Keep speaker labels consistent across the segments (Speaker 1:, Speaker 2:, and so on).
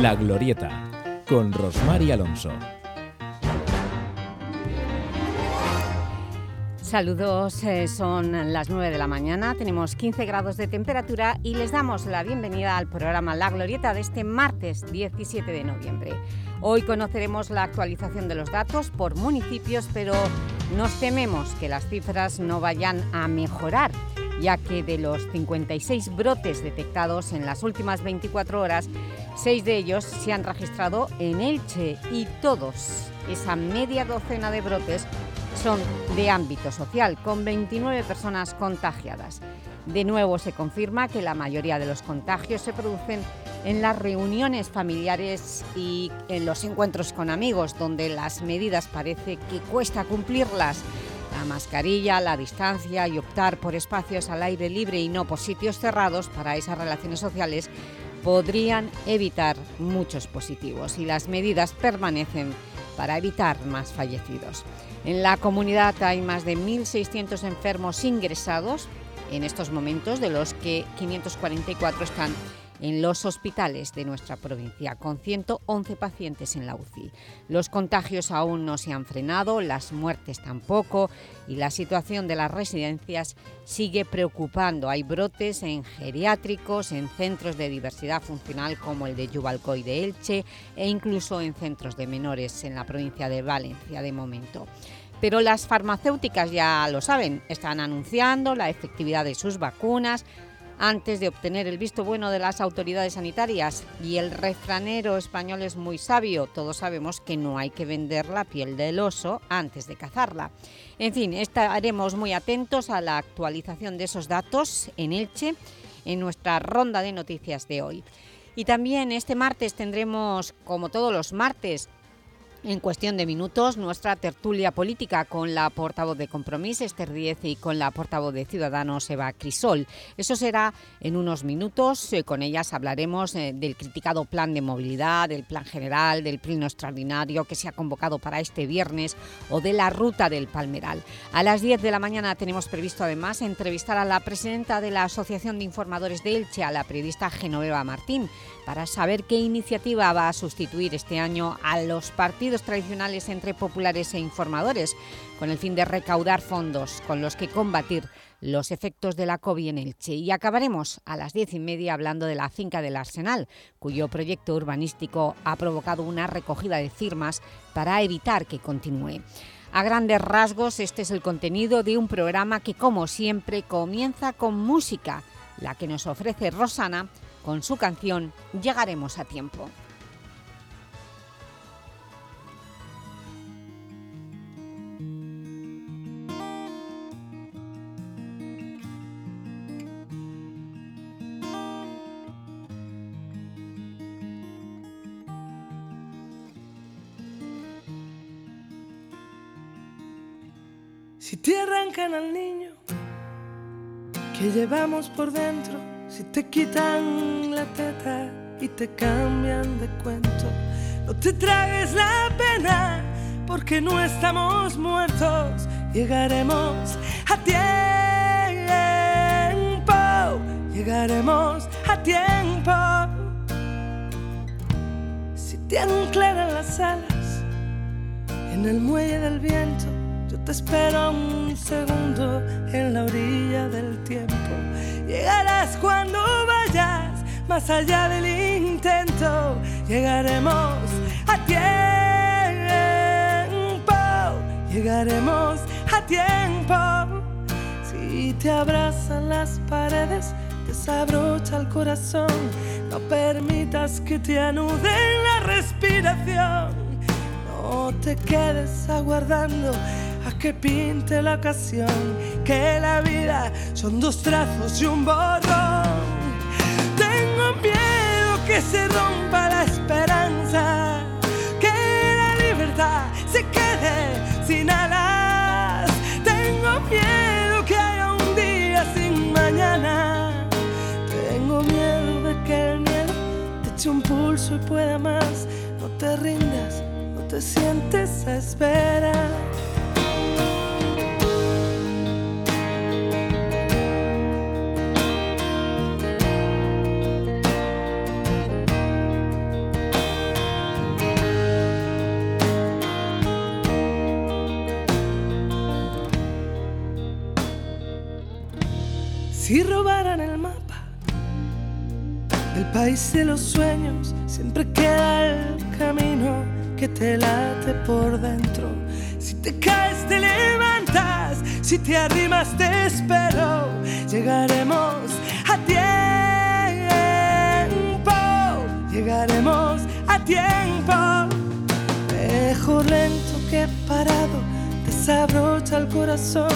Speaker 1: La Glorieta, con Rosmar Alonso.
Speaker 2: Saludos, eh, son las 9 de la mañana, tenemos 15 grados de temperatura y les damos la bienvenida al programa La Glorieta de este martes 17 de noviembre. Hoy conoceremos la actualización de los datos por municipios, pero nos tememos que las cifras no vayan a mejorar, ya que de los 56 brotes detectados en las últimas 24 horas, seis de ellos se han registrado en Elche y todos, esa media docena de brotes, son de ámbito social, con 29 personas contagiadas. De nuevo se confirma que la mayoría de los contagios se producen en las reuniones familiares y en los encuentros con amigos, donde las medidas parece que cuesta cumplirlas. La mascarilla, la distancia y optar por espacios al aire libre y no por sitios cerrados para esas relaciones sociales podrían evitar muchos positivos y las medidas permanecen para evitar más fallecidos. En la comunidad hay más de 1.600 enfermos ingresados en estos momentos, de los que 544 están en los hospitales de nuestra provincia, con 111 pacientes en la UCI. Los contagios aún no se han frenado, las muertes tampoco y la situación de las residencias sigue preocupando. Hay brotes en geriátricos, en centros de diversidad funcional como el de Yubalcoy de Elche e incluso en centros de menores en la provincia de Valencia de momento. Pero las farmacéuticas ya lo saben, están anunciando la efectividad de sus vacunas, antes de obtener el visto bueno de las autoridades sanitarias. Y el refranero español es muy sabio. Todos sabemos que no hay que vender la piel del oso antes de cazarla. En fin, estaremos muy atentos a la actualización de esos datos en Elche en nuestra ronda de noticias de hoy. Y también este martes tendremos, como todos los martes, en cuestión de minutos, nuestra tertulia política con la portavoz de Compromís, Esther Diez, y con la portavoz de Ciudadanos, Eva Crisol. Eso será en unos minutos. Eh, con ellas hablaremos eh, del criticado plan de movilidad, del plan general, del pleno extraordinario que se ha convocado para este viernes o de la ruta del Palmeral. A las 10 de la mañana tenemos previsto además entrevistar a la presidenta de la Asociación de Informadores de Elche, a la periodista Genoveva Martín, para saber qué iniciativa va a sustituir este año a los partidos tradicionales entre populares e informadores, con el fin de recaudar fondos con los que combatir los efectos de la COVID en Elche. Y acabaremos a las diez y media hablando de la finca del Arsenal, cuyo proyecto urbanístico ha provocado una recogida de firmas para evitar que continúe. A grandes rasgos, este es el contenido de un programa que, como siempre, comienza con música, la que nos ofrece Rosana con su canción Llegaremos a tiempo.
Speaker 3: Si te arrancan al niño que llevamos por dentro, si te quitan la teta y te cambian de cuento, no te tragues la pena porque no estamos muertos. Llegaremos a tiempo, llegaremos a tiempo. Si te anclan las alas en el muelle del viento, yo te espero un segundo en la orilla del tiempo Llegarás cuando vayas más allá del intento. Llegaremos a tiempo. Llegaremos a tiempo. Si te abrazan las paredes, desabrocha el corazón. No permitas que te anuden la respiración. No te quedes aguardando que pinte la ocasión, que la vida son dos trazos y un borrón. Tengo miedo que se rompa la esperanza, que la libertad se quede sin alas. Tengo miedo que haya un día sin mañana. Tengo miedo de que el miedo te eche un pulso y pueda más. No te rindas, no te sientes a esperar. País de los sueños, siempre queda el camino que te late por dentro. Si te caes, te levantas, si te arrimas, te espero. Llegaremos a tiempo, llegaremos a tiempo. Mejor lento que parado, desabrocha el corazón.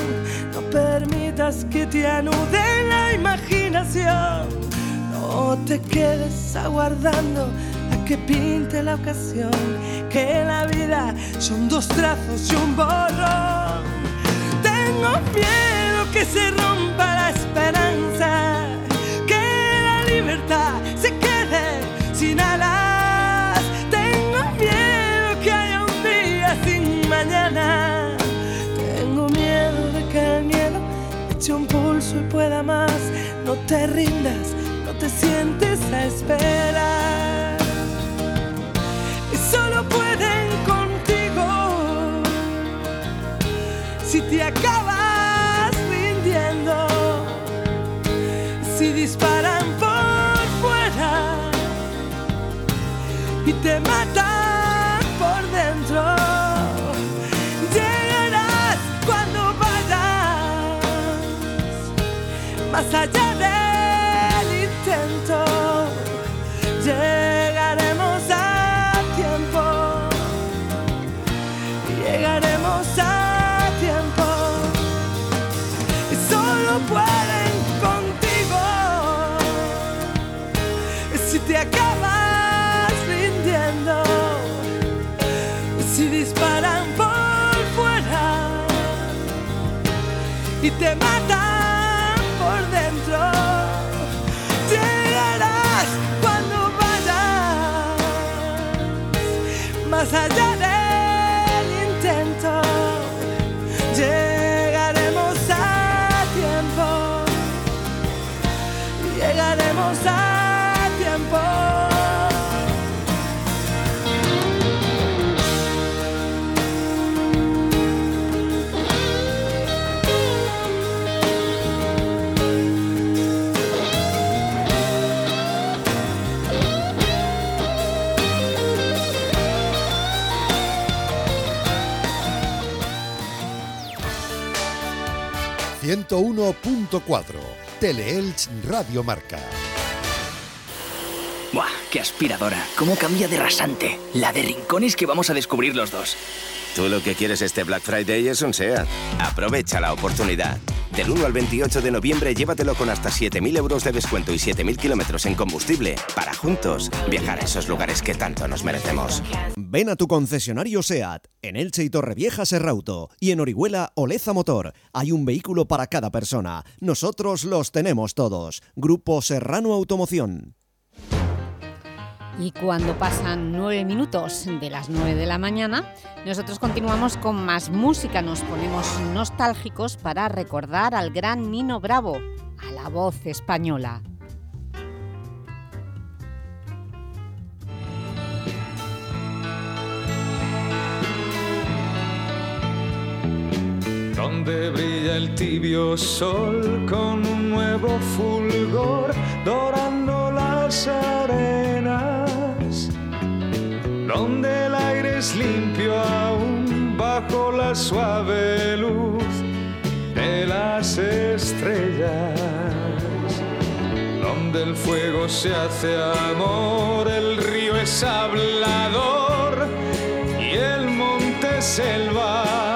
Speaker 3: No permitas que te anude la imaginación. No te quedes aguardando a que pinte la ocasión, que la vida son dos trazos y un borrón. Tengo miedo que se rompa la esperanza, que la libertad se quede sin alas. Tengo miedo que haya un día sin mañana. Tengo miedo de que el miedo eche un pulso y pueda más. No te rindas, te sientes a esperar. Y solo pueden contigo si te acabas rindiendo, si disparan por fuera y te matan te
Speaker 4: ...101.4... Teleelch Radio Marca.
Speaker 5: ¡Buah! ¡Qué aspiradora! ¿Cómo cambia de rasante? La de rincones que vamos a descubrir los dos.
Speaker 6: Tú lo que quieres este Black Friday es un SEAT. Aprovecha la oportunidad. Del 1 al 28 de noviembre llévatelo con hasta 7.000 euros de descuento y 7.000 kilómetros en combustible para juntos viajar a esos lugares que tanto nos merecemos.
Speaker 7: Ven a tu concesionario SEAT, en Elche y Torrevieja Serrauto y en Orihuela Oleza Motor. Hay un vehículo para cada persona. Nosotros los tenemos todos. Grupo Serrano Automoción.
Speaker 2: Y cuando pasan nueve minutos de las nueve de la mañana, nosotros continuamos con más música. Nos ponemos nostálgicos para recordar al gran Nino Bravo, a la voz española.
Speaker 8: donde brilla el tibio sol con un nuevo fulgor dorando las arenas, donde el aire es limpio aún bajo la suave luz de las estrellas, donde el fuego se hace amor, el río es hablador y el monte selva.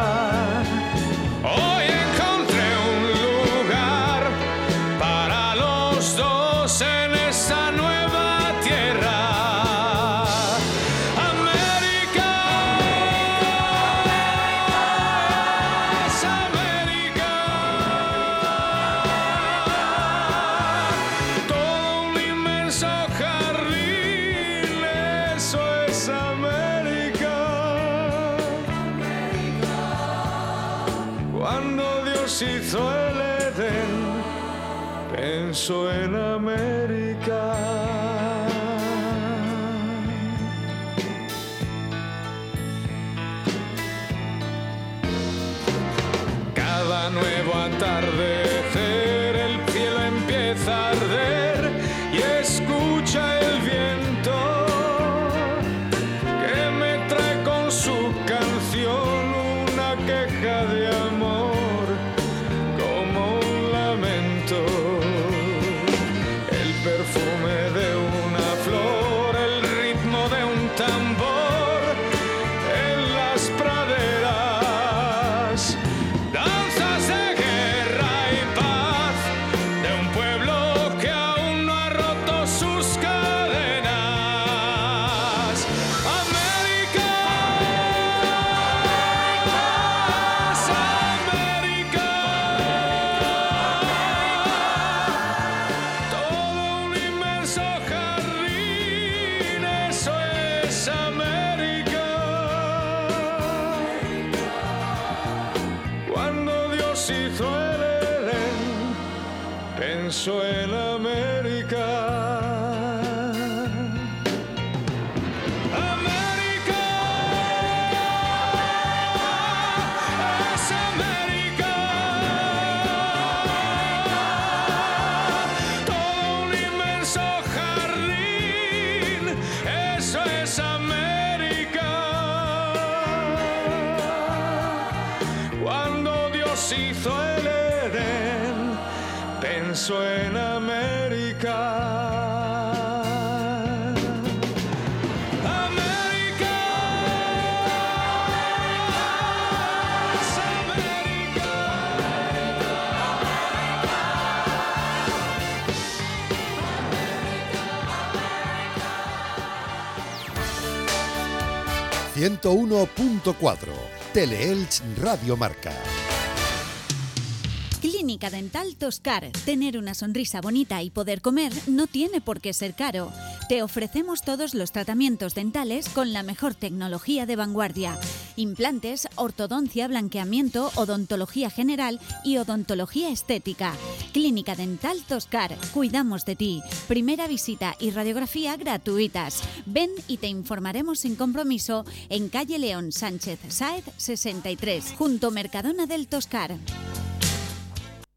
Speaker 8: En América. Cada nuevo atardecer, hizo el Edén, pensó en América.
Speaker 4: ...101.4... Teleelch Radio Marca.
Speaker 9: Clínica Dental Toscar. Tener una sonrisa bonita y poder comer no tiene por qué ser caro. Te ofrecemos todos los tratamientos dentales con la mejor tecnología de vanguardia. Implantes, ortodoncia, blanqueamiento, odontología general y odontología estética. Clínica Dental Toscar. Cuidamos de ti. Primera visita y radiografía gratuitas. Ven y te informaremos sin compromiso en calle León Sánchez Saez 63, junto Mercadona del Toscar.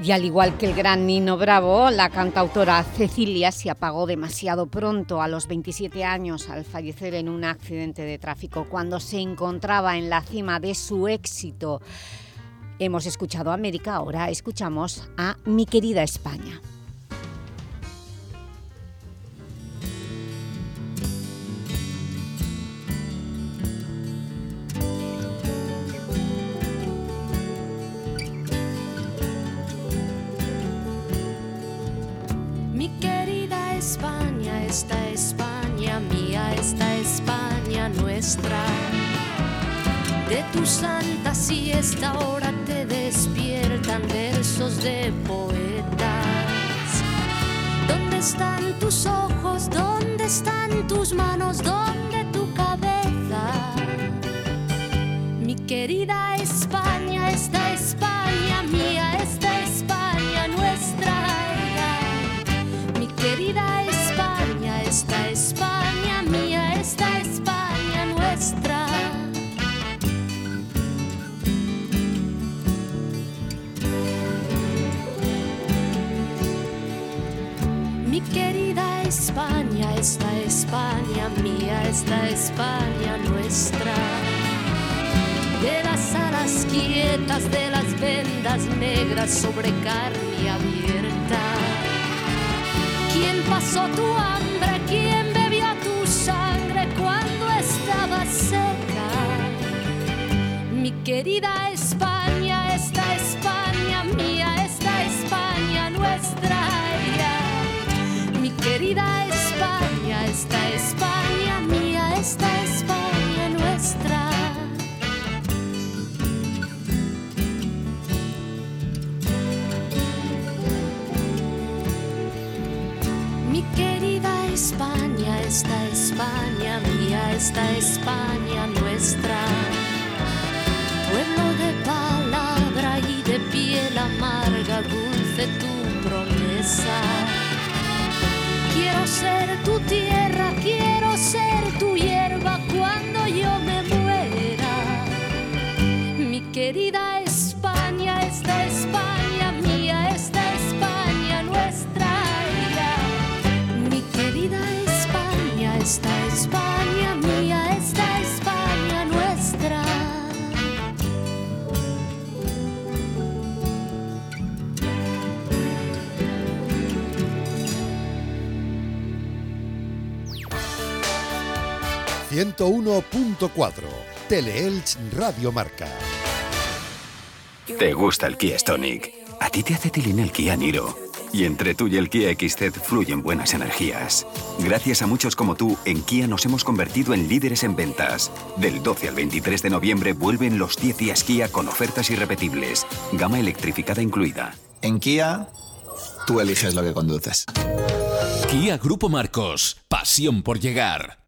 Speaker 2: Y al igual que el gran Nino Bravo, la cantautora Cecilia se apagó demasiado pronto, a los 27 años, al fallecer en un accidente de tráfico, cuando se encontraba en la cima de su éxito. Hemos escuchado a América, ahora escuchamos a Mi querida España.
Speaker 10: España, esta España mía, esta España nuestra. De tu santa siesta ahora te despiertan versos de poetas. ¿Dónde están tus ojos? ¿Dónde están tus manos? ¿Dónde tu cabeza? Mi querida España, esta España España, esta España mía, esta España nuestra. De las alas quietas, de las vendas negras sobre carne abierta. ¿Quién pasó tu hambre? ¿Quién bebió tu sangre cuando estaba seca? Mi querida esta España nuestra. Pueblo de palabra y de piel amarga, dulce tu promesa. Quiero ser tu tierra, quiero ser tu
Speaker 4: ...101.4... Teleelch Radio Marca.
Speaker 11: ¿Te gusta el Kia Stonic? A ti te hace tilín el Kia Niro. Y entre tú y el Kia XZ fluyen buenas energías. Gracias a muchos como tú, en Kia nos hemos convertido en líderes en ventas. Del 12 al 23 de noviembre vuelven los 10 días Kia con ofertas irrepetibles. Gama electrificada incluida.
Speaker 12: En Kia, tú eliges lo que conduces.
Speaker 1: Kia Grupo Marcos. Pasión por llegar.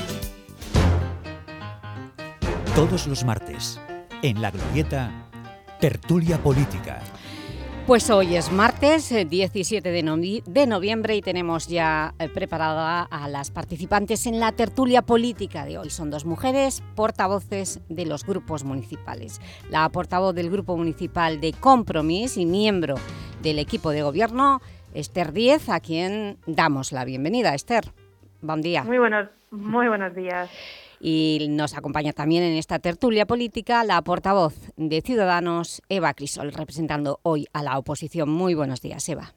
Speaker 13: Todos los martes, en La Glorieta, Tertulia Política.
Speaker 2: Pues hoy es martes eh, 17 de, novi- de noviembre y tenemos ya eh, preparada a las participantes en la tertulia política de hoy. Son dos mujeres portavoces de los grupos municipales. La portavoz del Grupo Municipal de Compromís y miembro del equipo de gobierno, Esther Díez, a quien damos la bienvenida. Esther, buen día.
Speaker 14: Muy buenos, muy buenos días.
Speaker 2: Y nos acompaña también en esta tertulia política la portavoz de Ciudadanos, Eva Crisol, representando hoy a la oposición. Muy buenos días, Eva.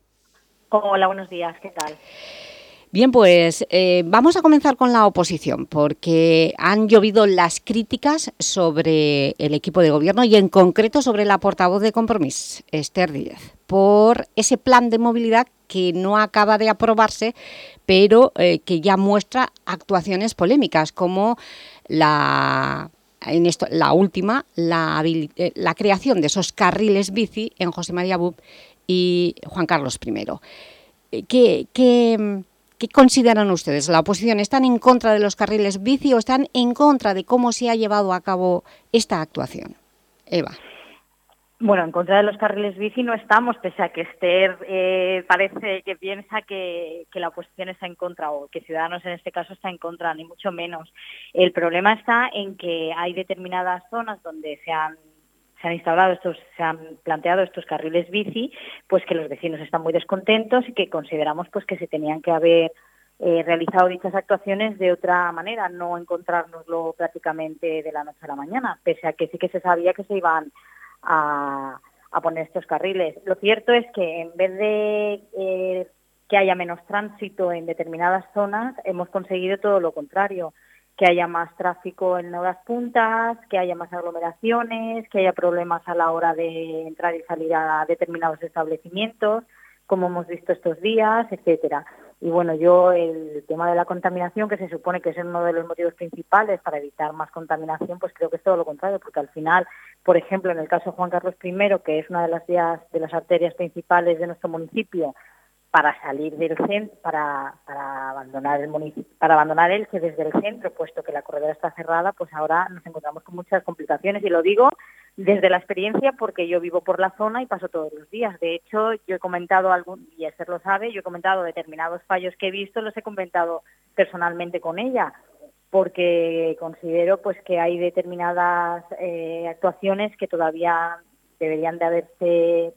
Speaker 14: Hola, buenos días, ¿qué tal?
Speaker 2: Bien, pues eh, vamos a comenzar con la oposición, porque han llovido las críticas sobre el equipo de gobierno y en concreto sobre la portavoz de Compromís, Esther Díez, por ese plan de movilidad que no acaba de aprobarse, pero eh, que ya muestra actuaciones polémicas, como la, en esto, la última, la, eh, la creación de esos carriles bici en José María Bub y Juan Carlos I. Eh, ¿Qué, qué, qué consideran ustedes? ¿La oposición están en contra de los carriles bici o están en contra de cómo se ha llevado a cabo esta actuación? Eva.
Speaker 14: Bueno, en contra de los carriles bici no estamos, pese a que Esther eh, parece que piensa que, que la oposición está en contra o que Ciudadanos en este caso está en contra, ni mucho menos. El problema está en que hay determinadas zonas donde se han se han estos, se han planteado estos carriles bici, pues que los vecinos están muy descontentos y que consideramos pues que se tenían que haber eh, realizado dichas actuaciones de otra manera, no encontrárnoslo prácticamente de la noche a la mañana, pese a que sí que se sabía que se iban a, poner estos carriles. Lo cierto es que en vez de eh, que haya menos tránsito en determinadas zonas, hemos conseguido todo lo contrario, que haya más tráfico en horas puntas, que haya más aglomeraciones, que haya problemas a la hora de entrar y salir a determinados establecimientos, como hemos visto estos días, etcétera. Y bueno, yo el tema de la contaminación, que se supone que es uno de los motivos principales para evitar más contaminación, pues creo que es todo lo contrario, porque al final, por ejemplo, en el caso de Juan Carlos I, que es una de las de las arterias principales de nuestro municipio, para salir del centro, para, abandonar el municipio, para abandonar el que desde el centro, puesto que la corredora está cerrada, pues ahora nos encontramos con muchas complicaciones y lo digo desde la experiencia porque yo vivo por la zona y paso todos los días. De hecho, yo he comentado algún y Esther lo sabe, yo he comentado determinados fallos que he visto, los he comentado personalmente con ella porque considero pues que hay determinadas eh, actuaciones que todavía deberían de haberse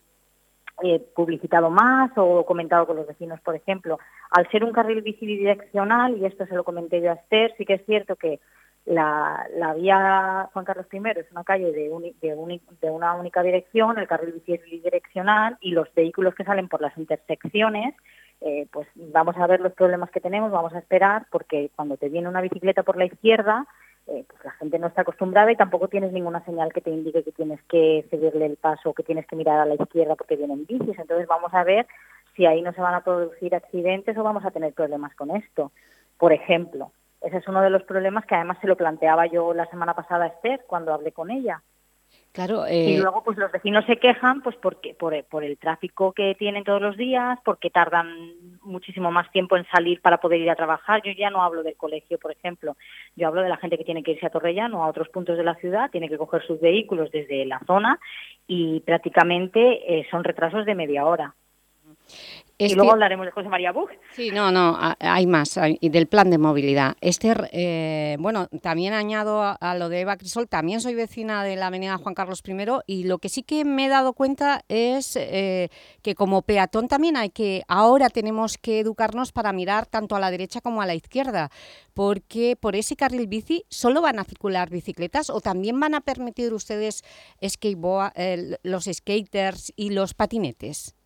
Speaker 14: eh, publicitado más o comentado con los vecinos, por ejemplo. Al ser un carril bidireccional, y esto se lo comenté yo a Esther, sí que es cierto que la, vía Juan Carlos I es una calle de, uni- de, una única dirección, el carril bidireccional y los vehículos que salen por las intersecciones eh, pues vamos a ver los problemas que tenemos, vamos a esperar, porque cuando te viene una bicicleta por la izquierda, eh, pues la gente no está acostumbrada y tampoco tienes ninguna señal que te indique que tienes que cederle el paso o que tienes que mirar a la izquierda porque vienen bicis. Entonces vamos a ver si ahí no se van a producir accidentes o vamos a tener problemas con esto. Por ejemplo, ese es uno de los problemas que además se lo planteaba yo la semana pasada a Esther cuando hablé con ella.
Speaker 2: Claro,
Speaker 14: Y
Speaker 2: eh,
Speaker 14: luego pues los vecinos se quejan pues porque por, por el tráfico que tienen todos los días, porque tardan muchísimo más tiempo en salir para poder ir a trabajar. Yo ya no hablo del colegio, por ejemplo. Yo hablo de la gente que tiene que irse a Torrellano, a otros puntos de la ciudad, tiene que coger sus vehículos desde la zona y prácticamente eh, son retrasos de media hora.
Speaker 2: Este-
Speaker 14: Y luego hablaremos de José María Bug.
Speaker 2: Sí, no, no, hay más, y del plan de movilidad. Esther, eh, bueno, también añado a, a lo de Eva Crisol, también soy vecina de la avenida Juan Carlos I y lo que sí que me he dado cuenta es eh, que como peatón también hay que, ahora tenemos que educarnos para mirar tanto a la derecha como a la izquierda, porque por ese carril bici solo van a circular bicicletas o también van a permitir ustedes skateboard, eh, los skaters y los patinetes.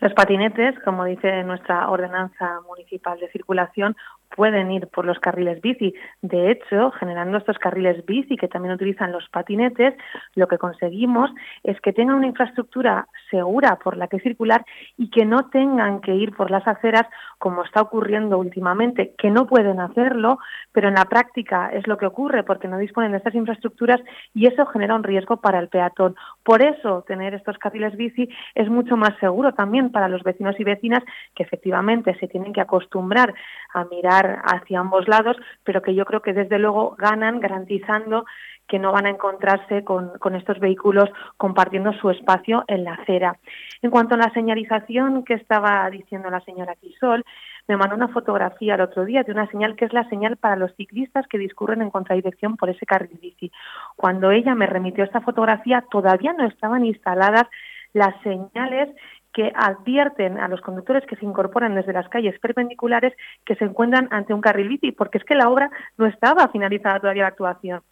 Speaker 15: Los patinetes, como dice nuestra ordenanza municipal de circulación, pueden ir por los carriles bici. De hecho, generando estos carriles bici que también utilizan los patinetes, lo que conseguimos es que tengan una infraestructura segura por la que circular y que no tengan que ir por las aceras como está ocurriendo últimamente, que no pueden hacerlo, pero en la práctica es lo que ocurre porque no disponen de estas infraestructuras y eso genera un riesgo para el peatón. Por eso, tener estos carriles bici es mucho más seguro también para los vecinos y vecinas que efectivamente se tienen que acostumbrar a mirar hacia ambos lados, pero que yo creo que desde luego ganan garantizando que no van a encontrarse con, con estos vehículos compartiendo su espacio en la acera. En cuanto a la señalización que estaba diciendo la señora Quisol, me mandó una fotografía el otro día de una señal que es la señal para los ciclistas que discurren en contradirección por ese carril bici. Cuando ella me remitió esta fotografía, todavía no estaban instaladas las señales que advierten a los conductores que se incorporan desde las calles perpendiculares que se encuentran ante un carril bici, porque es que la obra no estaba finalizada todavía la actuación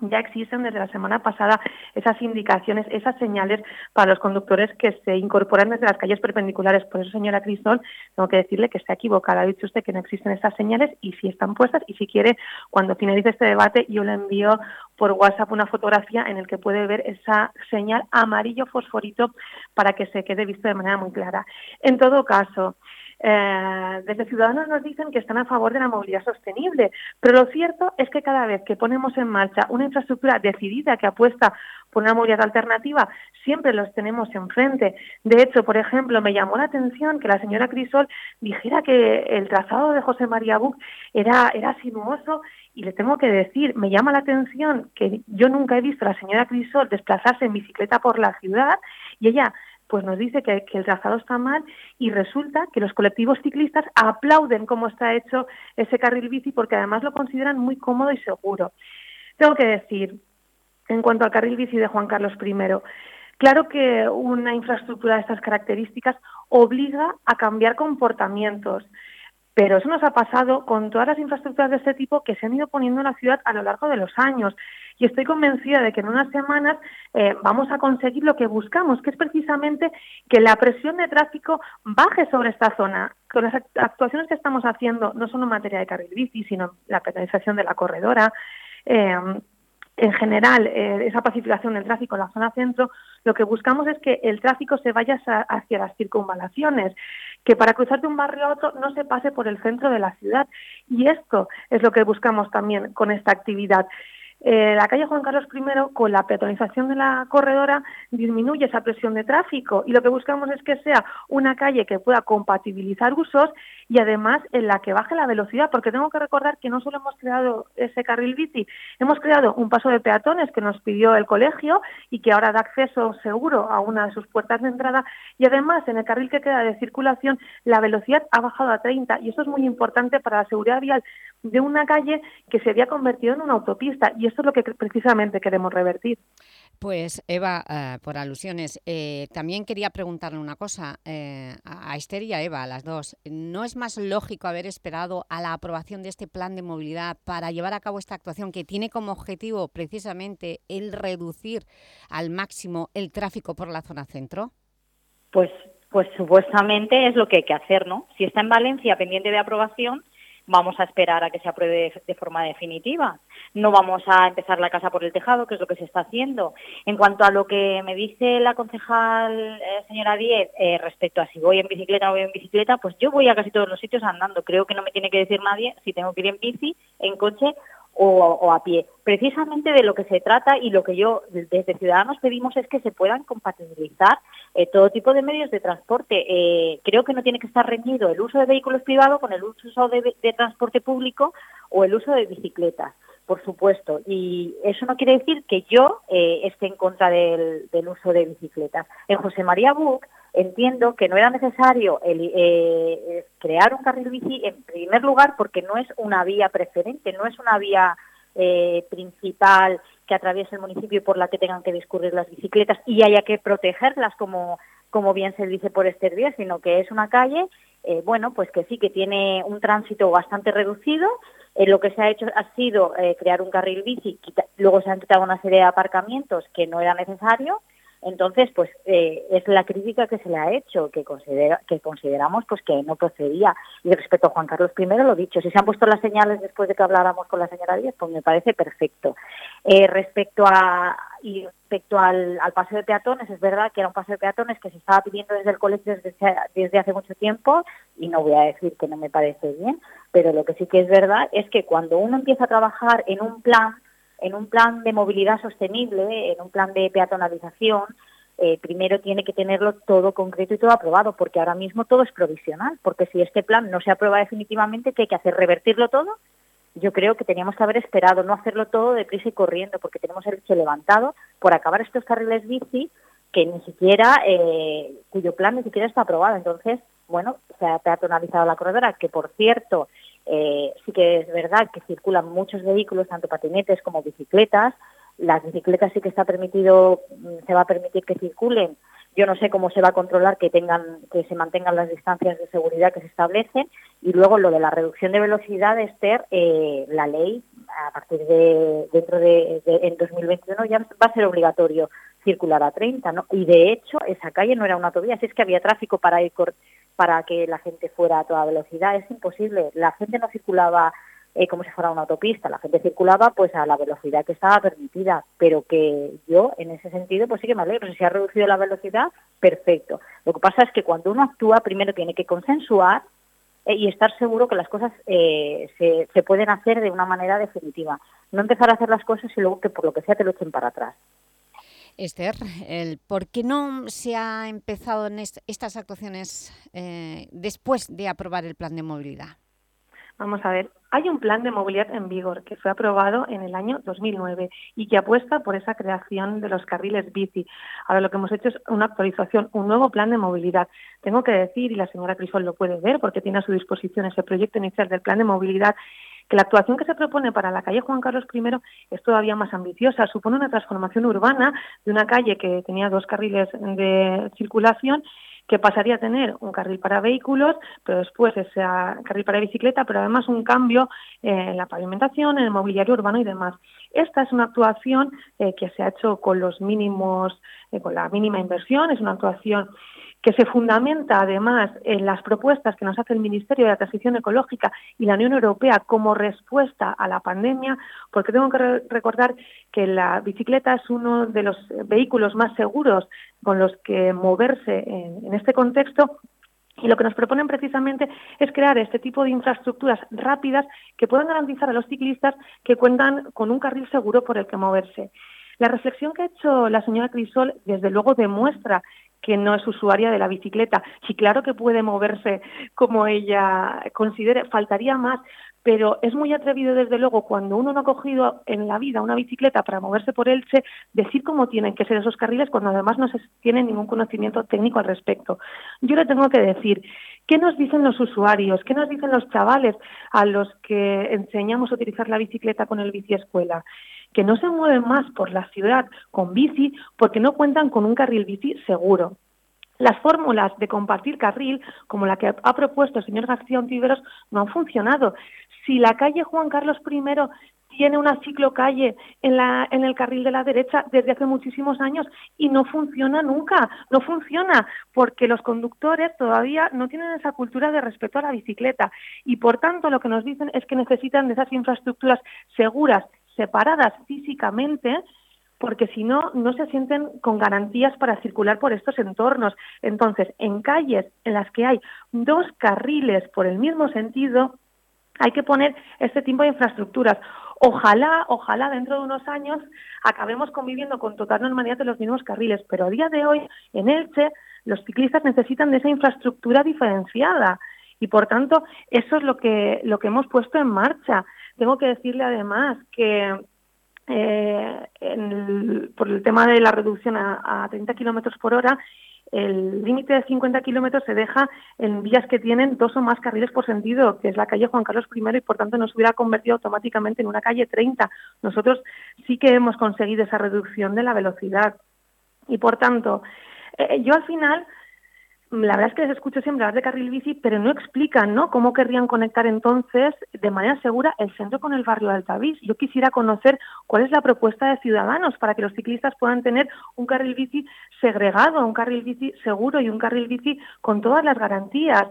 Speaker 15: ya existen desde la semana pasada esas indicaciones, esas señales para los conductores que se incorporan desde las calles perpendiculares. Por eso, señora Crisol, tengo que decirle que está equivocada. Ha dicho usted que no existen esas señales y si están puestas y si quiere, cuando finalice este debate, yo le envío por WhatsApp una fotografía en el que puede ver esa señal amarillo fosforito para que se quede visto de manera muy clara. En todo caso, eh, desde Ciudadanos nos dicen que están a favor de la movilidad sostenible, pero lo cierto es que cada vez que ponemos en marcha una infraestructura decidida que apuesta por una movilidad alternativa, siempre los tenemos enfrente. De hecho, por ejemplo, me llamó la atención que la señora Crisol dijera que el trazado de José María Buc era, era sinuoso y le tengo que decir, me llama la atención que yo nunca he visto a la señora Crisol desplazarse en bicicleta por la ciudad y ella pues nos dice que, el trazado está mal y resulta que los colectivos ciclistas aplauden cómo está hecho ese carril bici porque además lo consideran muy cómodo y seguro. Tengo que decir, en cuanto al carril bici de Juan Carlos I, claro que una infraestructura de estas características obliga a cambiar comportamientos. Pero eso nos ha pasado con todas las infraestructuras de este tipo que se han ido poniendo en la ciudad a lo largo de los años. Y estoy convencida de que en unas semanas eh, vamos a conseguir lo que buscamos, que es precisamente que la presión de tráfico baje sobre esta zona. Con las actuaciones que estamos haciendo, no solo en materia de carril bici, sino la penalización de la corredora, eh, en general, eh, esa pacificación del tráfico en la zona centro, lo que buscamos es que el tráfico se vaya hacia las circunvalaciones, que para cruzar de un barrio a otro no se pase por el centro de la ciudad. Y esto es lo que buscamos también con esta actividad. Eh, la calle Juan Carlos I, con la peatonización de la corredora, disminuye esa presión de tráfico y lo que buscamos es que sea una calle que pueda compatibilizar usos y además en la que baje la velocidad, porque tengo que recordar que no solo hemos creado ese carril bici, hemos creado un paso de peatones que nos pidió el colegio y que ahora da acceso seguro a una de sus puertas de entrada y además en el carril que queda de circulación la velocidad ha bajado a 30 y esto es muy importante para la seguridad vial de una calle que se había convertido en una autopista y esto es lo que precisamente queremos revertir.
Speaker 2: Pues Eva, eh, por alusiones, eh, también quería preguntarle una cosa eh, a Esther y a Eva, a las dos. ¿No es más lógico haber esperado a la aprobación de este plan de movilidad para llevar a cabo esta actuación que tiene como objetivo precisamente el reducir al máximo el tráfico por la zona centro?
Speaker 15: Pues
Speaker 14: pues supuestamente es lo que hay que hacer, ¿no? Si está en Valencia pendiente de aprobación, vamos a esperar a que se apruebe de, forma definitiva. No vamos a empezar la casa por el tejado, que es lo que se está haciendo. En cuanto a lo que me dice la concejal eh, señora Diez eh, respecto a si voy en bicicleta o no voy en bicicleta, pues yo voy a casi todos los sitios andando. Creo que no me tiene que decir nadie si tengo que ir en bici, en coche o, a pie. Precisamente de lo que se trata y lo que yo desde Ciudadanos pedimos es que se puedan compatibilizar eh, todo tipo de medios de transporte. Eh, creo que no tiene que estar reñido el uso de vehículos privados con el uso de, transporte público o el uso de bicicletas, por supuesto. Y eso no quiere decir que yo eh, esté en contra del, uso de bicicletas. En José María Buc entiendo que no era necesario eh, crear un carril bici en primer lugar porque no es una vía preferente, no es una vía eh, principal que atraviese el municipio y por la que tengan que discurrir las bicicletas y haya que protegerlas como, como bien se dice por este día, sino que es una calle, eh, bueno, pues que sí, que tiene un tránsito bastante reducido. Lo que se ha hecho ha sido crear un carril bici, luego se han quitado una serie de aparcamientos que no era necesario entonces, pues eh, es la crítica que se le ha hecho, que, considera, que consideramos pues que no procedía. Y respecto a Juan Carlos I, lo dicho, si se han puesto las señales después de que habláramos con la señora Díaz, pues me parece perfecto. Eh, respecto a respecto al, al, paseo de peatones, es verdad que era un paseo de peatones que se estaba pidiendo desde el colegio desde, desde hace mucho tiempo, y no voy a decir que no me parece bien, pero lo que sí que es verdad es que cuando uno empieza a trabajar en un plan en un plan de movilidad sostenible, en un plan de peatonalización, eh, primero tiene que tenerlo todo concreto y todo aprobado, porque ahora mismo todo es provisional, porque si este plan no se aprueba definitivamente, ¿qué hay que hacer? ¿Revertirlo todo? Yo creo que teníamos que haber esperado, no hacerlo todo deprisa y corriendo, porque tenemos el hecho levantado por acabar estos carriles bici que ni siquiera, eh, cuyo plan ni siquiera está aprobado. Entonces, bueno, se ha peatonalizado la corredora, que por cierto, eh, sí que es verdad que circulan muchos vehículos, tanto patinetes como bicicletas. Las bicicletas sí que está permitido, mm, se va a permitir que circulen. Yo no sé cómo se va a controlar que tengan, que se mantengan las distancias de seguridad que se establecen. Y luego lo de la reducción de velocidad, Esther, eh, la ley a partir de dentro de, en 2021 ya va a ser obligatorio circular a 30, ¿no? Y de hecho esa calle no era una autovía, así es que había tráfico para ir para que la gente fuera a toda velocidad. Es imposible. La gente no circulaba eh, como si fuera una autopista. La gente circulaba pues a la velocidad que estaba permitida, pero que yo en ese sentido pues sí que me alegro. Si se ha reducido la velocidad, perfecto. Lo que pasa es que cuando uno actúa primero tiene que consensuar eh, y estar seguro que las cosas eh, se, se pueden hacer de una manera definitiva. No empezar a hacer las cosas y luego que por lo que sea te lo echen para atrás.
Speaker 2: Esther, el, ¿por qué no se ha empezado en estas actuaciones eh, después de aprobar el plan de movilidad?
Speaker 15: Vamos a ver, hay un plan de movilidad en vigor que fue aprobado en el año 2009 y que apuesta por esa creación de los carriles bici. Ahora lo que hemos hecho es una actualización, un nuevo plan de movilidad. Tengo que decir, y la señora Crisol lo puede ver porque tiene a su disposición ese proyecto inicial del plan de movilidad, que la actuación que se propone para la calle Juan Carlos I es todavía más ambiciosa. Supone una transformación urbana de una calle que tenía dos carriles de circulación que pasaría a tener un carril para vehículos, pero después ese carril para bicicleta, pero además un cambio en la pavimentación, en el mobiliario urbano y demás. Esta es una actuación eh, que se ha hecho con los mínimos, eh, con la mínima inversión, es una actuación que se fundamenta además en las propuestas que nos hace el Ministerio de la Transición Ecológica y la Unión Europea como respuesta a la pandemia, porque tengo que recordar que la bicicleta es uno de los vehículos más seguros con los que moverse en, este contexto y lo que nos proponen precisamente es crear este tipo de infraestructuras rápidas que puedan garantizar a los ciclistas que cuentan con un carril seguro por el que moverse. La reflexión que ha hecho la señora Crisol, desde luego, demuestra que no es usuaria de la bicicleta. Sí, claro que puede moverse como ella considere, faltaría más, pero es muy atrevido desde luego cuando uno no ha cogido en la vida una bicicleta para moverse por Elche, decir cómo tienen que ser esos carriles cuando además no se tiene ningún conocimiento técnico al respecto. Yo le tengo que decir, ¿qué nos dicen los usuarios? ¿Qué nos dicen los chavales a los que enseñamos a utilizar la bicicleta con el bici escuela? que no se mueven más por la ciudad con bici porque no cuentan con un carril bici seguro. Las fórmulas de compartir carril, como la que ha propuesto el señor García Ontiveros, no han funcionado. Si la calle Juan Carlos I tiene una ciclocalle en, la, en el carril de la derecha desde hace muchísimos años y no funciona nunca, no funciona porque los conductores todavía no tienen esa cultura de respeto a la bicicleta y por tanto lo que nos dicen es que necesitan de esas infraestructuras seguras, separadas físicamente, porque si no, no se sienten con garantías para circular por estos entornos. Entonces, en calles en las que hay dos carriles por el mismo sentido, hay que poner este tipo de infraestructuras. Ojalá, ojalá dentro de unos años acabemos conviviendo con total normalidad en los mismos carriles, pero a día de hoy en Elche los ciclistas necesitan de esa infraestructura diferenciada y por tanto eso es lo que lo que hemos puesto en marcha. Tengo que decirle además que eh, por el tema de la reducción a, a 30 kilómetros por hora el límite de 50 kilómetros se deja en vías que tienen dos o más carriles por sentido, que es la calle Juan Carlos I y por tanto no se hubiera convertido automáticamente en una calle 30. Nosotros sí que hemos conseguido esa reducción de la velocidad y por tanto eh, yo al final la verdad es que les escucho siempre hablar de carril bici, pero no explican ¿no? cómo querrían conectar entonces de manera segura el centro con el barrio de Altavís. Yo quisiera conocer cuál es la propuesta de Ciudadanos para que los ciclistas puedan tener un carril bici segregado, un carril bici seguro y un carril bici con todas las garantías.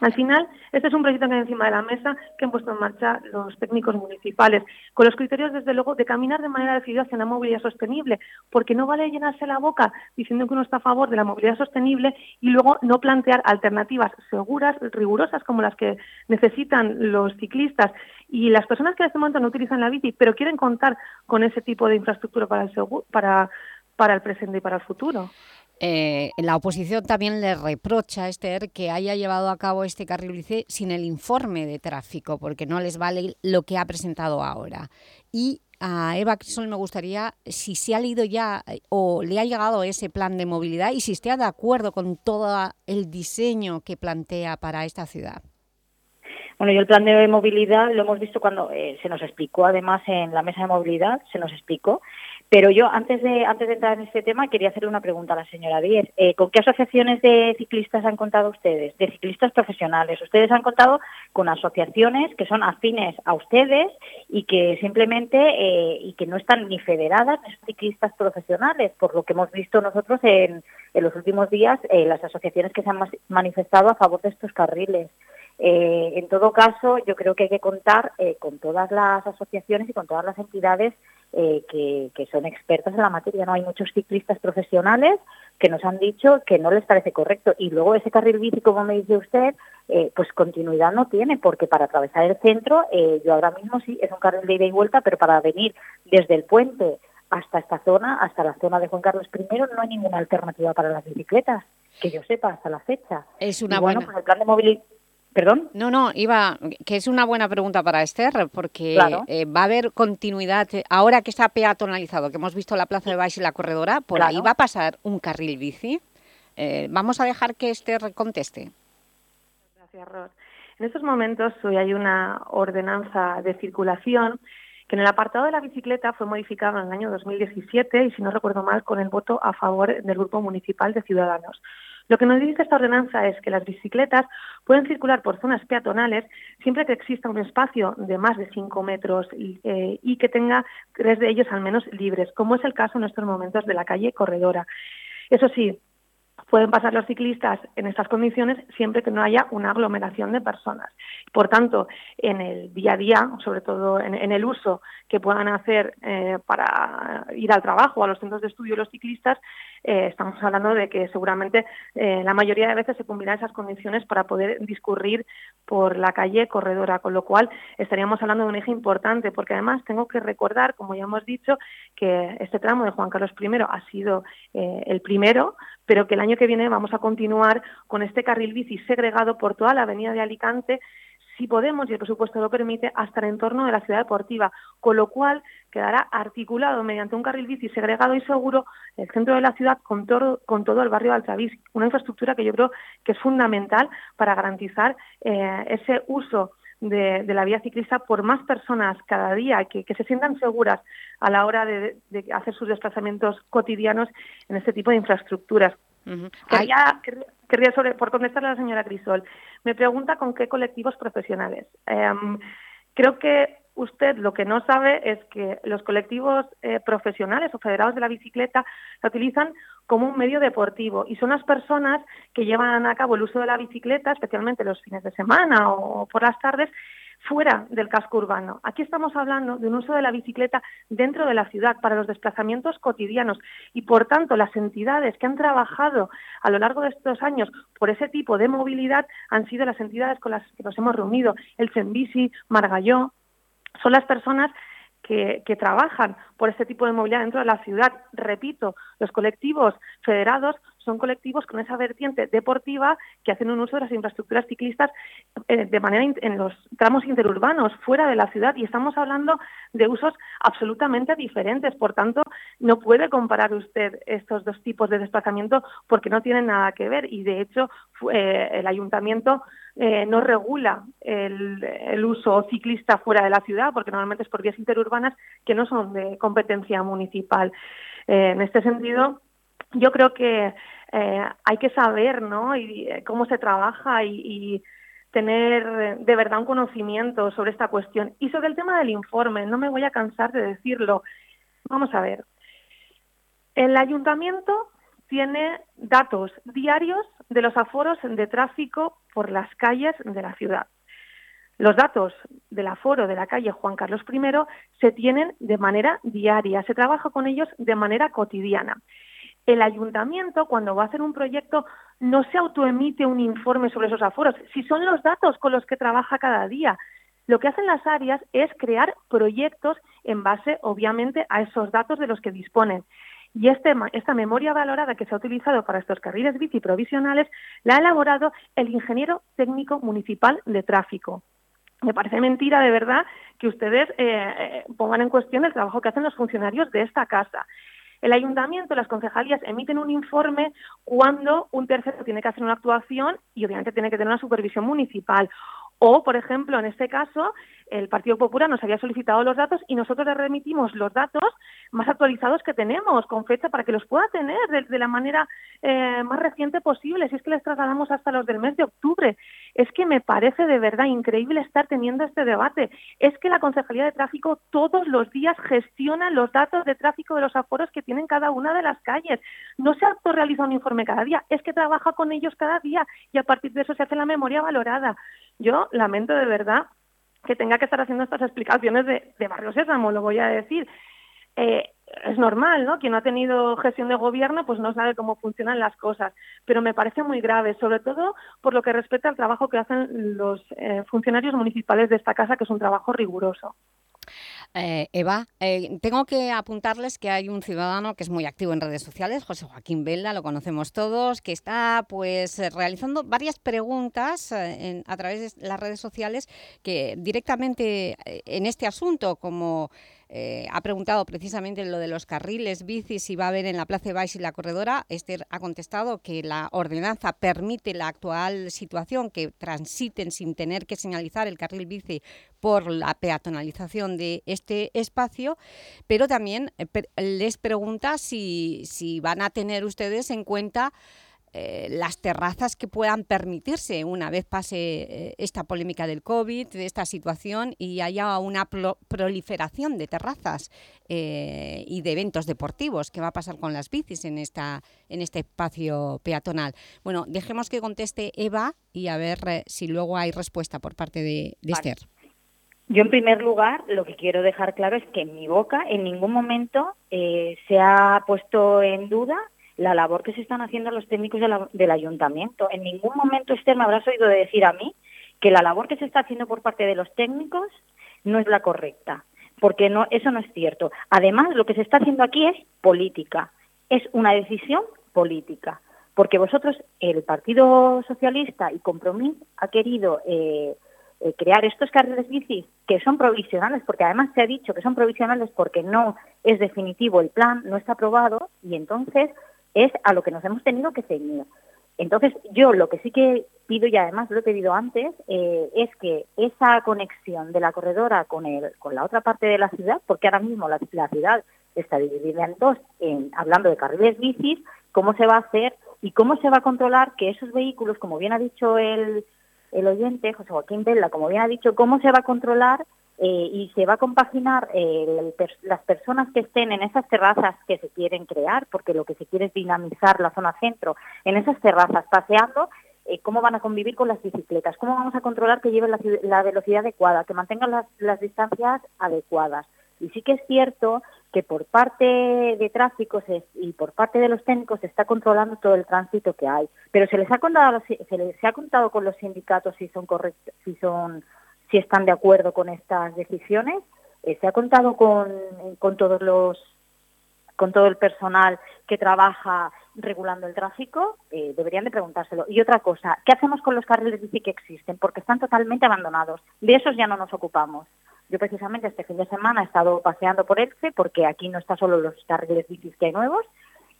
Speaker 15: Al final, este es un proyecto que hay encima de la mesa que han puesto en marcha los técnicos municipales, con los criterios, desde luego, de caminar de manera decidida hacia una movilidad sostenible, porque no vale llenarse la boca diciendo que uno está a favor de la movilidad sostenible y luego no plantear alternativas seguras, rigurosas, como las que necesitan los ciclistas y las personas que en este momento no utilizan la bici, pero quieren contar con ese tipo de infraestructura para el, para, para el presente y para el futuro.
Speaker 2: Eh, la oposición también le reprocha a Esther que haya llevado a cabo este carril bici sin el informe de tráfico, porque no les vale lo que ha presentado ahora. Y a Eva Crisol me gustaría si se ha leído ya eh, o le ha llegado ese plan de movilidad y si está de acuerdo con todo el diseño que plantea para esta ciudad.
Speaker 14: Bueno, yo el plan de movilidad lo hemos visto cuando eh, se nos explicó, además en la mesa de movilidad se nos explicó pero yo, antes de, antes de entrar en este tema, quería hacer una pregunta a la señora Díez. Eh, ¿Con qué asociaciones de ciclistas han contado ustedes? De ciclistas profesionales. Ustedes han contado con asociaciones que son afines a ustedes y que simplemente, eh, y que no están ni federadas ni ciclistas profesionales, por lo que hemos visto nosotros en, en los últimos días, eh, las asociaciones que se han manifestado a favor de estos carriles. en todo caso, yo creo que hay que contar con todas las asociaciones y con todas las entidades eh, que, son expertos en la materia. No hay muchos ciclistas profesionales que nos han dicho que no les parece correcto. Y luego ese carril bici, como me dice usted, eh, pues continuidad no tiene, porque para atravesar el centro, eh, yo ahora mismo sí, es un carril de ida y vuelta, pero para venir desde el puente hasta esta zona, hasta la zona de Juan Carlos I, no hay ninguna alternativa para las bicicletas, que yo sepa hasta la fecha.
Speaker 2: Es una buena...
Speaker 14: Pues el plan de movilidad ¿Perdón?
Speaker 2: No, no, iba, que es una buena pregunta para Esther, porque eh, va a haber continuidad, ahora que está peatonalizado, que hemos visto la Plaza de Baix y la Corredora, por ahí va a pasar un carril bici. Eh, vamos a dejar que Esther conteste.
Speaker 15: Gracias, Ros. En estos momentos hoy hay una ordenanza de circulación que en el apartado de la bicicleta fue modificada en el año 2017 y, si no recuerdo mal, con el voto a favor del Grupo Municipal de Ciudadanos. Lo que nos dice esta ordenanza es que las bicicletas pueden circular por zonas peatonales siempre que exista un espacio de más de 5 metros eh, y que tenga tres de ellos al menos libres, como es el caso en estos momentos de la calle Corredora. Eso sí, pueden pasar los ciclistas en estas condiciones siempre que no haya una aglomeración de personas. Por tanto, en el día a día, sobre todo en, el uso que puedan hacer eh, para ir al trabajo, a los centros de estudio los ciclistas, eh, estamos hablando de que seguramente eh, la mayoría de veces se cumplirán esas condiciones para poder discurrir por la calle corredora, con lo cual estaríamos hablando de un eje importante, porque además tengo que recordar, como ya hemos dicho, que este tramo de Juan Carlos I ha sido el primero, pero que el año que viene vamos a continuar con este carril bici segregado por toda la avenida de Alicante, si podemos y el presupuesto lo permite, hasta el entorno de la ciudad deportiva, con lo cual quedará articulado mediante un carril bici segregado y seguro el centro de la ciudad con todo, con todo el barrio de Altavís, una infraestructura que yo creo que es fundamental para garantizar eh, ese uso de, la vía ciclista por más personas cada día, que, se sientan seguras a la hora de, hacer sus desplazamientos cotidianos en este tipo de infraestructuras. Querría sobre, por contestarle a la señora Crisol, me pregunta con qué colectivos profesionales. Em, creo que usted lo que no sabe es que los colectivos eh, profesionales o federados de la bicicleta la utilizan como un medio deportivo y son las personas que llevan a cabo el uso de la bicicleta, especialmente los fines de semana o por las tardes, fuera del casco urbano. Aquí estamos hablando de un uso de la bicicleta dentro de la ciudad para los desplazamientos cotidianos y, por tanto, las entidades que han trabajado a lo largo de estos años por ese tipo de movilidad han sido las entidades con las que nos hemos reunido, el CENBICI, Margalló, son las personas que, que, trabajan por este tipo de movilidad dentro de la ciudad. Repito, los colectivos federados son colectivos con esa vertiente deportiva que hacen un uso de las infraestructuras ciclistas eh, de manera en los tramos interurbanos, fuera de la ciudad, y estamos hablando de usos absolutamente diferentes. Por tanto, no puede comparar usted estos dos tipos de desplazamiento porque no tienen nada que ver. Y de hecho, eh, el ayuntamiento eh, no regula el, el, uso ciclista fuera de la ciudad, porque normalmente es por vías interurbanas que no son de competencia municipal. en este sentido, yo creo que eh, hay que saber ¿no? y, eh, cómo se trabaja y, y, tener de verdad un conocimiento sobre esta cuestión. Y sobre el tema del informe, no me voy a cansar de decirlo. Vamos a ver. El ayuntamiento tiene datos diarios de los aforos de tráfico por las calles de la ciudad. Los datos del aforo de la calle Juan Carlos I se tienen de manera diaria, se trabaja con ellos de manera cotidiana el ayuntamiento, cuando va a hacer un proyecto, no se autoemite un informe sobre esos aforos, si son los datos con los que trabaja cada día. Lo que hacen las áreas es crear proyectos en base, obviamente, a esos datos de los que disponen. Y este, esta memoria valorada que se ha utilizado para estos carriles bici provisionales la ha elaborado el ingeniero técnico municipal de tráfico. Me parece mentira, de verdad, que ustedes eh, eh pongan en cuestión el trabajo que hacen los funcionarios de esta casa. El ayuntamiento, las concejalías emiten un informe cuando un tercero tiene que hacer una actuación y obviamente tiene que tener una supervisión municipal. O, por ejemplo, en este caso, el Partido Popular nos había solicitado los datos y nosotros le remitimos los datos más actualizados que tenemos, con fecha para que los pueda tener de, la manera eh, más reciente posible, si es que les trasladamos hasta los del mes de octubre. Es que me parece de verdad increíble estar teniendo este debate. Es que la Concejalía de Tráfico todos los días gestiona los datos de tráfico de los aforos que tienen cada una de las calles. No se autorrealiza un informe cada día, es que trabaja con ellos cada día y a partir de eso se hace la memoria valorada. Yo lamento de verdad que tenga que estar haciendo estas explicaciones de, Barrio Sésamo, lo voy a decir. Eh, es normal, ¿no? Quien no ha tenido gestión de gobierno, pues no sabe cómo funcionan las cosas. Pero me parece muy grave, sobre todo por lo que respecta al trabajo que hacen los eh, funcionarios municipales de esta casa, que es un trabajo riguroso.
Speaker 2: Eh, Eva, eh, tengo que apuntarles que hay un ciudadano que es muy activo en redes sociales, José Joaquín Vela, lo conocemos todos, que está pues realizando varias preguntas eh, a través de las redes sociales que directamente en este asunto, como eh, ha preguntado precisamente lo de los carriles bicis si va a haber en la Plaza de Baix y la Corredora. Esther ha contestado que la ordenanza permite la actual situación, que transiten sin tener que señalizar el carril bici por la peatonalización de este espacio, pero también eh, les pregunta si, si van a tener ustedes en cuenta eh, las terrazas que puedan permitirse una vez pase eh, esta polémica del COVID, de esta situación y haya una proliferación de terrazas eh, y de eventos deportivos. ¿Qué va a pasar con las bicis en, esta, en este espacio peatonal? Bueno, dejemos que conteste Eva y a ver si luego hay respuesta por parte de, Esther.
Speaker 14: Yo, en primer lugar, lo que quiero dejar claro es que en mi boca en ningún momento se ha puesto en duda la labor que se están haciendo los técnicos del ayuntamiento. En ningún momento, Esther, me habrás oído decir a mí que la labor que se está haciendo por parte de los técnicos no es la correcta, porque no, eso no es cierto. Además, lo que se está haciendo aquí es política, es una decisión política, porque vosotros, el Partido Socialista y Compromís, ha querido eh, eh, crear estos carriles bici que son provisionales, porque además se ha dicho que son provisionales porque no es definitivo el plan, no está aprobado, y entonces es a lo que nos hemos tenido que ceñir. Entonces, yo lo que sí que pido, y además lo he pedido antes, eh, es que esa conexión de la corredora con, el, con la otra parte de la ciudad, porque ahora mismo la, ciudad está dividida en dos, hablando de carriles bicis, cómo se va a hacer ¿Y cómo se va a controlar que esos vehículos, como bien ha dicho el, el oyente, José Joaquín Vela, como bien ha dicho, cómo se va a controlar eh, y se va a compaginar eh, las personas que estén en esas terrazas que se quieren crear, porque lo que se quiere es dinamizar la zona centro, en esas terrazas paseando, eh, cómo van a convivir con las bicicletas, cómo vamos a controlar que lleven la, velocidad adecuada, que mantengan las, las distancias adecuadas. Y sí que es cierto que por parte de tráfico y por parte de los técnicos se está controlando todo el tránsito que hay, pero se les ha contado se les ha contado con los sindicatos si son correctos, si son si están de acuerdo con estas decisiones. Eh, se ha contado con, con todos los con todo el personal que trabaja regulando el tráfico, eh, deberían de preguntárselo. Y otra cosa, ¿qué hacemos con los carriles bici que existen? Porque están totalmente abandonados. De esos ya no nos ocupamos. Yo precisamente este fin de semana he estado paseando por Elche, porque aquí no está solo los carriles bicis que hay nuevos,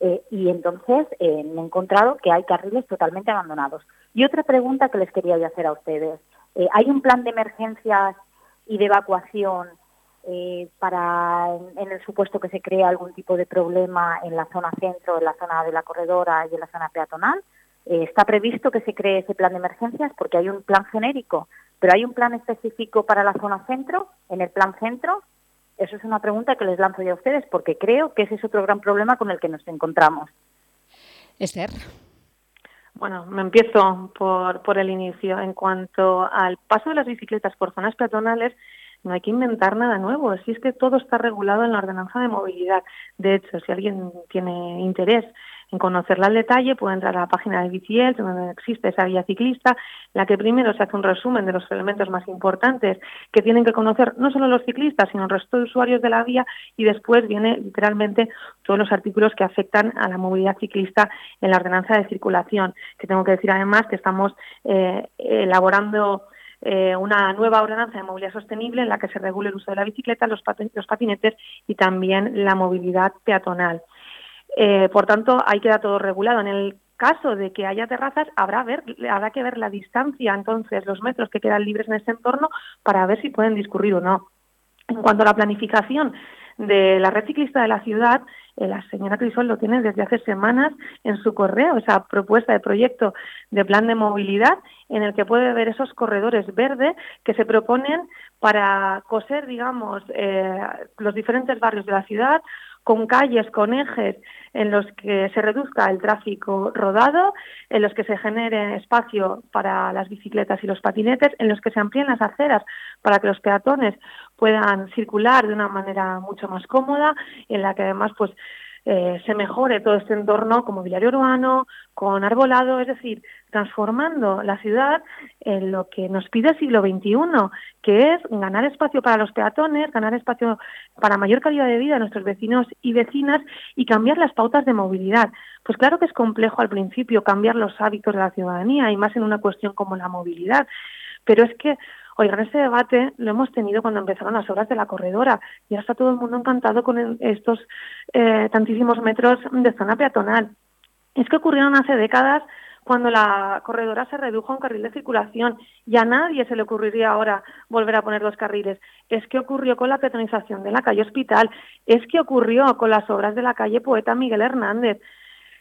Speaker 14: eh, y entonces me he encontrado que hay carriles totalmente abandonados. Y otra pregunta que les quería hacer a ustedes. Eh, ¿Hay un plan de emergencias y de evacuación eh, para, en, el supuesto que se crea algún tipo de problema en la zona centro, en la zona de la corredora y en la zona peatonal? Eh, ¿Está previsto que se cree ese plan de emergencias? Porque hay un plan genérico, pero ¿hay un plan específico para la zona centro, en el plan centro? Eso es una pregunta que les lanzo ya a ustedes, porque creo que ese es otro gran problema con el que nos encontramos.
Speaker 2: Esther.
Speaker 15: Bueno, me empiezo por, por el inicio. En cuanto al paso de las bicicletas por zonas peatonales, no hay que inventar nada nuevo. Si es que todo está regulado en la ordenanza de movilidad. De hecho, si alguien tiene interés en conocerla al detalle, puede entrar a la página de BCL, donde existe esa guía ciclista, la que primero se hace un resumen de los elementos más importantes que tienen que conocer no solo los ciclistas, sino el resto de usuarios de la vía, y después viene literalmente todos los artículos que afectan a la movilidad ciclista en la ordenanza de circulación, que tengo que decir además que estamos eh, elaborando eh, una nueva ordenanza de movilidad sostenible en la que se regule el uso de la bicicleta, los, patinetes y también la movilidad peatonal. Eh, por tanto, hay queda todo regulado. En el caso de que haya terrazas, habrá, ver, habrá que ver la distancia, entonces, los metros que quedan libres en ese entorno para ver si pueden discurrir o no. En cuanto a la planificación de la red ciclista de la ciudad, eh, la señora Crisol lo tiene desde hace semanas en su correo, esa propuesta de proyecto de plan de movilidad en el que puede ver esos corredores verdes que se proponen para coser, digamos, eh, los diferentes barrios de la ciudad con calles, con ejes en los que se reduzca el tráfico rodado, en los que se genere espacio para las bicicletas y los patinetes, en los que se amplíen las aceras para que los peatones puedan circular de una manera mucho más cómoda, en la que además pues eh, se mejore todo este entorno con mobiliario urbano, con arbolado, es decir, transformando la ciudad en lo que nos pide el siglo XXI, que es ganar espacio para los peatones, ganar espacio para mayor calidad de vida de nuestros vecinos y vecinas y cambiar las pautas de movilidad. Pues claro que es complejo al principio cambiar los hábitos de la ciudadanía y más en una cuestión como la movilidad, pero es que Oigan, este debate lo hemos tenido cuando empezaron las obras de la corredora y ahora está todo el mundo encantado con estos eh, tantísimos metros de zona peatonal. Es que ocurrieron hace décadas cuando la corredora se redujo a un carril de circulación y a nadie se le ocurriría ahora volver a poner dos carriles. Es que ocurrió con la peatonización de la calle Hospital, es que ocurrió con las obras de la calle Poeta Miguel Hernández.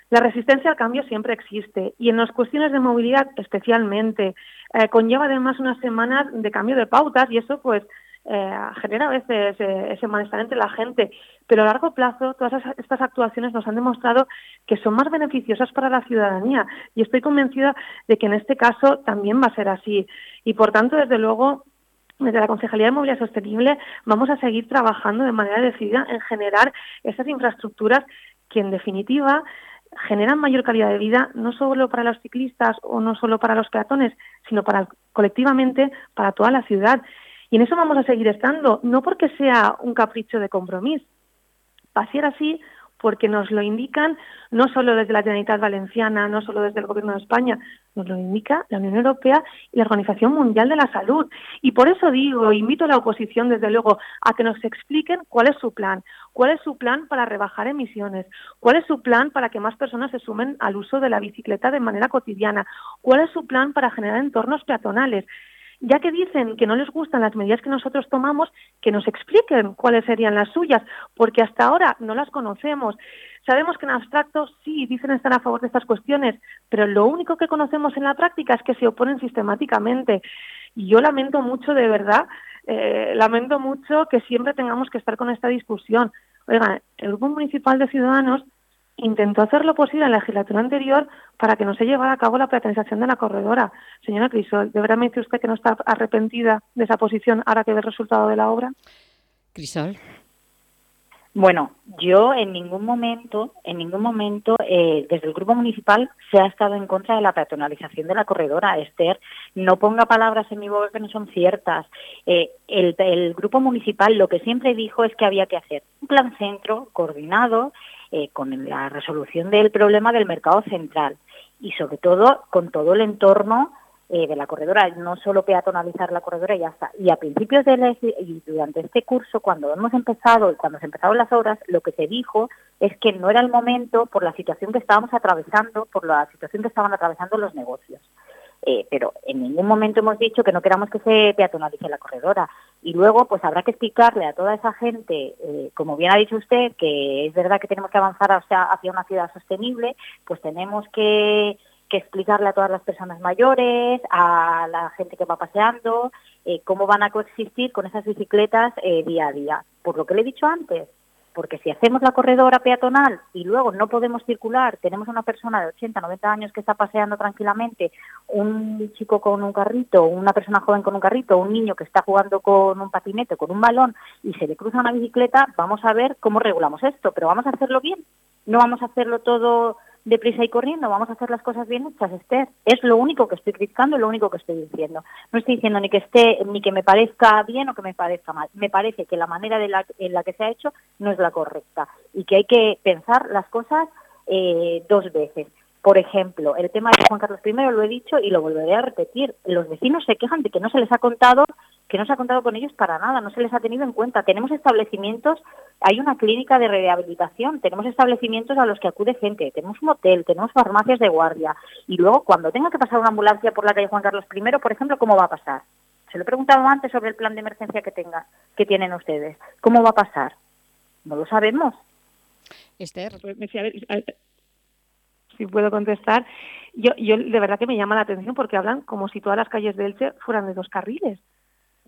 Speaker 15: La resistencia al cambio siempre existe y en las cuestiones de movilidad especialmente. Eh, conlleva además unas semanas de cambio de pautas y eso pues eh, genera a veces eh, ese malestar entre la gente, pero a largo plazo todas estas actuaciones nos han demostrado que son más beneficiosas para la ciudadanía y estoy convencida de que en este caso también va a ser así y por tanto desde luego desde la Concejalía de Movilidad Sostenible vamos a seguir trabajando de manera decidida en generar esas infraestructuras que en definitiva generan mayor calidad de vida no solo para los ciclistas o no solo para los peatones, sino para colectivamente para toda la ciudad. Y en eso vamos a seguir estando, no porque sea un capricho de compromiso. Va así porque nos lo indican no solo desde la Generalitat Valenciana, no solo desde el Gobierno de España, nos lo indica la Unión Europea y la Organización Mundial de la Salud. Y por eso digo, invito a la oposición, desde luego, a que nos expliquen cuál es su plan, cuál es su plan para rebajar emisiones, cuál es su plan para que más personas se sumen al uso de la bicicleta de manera cotidiana, cuál es su plan para generar entornos peatonales. Ya que dicen que no les gustan las medidas que nosotros tomamos, que nos expliquen cuáles serían las suyas, porque hasta ahora no las conocemos. Sabemos que en abstracto sí dicen estar a favor de estas cuestiones, pero lo único que conocemos en la práctica es que se oponen sistemáticamente. Y yo lamento mucho, de verdad, eh, lamento mucho que siempre tengamos que estar con esta discusión. Oiga, el Grupo Municipal de Ciudadanos intentó hacer lo posible en la legislatura anterior para que no se llevara a cabo la peatonalización de la corredora. Señora Crisol, ¿de verdad me dice usted que no está arrepentida de esa posición ahora que ve el resultado de la obra?
Speaker 2: Crisol.
Speaker 14: Bueno, yo en ningún momento, en ningún momento, eh, desde el grupo municipal se ha estado en contra de la peatonalización de la corredora. Esther, no ponga palabras en mi boca que no son ciertas. Eh, el, el, grupo municipal lo que siempre dijo es que había que hacer un plan centro coordinado eh, con la resolución del problema del mercado central y sobre todo con todo el entorno eh, de la corredora, no solo peatonalizar la corredora y ya está. Y a principios de y durante este curso, cuando hemos empezado y cuando se empezaron las obras, lo que se dijo es que no era el momento por la situación que estábamos atravesando, por la situación que estaban atravesando los negocios. Eh, pero en ningún momento hemos dicho que no queramos que se peatonalice la corredora. Y luego, pues habrá que explicarle a toda esa gente, eh, como bien ha dicho usted, que es verdad que tenemos que avanzar hacia una ciudad sostenible, pues tenemos que explicarle a todas las personas mayores, a la gente que va paseando, eh, cómo van a coexistir con esas bicicletas día a día. Por lo que le he dicho antes, porque si hacemos la corredora peatonal y luego no podemos circular, tenemos una persona de 80, 90 años que está paseando tranquilamente, un chico con un carrito, una persona joven con un carrito, un niño que está jugando con un patinete, con un balón y se le cruza una bicicleta, vamos a ver cómo regulamos esto, pero vamos a hacerlo bien. No vamos a hacerlo todo deprisa y corriendo, vamos a hacer las cosas bien hechas, Esther. Es lo único que estoy criticando, lo único que estoy diciendo. No estoy diciendo ni que esté, ni que me parezca bien o que me parezca mal. Me parece que la manera de la, en la que se ha hecho no es la correcta y que hay que pensar las cosas eh, dos veces. Por ejemplo, el tema de Juan Carlos I lo he dicho y lo volveré a repetir. Los vecinos se quejan de que no se les ha contado, que no se ha contado con ellos para nada, no se les ha tenido en cuenta. Tenemos establecimientos, hay una clínica de rehabilitación, tenemos establecimientos a los que acude gente, tenemos un hotel, tenemos farmacias de guardia. Y luego, cuando tenga que pasar una ambulancia por la calle Juan Carlos I, por ejemplo, ¿cómo va a pasar? Se lo he preguntado antes sobre el plan de emergencia que tenga, que tienen ustedes. ¿Cómo va a pasar? No lo sabemos.
Speaker 2: Esther.
Speaker 15: Pues, si puedo contestar, yo, yo de verdad que me llama la atención porque hablan como si todas las calles de Elche fueran de dos carriles,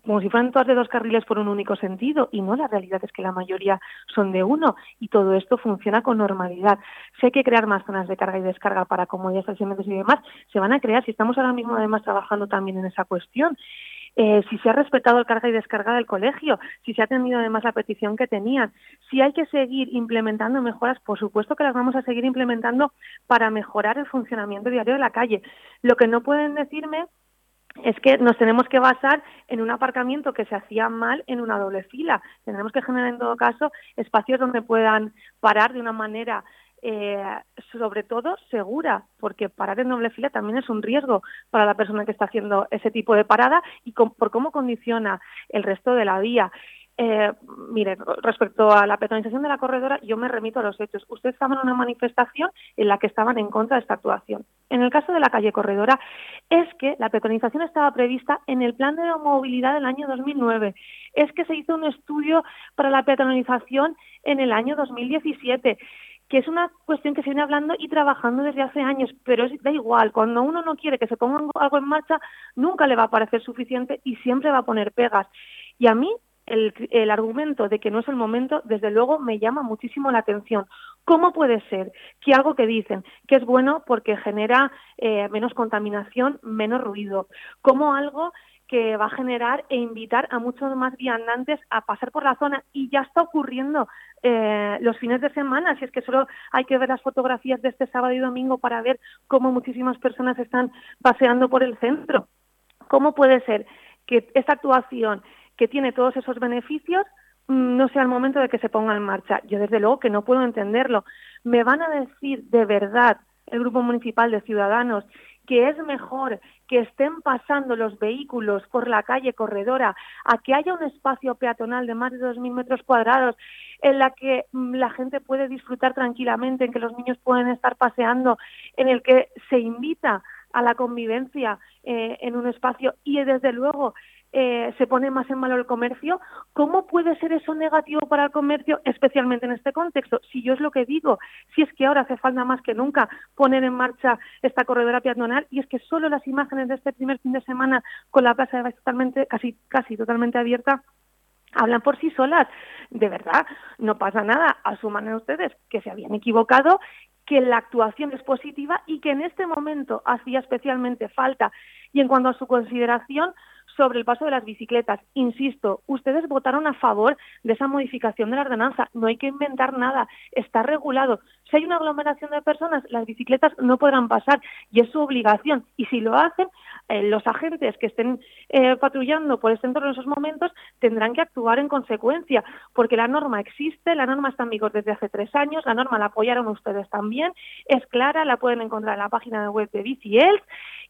Speaker 15: como si fueran todas de dos carriles por un único sentido, y no, la realidad es que la mayoría son de uno, y todo esto funciona con normalidad. Si hay que crear más zonas de carga y descarga para comodidades, estacionamientos y demás, se van a crear, si estamos ahora mismo además trabajando también en esa cuestión. Eh, si se ha respetado el carga y descarga del colegio, si se ha atendido además la petición que tenían, si hay que seguir implementando mejoras, por supuesto que las vamos a seguir implementando para mejorar el funcionamiento diario de la calle. Lo que no pueden decirme es que nos tenemos que basar en un aparcamiento que se hacía mal en una doble fila. Tendremos que generar en todo caso espacios donde puedan parar de una manera eh, sobre todo segura, porque parar en doble fila también es un riesgo para la persona que está haciendo ese tipo de parada y por cómo condiciona el resto de la vía. Eh, mire, respecto a la petonización de la corredora, yo me remito a los hechos. Ustedes estaban en una manifestación en la que estaban en contra de esta actuación. En el caso de la calle Corredora, es que la petonización estaba prevista en el plan de movilidad del año 2009. Es que se hizo un estudio para la peatonalización en el año 2017 que es una cuestión que se viene hablando y trabajando desde hace años, pero es, da igual, cuando uno no quiere que se ponga algo en marcha, nunca le va a parecer suficiente y siempre va a poner pegas. Y a mí el, el, argumento de que no es el momento, desde luego, me llama muchísimo la atención. ¿Cómo puede ser que algo que dicen que es bueno porque genera eh, menos contaminación, menos ruido, como algo que va a generar e invitar a muchos más viandantes a pasar por la zona y ya está ocurriendo eh, los fines de semana, si es que solo hay que ver las fotografías de este sábado y domingo para ver cómo muchísimas personas están paseando por el centro. ¿Cómo puede ser que esta actuación que tiene todos esos beneficios mm, no sea el momento de que se ponga en marcha? Yo desde luego que no puedo entenderlo. ¿Me van a decir de verdad el Grupo Municipal de Ciudadanos que es mejor que estén pasando los vehículos por la calle corredora a que haya un espacio peatonal de más de 2.000 metros cuadrados en la que mm, la gente puede disfrutar tranquilamente, en que los niños pueden estar paseando, en el que se invita a la convivencia eh, en un espacio y desde luego eh, se pone más en valor el comercio, ¿cómo puede ser eso negativo para el comercio, especialmente en este contexto? Si yo es lo que digo, si es que ahora hace falta más que nunca poner en marcha esta corredora peatonal y es que solo las imágenes de este primer fin de semana con la plaza de Baix totalmente, casi, casi totalmente abierta, hablan por sí solas. De verdad, no pasa nada. Asuman ustedes que se habían equivocado que la actuación es positiva y que en este momento hacía especialmente falta. Y en cuanto a su consideración, sobre el paso de las bicicletas. Insisto, ustedes votaron a favor de esa modificación de la ordenanza. No hay que inventar nada. Está regulado. Si hay una aglomeración de personas, las bicicletas no podrán pasar y es su obligación. Y si lo hacen, eh, los agentes que estén eh, patrullando por este entorno en esos momentos tendrán que actuar en consecuencia, porque la norma existe, la norma está en vigor desde hace tres años, la norma la apoyaron ustedes también, es clara, la pueden encontrar en la página web de BCL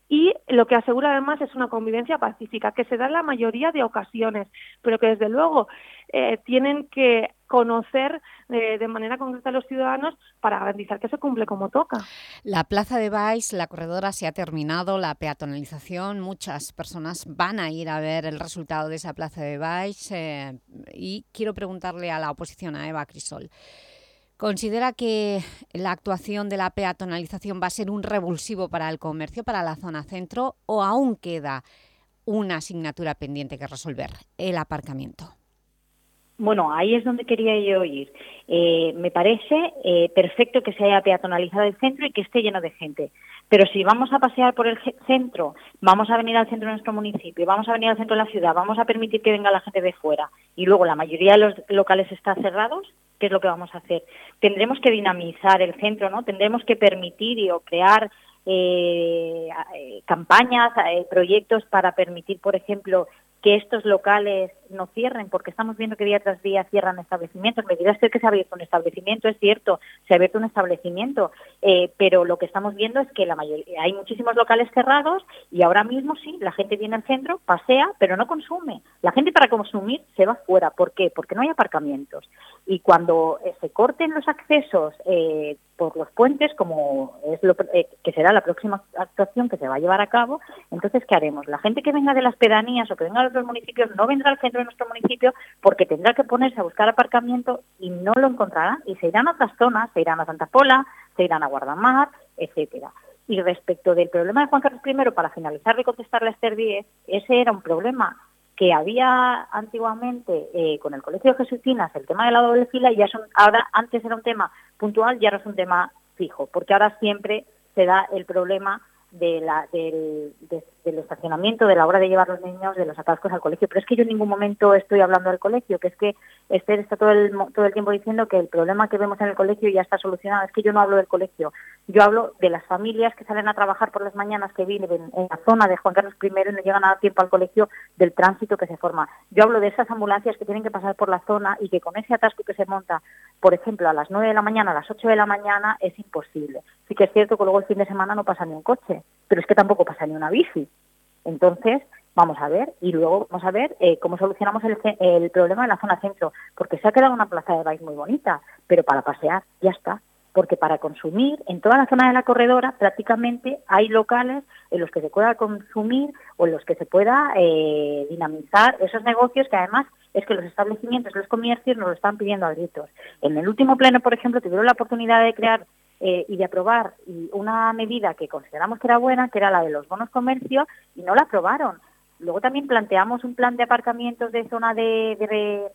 Speaker 15: y lo que asegura además es una convivencia pacífica, que se da en la mayoría de ocasiones, pero que desde luego eh, tienen que conocer eh, de manera concreta a los ciudadanos para garantizar que se cumple como toca.
Speaker 2: La Plaza de Baix, la corredora se ha terminado, la peatonalización, muchas personas van a ir a ver el resultado de esa Plaza de Baix eh, y quiero preguntarle a la oposición, a Eva Crisol, ¿Considera que la actuación de la peatonalización va a ser un revulsivo para el comercio, para la zona centro, o aún queda una asignatura pendiente que resolver, el aparcamiento?
Speaker 14: Bueno, ahí es donde quería yo ir. Eh, me parece eh, perfecto que se haya peatonalizado el centro y que esté lleno de gente. Pero si vamos a pasear por el centro, vamos a venir al centro de nuestro municipio, vamos a venir al centro de la ciudad, vamos a permitir que venga la gente de fuera y luego la mayoría de los locales están cerrados, ¿qué es lo que vamos a hacer? Tendremos que dinamizar el centro, ¿no? Tendremos que permitir y o crear eh, campañas, proyectos para permitir, por ejemplo, que estos locales no cierren, porque estamos viendo que día tras día cierran establecimientos. Me dirá usted que se ha abierto un establecimiento, es cierto, se ha abierto un establecimiento, eh, pero lo que estamos viendo es que la mayoría, hay muchísimos locales cerrados y ahora mismo sí, la gente viene al centro, pasea, pero no consume. La gente para consumir se va fuera. ¿Por qué? Porque no hay aparcamientos. Y cuando eh, se corten los accesos eh, por los puentes, como es lo que será la próxima actuación que se va a llevar a cabo, entonces, ¿qué haremos? La gente que venga de las pedanías o que venga de otros municipios no vendrá al centro de nuestro municipio porque tendrá que ponerse a buscar aparcamiento y no lo encontrará y se irán a otras zonas, se irán a Santa Pola, se irán a Guardamar, etcétera. Y respecto del problema de Juan Carlos I, para finalizar de contestarle a Esther Díez, ese era un problema que había antiguamente eh, con el Colegio de Jesuitinas, el tema de la doble fila, y ya son, ahora antes era un tema puntual y ahora es un tema fijo, porque ahora siempre se da el problema de la, del, del estacionamiento, de la hora de llevar los niños de los atascos al colegio. Pero es que yo en ningún momento estoy hablando del colegio, que es que Esther está todo el, todo el tiempo diciendo que el problema que vemos en el colegio ya está solucionado. Es que yo no hablo del colegio, yo hablo de las familias que salen a trabajar por las mañanas, que viven en la zona de Juan Carlos I y no llegan a dar tiempo al colegio, del tránsito que se forma. Yo hablo de esas ambulancias que tienen que pasar por la zona y que con ese atasco que se monta, por ejemplo, a las 9 de la mañana, a las 8 de la mañana, es imposible. Sí que es cierto que luego el fin de semana no pasa ni un coche, pero es que tampoco pasa ni una bici. Entonces, vamos a ver y luego vamos a ver eh, cómo solucionamos el, problema en la zona centro, porque se ha quedado una plaza de baile muy bonita, pero para pasear ya está, porque para consumir en toda la zona de la corredora prácticamente hay locales en los que se pueda consumir o en los que se pueda eh, dinamizar esos negocios que además es que los establecimientos, los comercios nos lo están pidiendo a gritos. En el último pleno, por ejemplo, tuvieron la oportunidad de crear eh, y de aprobar una medida que consideramos que era buena, que era la de los bonos comercio, y no la aprobaron. Luego también planteamos un plan de aparcamientos de zona de,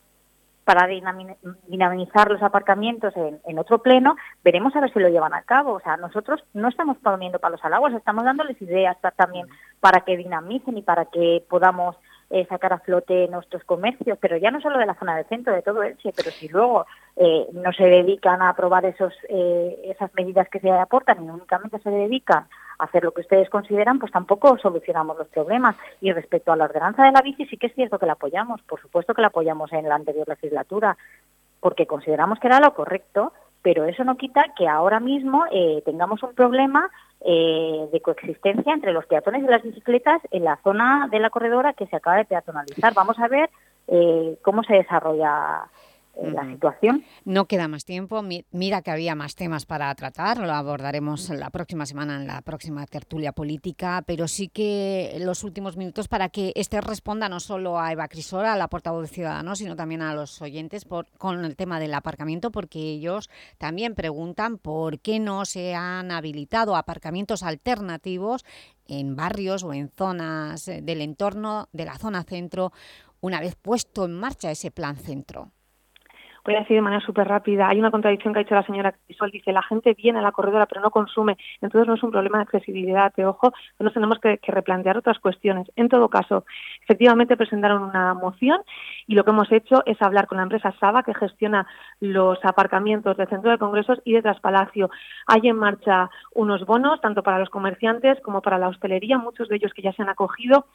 Speaker 14: para dinamizar los aparcamientos en, otro pleno, veremos a ver si lo llevan a cabo. O sea, nosotros no estamos poniendo palos al agua, estamos dándoles ideas también para que dinamicen y para que podamos eh, sacar a flote nuestros comercios, pero ya no solo de la zona del centro, de todo Elche, pero si luego eh, no se dedican a aprobar esos, eh, esas medidas que se aportan y únicamente se dedican a hacer lo que ustedes consideran, pues tampoco solucionamos los problemas. Y respecto a la ordenanza de la bici, sí que es cierto que la apoyamos, por supuesto que la apoyamos en la anterior legislatura, porque consideramos que era lo correcto, pero eso no quita que ahora mismo tengamos un problema eh, de coexistencia entre los peatones y las bicicletas en la zona de la corredora que se acaba de peatonalizar. Vamos a ver eh, cómo se desarrolla eh, la situación.
Speaker 2: No queda más tiempo. Mira que había más temas para tratar. Lo abordaremos la próxima semana en la próxima tertulia política, pero sí que los últimos minutos para que este responda no solo a Eva Crisora, la portavoz de Ciudadanos, sino también a los oyentes por, con el tema del aparcamiento, porque ellos también preguntan por qué no se han habilitado aparcamientos alternativos en barrios o en zonas del entorno de la zona centro una vez puesto en marcha ese plan centro.
Speaker 15: Voy a decir de manera súper rápida. Hay una contradicción que ha dicho la señora Crisol. Dice, la gente viene a la corredora pero no consume. Entonces no es un problema de accesibilidad, de ojo. Nos tenemos que, replantear otras cuestiones. En todo caso, efectivamente presentaron una moción y lo que hemos hecho es hablar con la empresa Saba que gestiona los aparcamientos del Centro de Congresos y de Traspalacio. Hay en marcha unos bonos, tanto para los comerciantes como para la hostelería, muchos de ellos que ya se han acogido,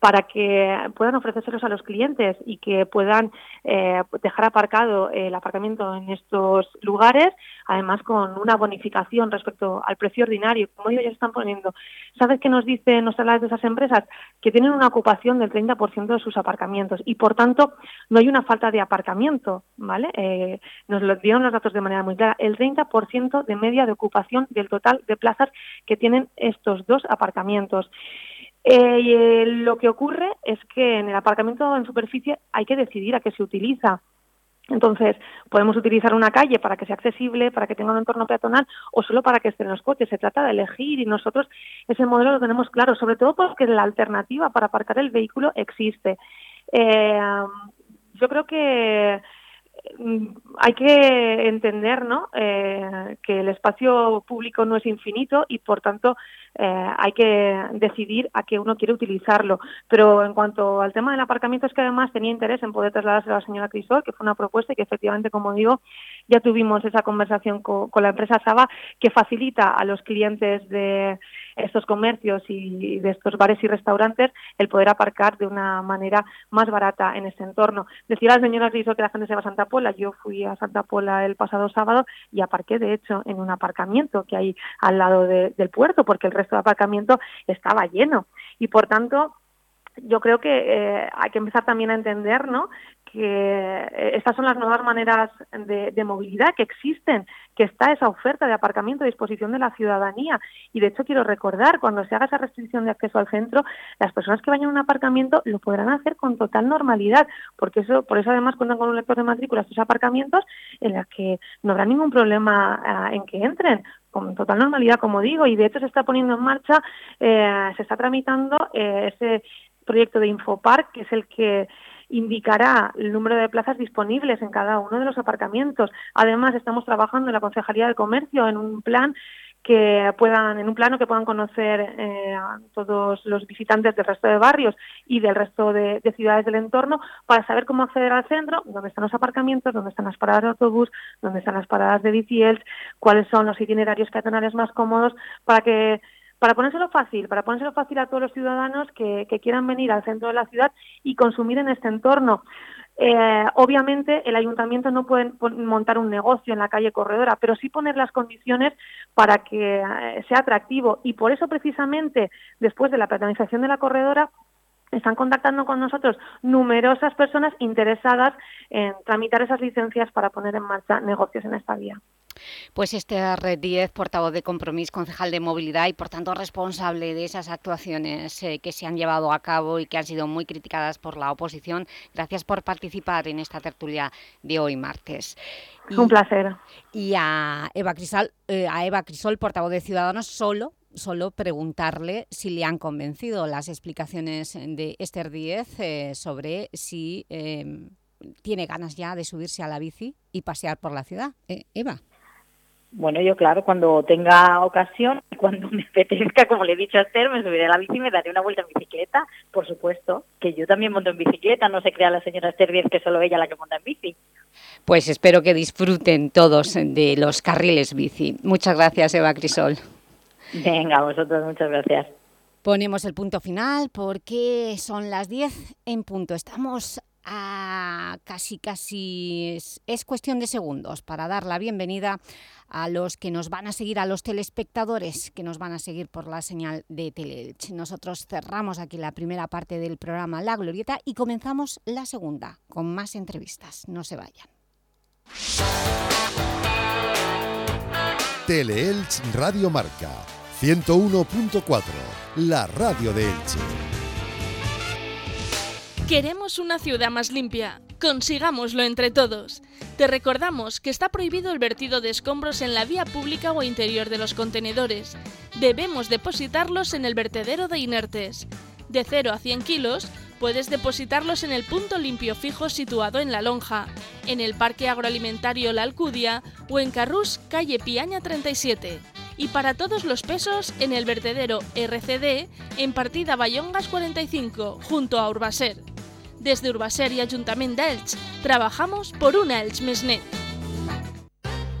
Speaker 15: para que puedan ofrecérselos a los clientes y que puedan eh, dejar aparcado el aparcamiento en estos lugares, además con una bonificación respecto al precio ordinario. Como digo, ya están poniendo. ¿Sabes qué nos dicen, nos hablan de esas empresas? Que tienen una ocupación del 30% de sus aparcamientos y, por tanto, no hay una falta de aparcamiento, ¿vale? Eh, nos lo dieron los datos de manera muy clara. El 30% de media de ocupación del total de plazas que tienen estos dos aparcamientos. Eh, lo que ocurre es que en el aparcamiento en superficie hay que decidir a qué se utiliza. Entonces, podemos utilizar una calle para que sea accesible, para que tenga un entorno peatonal o solo para que estén los coches. Se trata de elegir y nosotros ese modelo lo tenemos claro, sobre todo porque la alternativa para aparcar el vehículo existe. Eh, yo creo que hay que entender ¿no? Eh, que el espacio público no es infinito y, por tanto, eh, hay que decidir a qué uno quiere utilizarlo. Pero en cuanto al tema del aparcamiento, es que además tenía interés en poder trasladarse a la señora Crisol, que fue una propuesta y que efectivamente, como digo, ya tuvimos esa conversación con, la empresa Saba, que facilita a los clientes de estos comercios y de estos bares y restaurantes el poder aparcar de una manera más barata en este entorno. Decía la señora Crisol que la gente se va a Santa Pola. Yo fui a Santa Pola el pasado sábado y aparqué, de hecho, en un aparcamiento que hay al lado del puerto, porque el resto de aparcamiento estaba lleno. Y por tanto, yo creo que eh, hay que empezar también a entender ¿no? Que eh, estas son las nuevas maneras de, movilidad que existen, que está esa oferta de aparcamiento a disposición de la ciudadanía. Y de hecho quiero recordar, cuando se haga esa restricción de acceso al centro, las personas que vayan a un aparcamiento lo podrán hacer con total normalidad, porque eso, por eso además cuentan con un lector de matrícula estos aparcamientos en los que no habrá ningún problema ah, en que entren con total normalidad, como digo, y de hecho se está poniendo en marcha, eh, se está tramitando eh, ese proyecto de Infopark, que es el que indicará el número de plazas disponibles en cada uno de los aparcamientos. Además, estamos trabajando en la Concejalía de Comercio en un plan que puedan, en un plano que puedan conocer eh, todos los visitantes del resto de barrios y del resto de, ciudades del entorno para saber cómo acceder al centro, dónde están los aparcamientos, dónde están las paradas de autobús, dónde están las paradas de biciels, cuáles son los itinerarios peatonales más cómodos para que para ponérselo fácil, para ponérselo fácil a todos los ciudadanos que, quieran venir al centro de la ciudad y consumir en este entorno. Eh, obviamente el ayuntamiento no puede montar un negocio en la calle corredora, pero sí poner las condiciones para que eh, sea atractivo y por eso precisamente después de la peatonalización de la corredora están contactando con nosotros numerosas personas interesadas en tramitar esas licencias para poner en marcha negocios en esta vía.
Speaker 2: Pues este Red 10, portavoz de Compromís, concejal de Movilidad y por tanto responsable de esas actuaciones eh, que se han llevado a cabo y que han sido muy criticadas por la oposición. Gracias por participar en esta tertulia de hoy martes.
Speaker 15: Un placer.
Speaker 2: Y a Eva, eh, a Eva Crisol, portavoz de Ciudadanos, solo solo preguntarle si le han convencido las explicaciones de Esther 10 eh, sobre si tiene ganas ya de subirse a la bici y pasear por la ciudad. Eva.
Speaker 14: Bueno, yo claro, cuando tenga ocasión, cuando me apetezca, como le he dicho a Esther, me subiré a la bici y me daré una vuelta en bicicleta, por supuesto, que yo también monto en bicicleta, no se crea la señora Esther Díez que solo ella la que monta en bici.
Speaker 2: Pues espero que disfruten todos de los carriles bici. Muchas gracias, Eva Crisol.
Speaker 14: Venga, vosotros muchas gracias.
Speaker 2: Ponemos el punto final porque son las 10 en punto. Estamos a casi, casi... Es, cuestión de segundos para dar la bienvenida a los que nos van a seguir, a los telespectadores que nos van a seguir por la señal de Teleelch. Nosotros cerramos aquí la primera parte del programa La Glorieta y comenzamos la segunda con más entrevistas. No se vayan.
Speaker 4: Teleelch Radio Marca 101.4, la radio de Elche.
Speaker 16: Queremos una ciudad más limpia. Consigámoslo entre todos. Te recordamos que está prohibido el vertido de escombros en la vía pública o interior de los contenedores. Debemos depositarlos en el vertedero de inertes. De 0 a 100 kilos, puedes depositarlos en el punto limpio fijo situado en La Lonja, en el Parque Agroalimentario La Alcudia o en Carrús, calle Piaña 37. Y para todos los pesos, en el vertedero RCD, en partida Bayongas 45, junto a Urbaser. Desde Urbaser y Ayuntamiento de trabajamos por una Elche més net.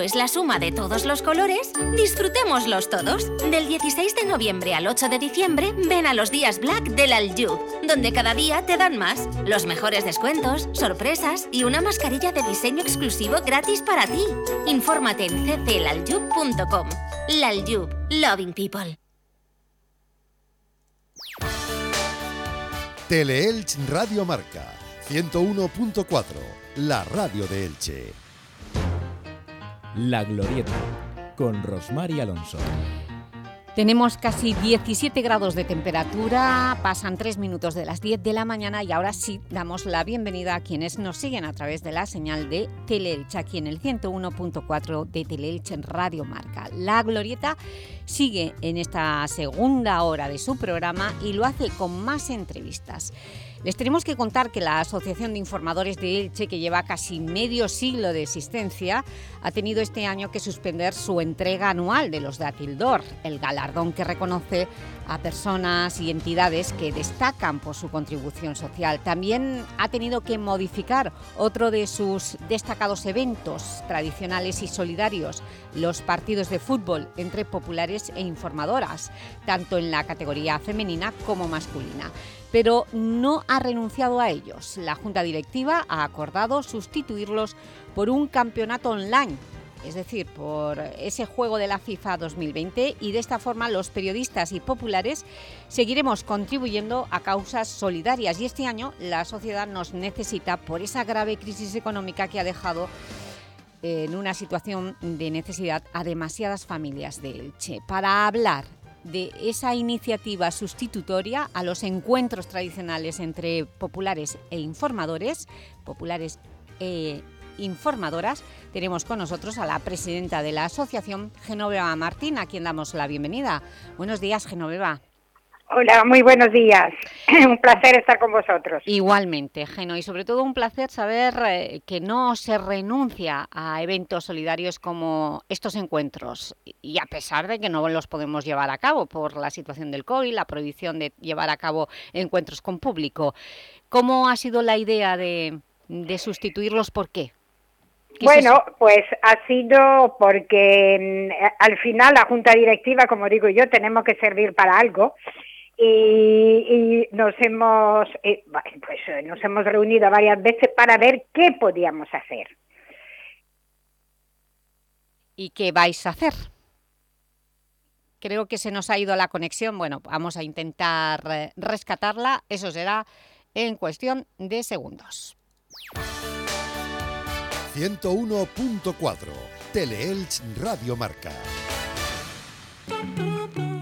Speaker 17: es la suma de todos los colores, disfrutémoslos todos. Del 16 de noviembre al 8 de diciembre, ven a los días Black del Aljub, donde cada día te dan más. Los mejores descuentos, sorpresas y una mascarilla de diseño exclusivo gratis para ti. Infórmate en cclaljub.com. Laljub, loving people.
Speaker 4: Teleelch Radio Marca 101.4, la radio de Elche.
Speaker 13: La Glorieta, con Rosmar y Alonso.
Speaker 2: Tenemos casi 17 grados de temperatura, pasan 3 minutos de las 10 de la mañana y ahora sí damos la bienvenida a quienes nos siguen a través de la señal de Teleelch, aquí en el 101.4 de Teleelch en Radio Marca. La Glorieta sigue en esta segunda hora de su programa y lo hace con más entrevistas. Les tenemos que contar que la Asociación de Informadores de Elche, que lleva casi medio siglo de existencia, ha tenido este año que suspender su entrega anual de los Datildor, el galardón que reconoce a personas y entidades que destacan por su contribución social. También ha tenido que modificar otro de sus destacados eventos tradicionales y solidarios, los partidos de fútbol entre populares e informadoras, tanto en la categoría femenina como masculina pero no ha renunciado a ellos. La Junta Directiva ha acordado sustituirlos por un campeonato online, es decir, por ese juego de la FIFA 2020 y de esta forma los periodistas y populares seguiremos contribuyendo a causas solidarias y este año la sociedad nos necesita por esa grave crisis económica que ha dejado en una situación de necesidad a demasiadas familias de Elche. Para hablar de esa iniciativa sustitutoria a los encuentros tradicionales entre populares e informadores, populares e informadoras, tenemos con nosotros a la presidenta de la asociación, Genoveva Martín, a quien damos la bienvenida. Buenos días, Genoveva.
Speaker 18: Hola, muy buenos días. un placer estar con vosotros.
Speaker 2: Igualmente, Geno, y sobre todo un placer saber eh, que no se renuncia a eventos solidarios como estos encuentros, y a pesar de que no los podemos llevar a cabo por la situación del COVID, la prohibición de llevar a cabo encuentros con público. ¿Cómo ha sido la idea de, de sustituirlos? ¿Por qué?
Speaker 18: Bueno, pues ha sido porque mm, al final la Junta Directiva, como digo yo, tenemos que servir para algo y, nos hemos eh, pues eh, nos hemos reunido varias veces para ver qué podíamos hacer.
Speaker 2: ¿Y qué vais a hacer? Creo que se nos ha ido la conexión. Bueno, vamos a intentar eh, rescatarla. Eso será en cuestión de segundos.
Speaker 4: 101.4 Teleelch Radio Marca.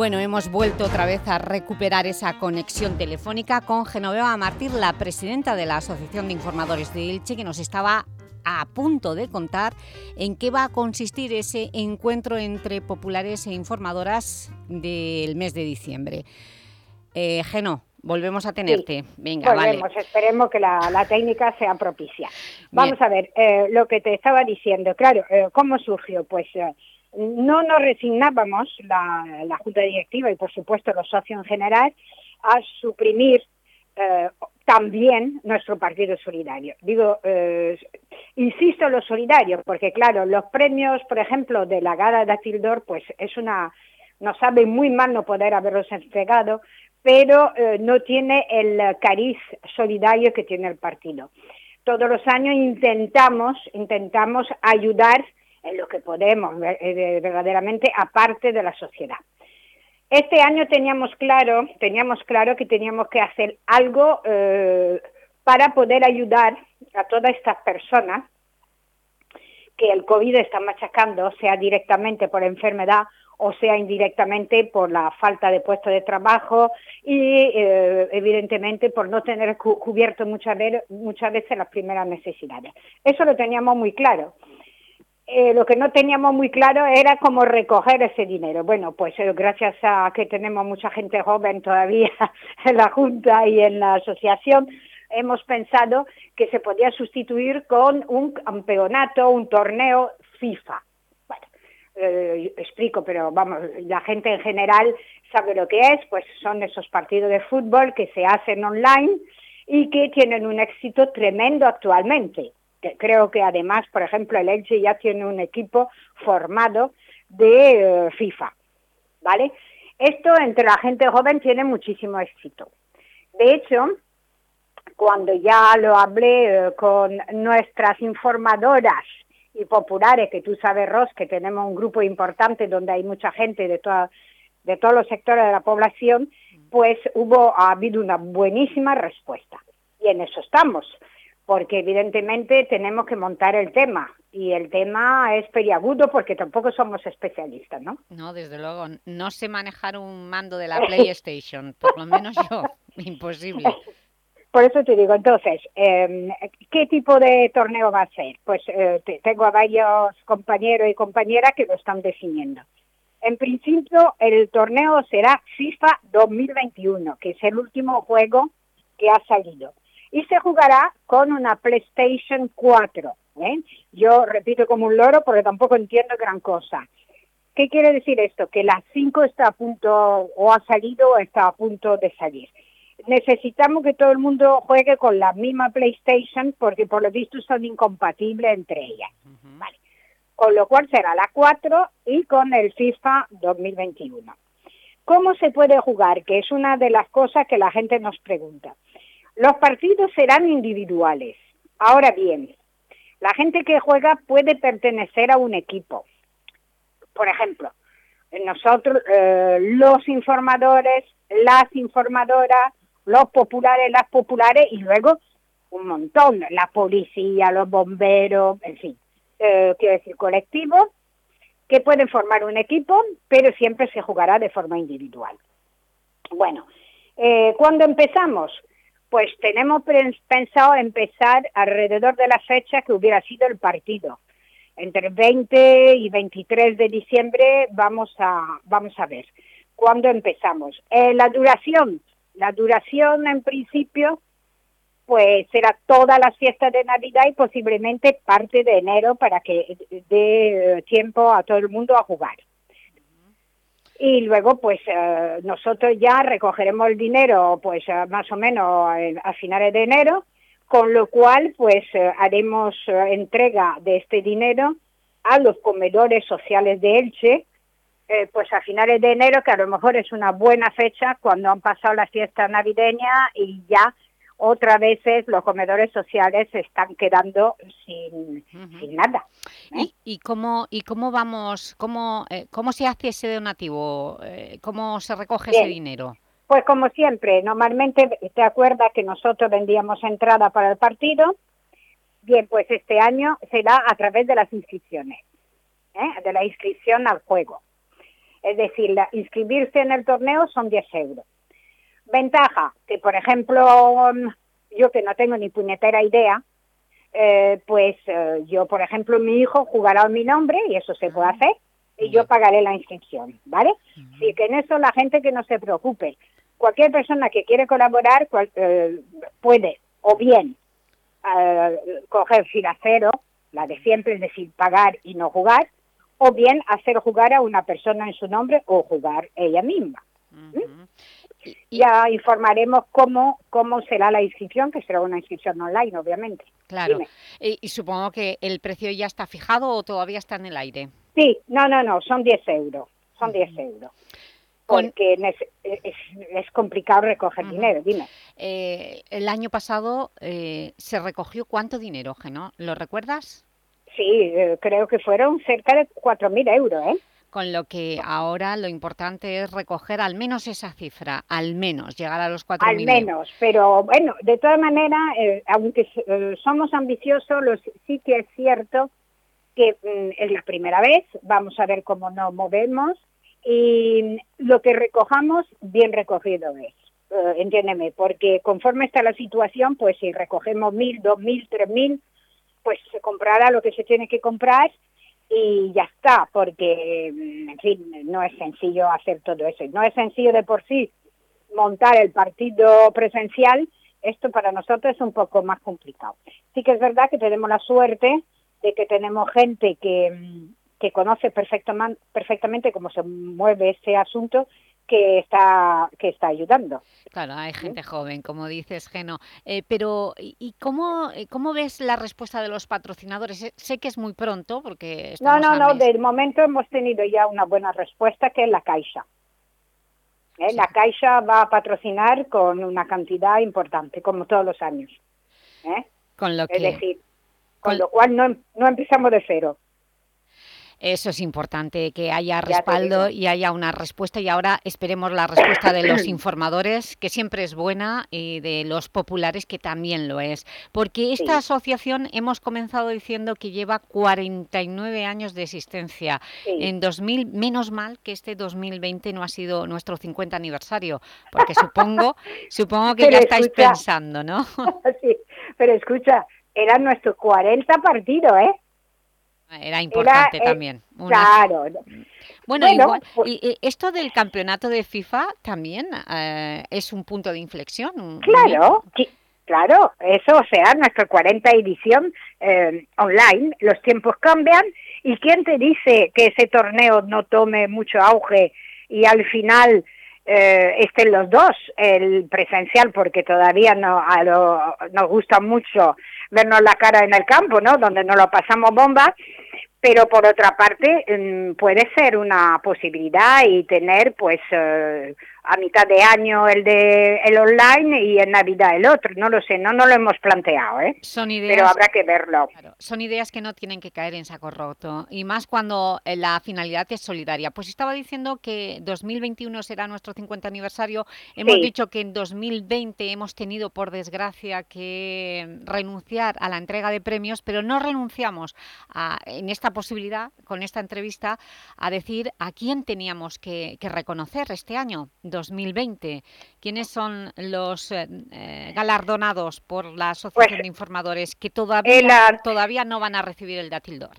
Speaker 2: Bueno, hemos vuelto otra vez a recuperar esa conexión telefónica con Genoveva Martir, la presidenta de la Asociación de Informadores de Elche, que nos estaba a punto de contar en qué va a consistir ese encuentro entre populares e informadoras del mes de diciembre. Eh, Geno, volvemos a tenerte. Venga,
Speaker 18: volvemos, esperemos que la, técnica sea propicia. Vamos a ver, eh, lo que te estaba diciendo, claro, eh, ¿cómo surgió? Pues eh, no nos resignábamos, la, Junta Directiva y por supuesto los socios en general, a suprimir eh, también nuestro partido solidario. Digo, eh, insisto en lo solidario, porque claro, los premios, por ejemplo, de la Gala de Tildor, pues es una, nos sabe muy mal no poder haberlos entregado, pero eh, no tiene el cariz solidario que tiene el partido. Todos los años intentamos, intentamos ayudar en lo que podemos eh, verdaderamente aparte de la sociedad. Este año teníamos claro, teníamos claro que teníamos que hacer algo eh, para poder ayudar a todas estas personas que el COVID está machacando, sea directamente por enfermedad o sea indirectamente por la falta de puesto de trabajo y eh, evidentemente por no tener cubierto muchas veces las primeras necesidades. Eso lo teníamos muy claro. Eh, lo que no teníamos muy claro era cómo recoger ese dinero. Bueno, pues eh, gracias a que tenemos mucha gente joven todavía en la Junta y en la asociación, hemos pensado que se podía sustituir con un campeonato, un torneo FIFA. Bueno, eh, explico, pero vamos, la gente en general sabe lo que es, pues son esos partidos de fútbol que se hacen online y que tienen un éxito tremendo actualmente creo que además, por ejemplo, el Elche ya tiene un equipo formado de eh, FIFA, ¿vale? Esto entre la gente joven tiene muchísimo éxito. De hecho, cuando ya lo hablé eh, con nuestras informadoras y populares, que tú sabes, Ros, que tenemos un grupo importante donde hay mucha gente de, de todos los sectores de la población, pues hubo, ha habido una buenísima respuesta. Y en eso estamos porque evidentemente tenemos que montar el tema y el tema es periagudo porque tampoco somos especialistas, ¿no?
Speaker 2: No, desde luego, no sé manejar un mando de la PlayStation, por lo menos yo, imposible.
Speaker 18: Por eso te digo, entonces, em, ¿qué tipo de torneo va a ser? Pues eh, tengo a varios compañeros y compañeras que lo están definiendo. En principio, el torneo será FIFA 2021, que es el último juego que ha salido y se jugará con una PlayStation 4. ¿eh? Yo repito como un loro porque tampoco entiendo gran cosa. ¿Qué quiere decir esto? Que la 5 está a punto, o ha salido o está a punto de salir. Necesitamos que todo el mundo juegue con la misma PlayStation porque por lo visto son incompatibles entre ellas. Con lo cual será la 4 y con el FIFA 2021. ¿Cómo se puede jugar? Que es una de las cosas que la gente nos pregunta. Los partidos serán individuales. Ahora bien, la gente que juega puede pertenecer a un equipo. Por ejemplo, nosotros, eh, los informadores, las informadoras, los populares, las populares y luego un montón, la policía, los bomberos, en fin, eh, quiero decir, colectivos que pueden formar un equipo, pero siempre se jugará de forma individual. Bueno, eh, ¿cuándo empezamos? Pues tenemos pensado empezar alrededor de la fecha que hubiera sido el partido. Entre el 20 y 23 de diciembre vamos a, vamos a ver. ¿cuándo empezamos? Eh, la duración, la duración en principio pues será toda la fiesta de Navidad y posiblemente parte de enero para que dé tiempo a todo el mundo a jugar. Y luego, pues eh, nosotros ya recogeremos el dinero, pues eh, más o menos a finales de enero, con lo cual, pues eh, haremos entrega de este dinero a los comedores sociales de Elche, pues a finales de enero, que a lo mejor es una buena fecha cuando han pasado la fiesta navideña y ya otra vez los comedores sociales se están quedando sin, nada.
Speaker 2: ¿eh? ¿Y, cómo, ¿Y cómo vamos, cómo, eh, cómo se hace ese donativo? Eh, ¿Cómo se recoge ese dinero?
Speaker 18: Pues como siempre, normalmente, ¿te acuerdas que nosotros vendíamos entrada para el partido? Bien, pues este año será a través de las inscripciones, de la inscripción al juego. Es decir, inscribirse en el torneo son 10 euros Ventaja, que por ejemplo, mm, yo que no tengo ni puñetera idea, eh, pues eh, yo, por ejemplo, mi hijo jugará en mi nombre y eso se puede hacer y yo pagaré la inscripción, ¿vale? Así que en eso la gente que no se preocupe. Cualquier persona que quiere colaborar eh, puede o bien coger fila cero, la de siempre, es decir, pagar y no jugar, o bien hacer jugar a una persona en su nombre o jugar ella misma. Ya informaremos cómo, cómo será la inscripción, que será una inscripción online, obviamente.
Speaker 2: Claro. Y, supongo que el precio ya está fijado o todavía está en el aire.
Speaker 18: Sí, no, no, no, son 10 euros. Son 10 euros. Porque es, complicado recoger dinero, dime.
Speaker 2: Eh, el año pasado eh, se recogió cuánto dinero, Geno? ¿Lo recuerdas?
Speaker 18: Sí, eh, creo que fueron cerca de 4.000 euros, ¿eh?
Speaker 2: Con lo que ahora lo importante es recoger al menos esa cifra, al menos, llegar a los 4.000
Speaker 18: Al menos, pero bueno, de todas maneras, eh, aunque eh, somos ambiciosos, sí que es cierto que mm, es la primera vez, vamos a ver cómo nos movemos y lo que recojamos, bien recogido es. Eh, entiéndeme, porque conforme está la situación, pues si recogemos mil, dos mil, tres mil, pues se comprará lo que se tiene que comprar y ya está, porque, mm, en fin, no es sencillo hacer todo eso. No es sencillo de por sí montar el partido presencial, esto para nosotros es un poco más complicado. Sí que es verdad que tenemos la suerte de que tenemos gente que, mm, que conoce perfectamente, perfectamente cómo se mueve este asunto que está, que está ayudando.
Speaker 2: Claro, hay gente joven, como dices, Geno. Eh, pero, ¿y cómo, eh, cómo ves la respuesta de los patrocinadores? Sé que es muy pronto, porque...
Speaker 18: No, no, no, del momento hemos tenido ya una buena respuesta, que es la Caixa. ¿Eh? La Caixa va a patrocinar con una cantidad importante, como todos los años.
Speaker 2: Con lo que...
Speaker 18: Es decir, con, lo cual no, no empezamos de cero.
Speaker 2: Eso es importante, que haya respaldo y haya una respuesta y ahora esperemos la respuesta de los informadores, que siempre es buena, y de los populares, que también lo es. Porque esta asociación hemos comenzado diciendo que lleva 49 años de existencia. En 2000, menos mal que este 2020 no ha sido nuestro 50 aniversario, porque supongo, supongo que ya estáis pensando, ¿no?
Speaker 18: sí, pero escucha, era nuestro 40 partido, ¿eh?
Speaker 2: Era importante eh, también.
Speaker 18: Claro.
Speaker 2: Bueno, igual, pues y, esto del campeonato de FIFA también eh, es un punto de inflexión.
Speaker 18: Claro, claro, eso, o sea, nuestra 40 edición eh, online, los tiempos cambian y ¿quién te dice que ese torneo no tome mucho auge y al final estén los dos, el presencial, porque todavía no a nos gusta mucho vernos la cara en el campo, ¿no? Donde nos lo pasamos bomba, pero por otra parte mm, puede ser una posibilidad y tener pues eh, a mitad de año el de el online y en Navidad el otro, no lo sé, no no lo hemos planteado, ¿eh?
Speaker 2: Son ideas,
Speaker 18: pero habrá que verlo.
Speaker 2: son ideas que no tienen que caer en saco roto y más cuando eh, la finalidad es solidaria. Pues estaba diciendo que 2021 será nuestro 50 aniversario, hemos dicho que en 2020 hemos tenido por desgracia que renunciar a la entrega de premios, pero no renunciamos a, en esta posibilidad, con esta entrevista, a decir a quién teníamos que, que reconocer este año, 2020. ¿Quiénes son los eh, eh, galardonados por la Asociación pues, de Informadores que todavía, todavía no van a recibir el Datildor?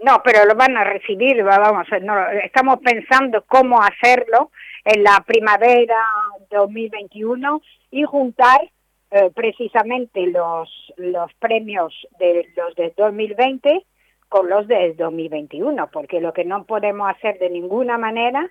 Speaker 18: No, pero lo van a recibir, vamos, no, estamos pensando cómo hacerlo en la primavera 2021 y juntar eh, precisamente los, los premios de los de 2020 con los de 2021, porque lo que no podemos hacer de ninguna manera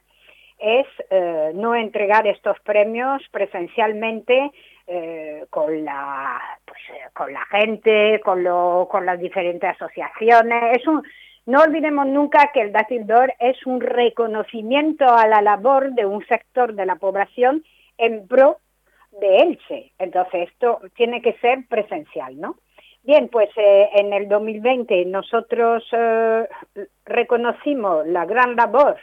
Speaker 18: es eh, no entregar estos premios presencialmente eh, con la pues, con la gente, con, con las diferentes asociaciones. Es un, no olvidemos nunca que el Dátil d'Or es un reconocimiento a la labor de un sector de la población en pro de Elche. Entonces esto tiene que ser presencial, ¿no? Bien, pues eh, en el 2020 nosotros eh, reconocimos la gran labor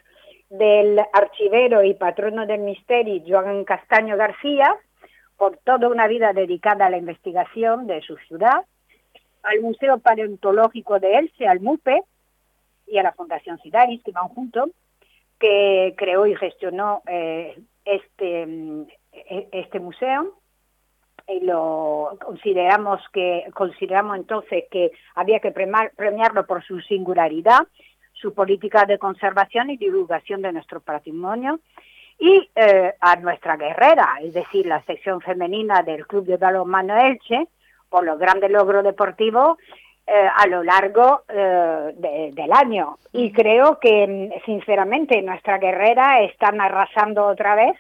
Speaker 18: del archivero y patrono del misterio Joan Castaño García por toda una vida dedicada a la investigación de su ciudad, al Museo Paleontológico de Elche, al MUPE, y a la Fundación Sidaris, que van juntos, que creó y gestionó eh, este, mm, e, este museo. Y lo consideramos que consideramos entonces que había que premiarlo por su singularidad, su política de conservación y divulgación de nuestro patrimonio y eh, a nuestra guerrera, es decir, la sección femenina del Club de Balonmano Elche, por los grandes logros deportivos eh, a lo largo eh, del año. Y creo que, mm, sinceramente, nuestra guerrera están arrasando otra vez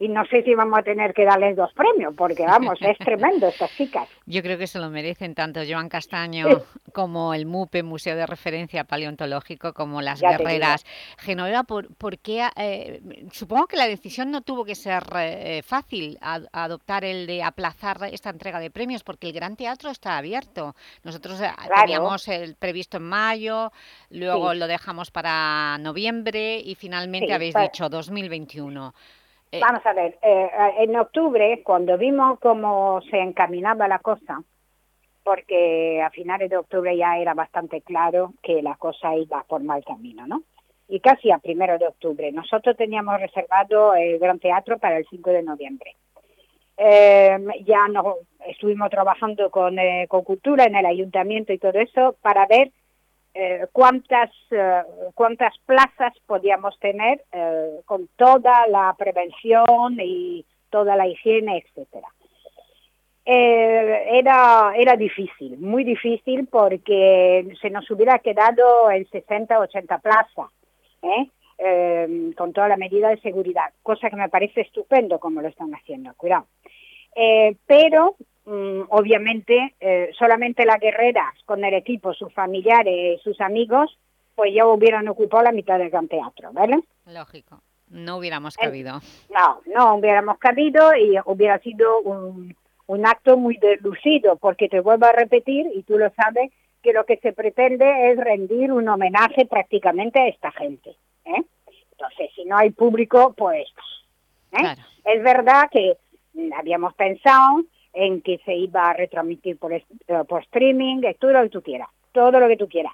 Speaker 18: y no sé si vamos a tener que darles dos premios, porque vamos, es tremendo estas chicas.
Speaker 2: Yo creo que se lo merecen tanto Joan Castaño como el MUPE, Museo de Referencia Paleontológico, como las guerreras. Genoveva, ¿por, por qué, eh, supongo que la decisión no tuvo que ser eh, fácil adoptar el de aplazar esta entrega de premios, porque el Gran Teatro está abierto. Nosotros eh, teníamos el previsto en mayo, luego lo dejamos para noviembre y finalmente habéis dicho 2021.
Speaker 18: Eh, Vamos a ver, eh, en octubre, cuando vimos cómo se encaminaba la cosa, porque a finales de octubre ya era bastante claro que la cosa iba por mal camino, ¿no? Y casi a primero de octubre. Nosotros teníamos reservado el Gran Teatro para el 5 de noviembre. Eh, ya no, estuvimos trabajando con, con Cultura en el Ayuntamiento y todo eso para ver eh, cuántas, eh, cuántas plazas podíamos tener eh, con toda la prevención y toda la higiene, etcétera. era, era difícil, muy difícil porque se nos hubiera quedado en 60 80 plazas, con toda la medida de seguridad, cosa que me parece estupendo como lo están haciendo, cuidado. pero Mm, obviamente eh, solamente las guerreras con el equipo, sus familiares, sus amigos, pues ya hubieran ocupado la mitad del gran teatro, ¿vale?
Speaker 2: Lógico, no hubiéramos cabido.
Speaker 18: no, no hubiéramos cabido y hubiera sido un, un acto muy delucido, porque te vuelvo a repetir, y tú lo sabes, que lo que se pretende es rendir un homenaje prácticamente a esta gente. ¿eh? Entonces, si no hay público, pues... ¿eh? Es verdad que habíamos pensado en que se iba a retransmitir por, eh, por streaming, todo lo que tú quieras, todo lo que tú quieras.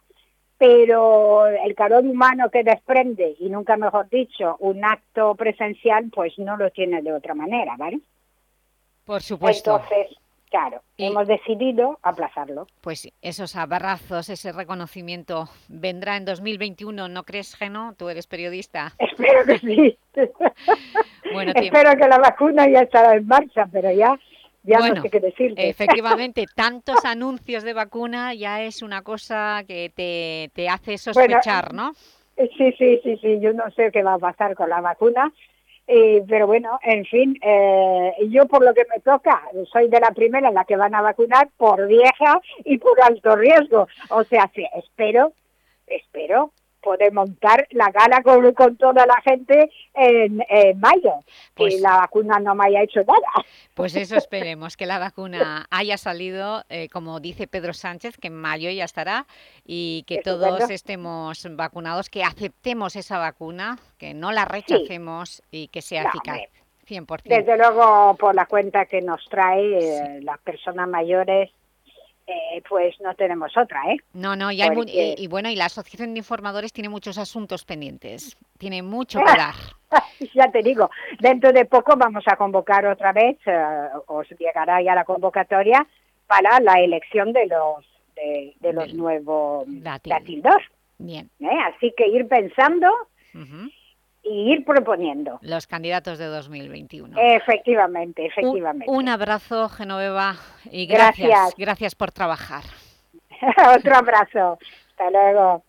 Speaker 18: Pero el calor humano que desprende, y nunca mejor dicho, un acto presencial, pues no lo tiene de otra manera, ¿vale?
Speaker 2: Por supuesto.
Speaker 18: Entonces, claro, hemos decidido aplazarlo.
Speaker 2: Pues esos abrazos, ese reconocimiento, ¿vendrá en 2021, no crees, Geno? Tú eres periodista.
Speaker 18: Espero que sí. bueno, Espero que la vacuna ya estará en marcha, pero ya bueno,
Speaker 2: Efectivamente, tantos anuncios de vacuna ya es una cosa que te, te hace sospechar, ¿no?
Speaker 18: Eh, sí, sí, sí, sí, yo no sé qué va a pasar con la vacuna, eh, pero bueno, en fin, eh, yo por lo que me toca, soy de la primera en la que van a vacunar por vieja y por alto riesgo. O sea, sí, espero, espero poder montar la gala con, con toda la gente en, mayo, pues, que la vacuna no me haya hecho nada.
Speaker 2: Pues eso esperemos, que la vacuna haya salido, eh, como dice Pedro Sánchez, que en mayo ya estará y que todos estemos vacunados, que aceptemos esa vacuna, que no la rechacemos y que sea eficaz. 100%.
Speaker 18: Desde luego, por la cuenta que nos trae eh, las personas mayores, eh, pues no tenemos otra, ¿eh?
Speaker 2: No, no, y, y, bueno, y la Asociación de Informadores tiene muchos asuntos pendientes, tiene mucho que dar.
Speaker 18: ya te digo, dentro de poco vamos a convocar otra vez, eh, os llegará ya la convocatoria para la elección de los de, los nuevos datildos.
Speaker 2: Bien.
Speaker 18: ¿Eh? Así que ir pensando y ir proponiendo.
Speaker 2: Los candidatos de 2021.
Speaker 18: Efectivamente, efectivamente.
Speaker 2: Un, abrazo, Genoveva, y gracias, gracias, gracias por trabajar.
Speaker 18: Otro abrazo. Hasta luego.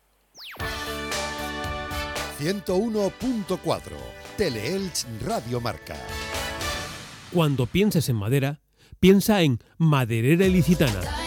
Speaker 4: 101.4 Teleelch Radio Marca.
Speaker 19: Cuando pienses en madera, piensa en Maderera Ilicitana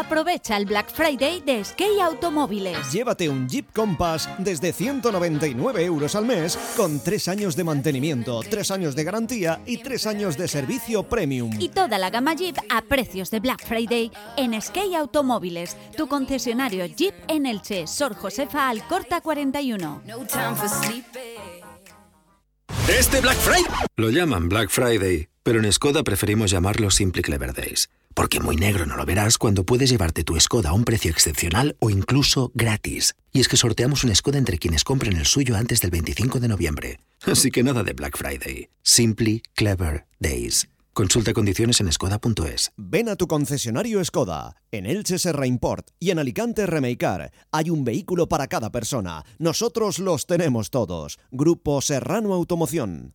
Speaker 9: Aprovecha el Black Friday de Skate Automóviles.
Speaker 7: Llévate un Jeep Compass desde 199 euros al mes con 3 años de mantenimiento, 3 años de garantía y 3 años de servicio premium.
Speaker 9: Y toda la gama Jeep a precios de Black Friday en Skate Automóviles, tu concesionario Jeep en Elche, Sor Josefa Alcorta 41.
Speaker 20: Este Black Friday lo llaman Black Friday, pero en Skoda preferimos llamarlo Simply Clever Days. Porque muy negro no lo verás cuando puedes llevarte tu Skoda a un precio excepcional o incluso gratis. Y es que sorteamos un Skoda entre quienes compren el suyo antes del 25 de noviembre. Así que nada de Black Friday. Simply Clever Days. Consulta condiciones en skoda.es.
Speaker 7: Ven a tu concesionario Skoda. En Elche Serra Import y en Alicante Remeicar. Hay un vehículo para cada persona. Nosotros los tenemos todos. Grupo Serrano Automoción.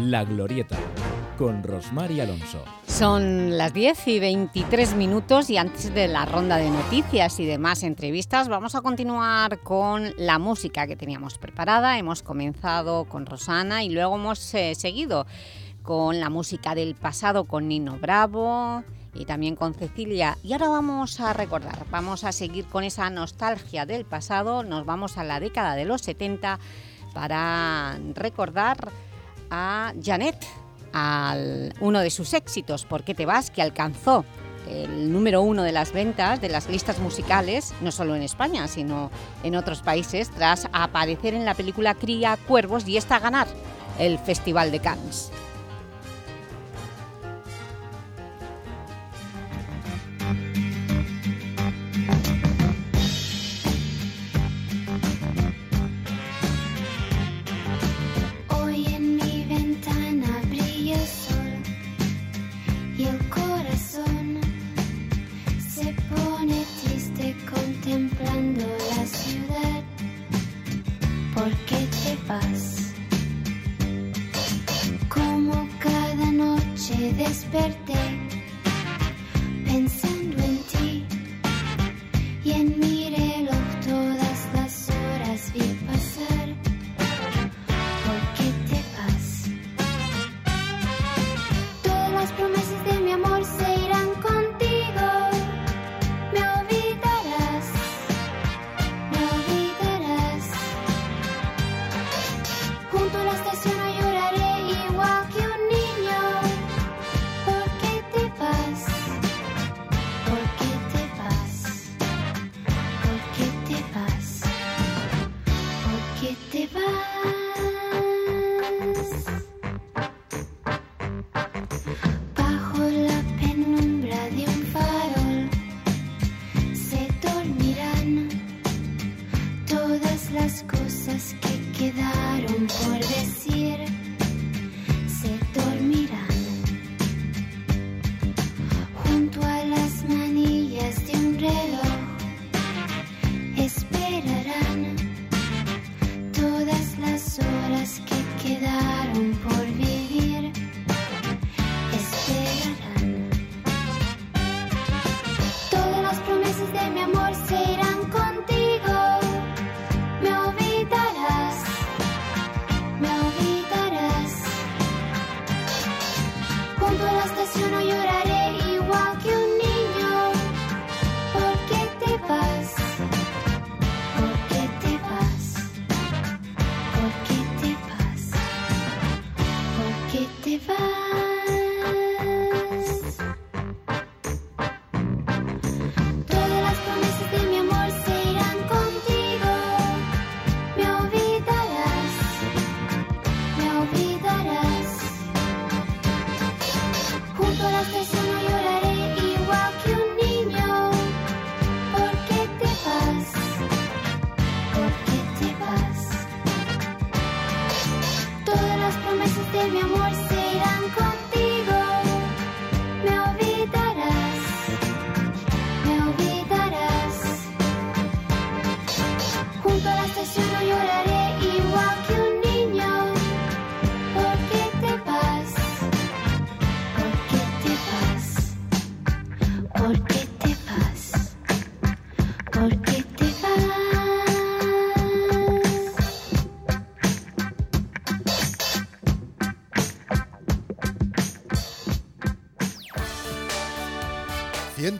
Speaker 13: La Glorieta con Rosmar y Alonso.
Speaker 2: Son las 10 y 23 minutos y antes de la ronda de noticias y demás entrevistas vamos a continuar con la música que teníamos preparada. Hemos comenzado con Rosana y luego hemos eh, seguido con la música del pasado con Nino Bravo y también con Cecilia. Y ahora vamos a recordar, vamos a seguir con esa nostalgia del pasado, nos vamos a la década de los 70 para recordar a Janet, al uno de sus éxitos, ¿Por qué te vas?, que alcanzó el número uno de las ventas de las listas musicales, no solo en España, sino en otros países, tras aparecer en la película Cría Cuervos y esta ganar el Festival de Cannes.
Speaker 21: Junto a la estación lloraré igual que un niño. ¿Por qué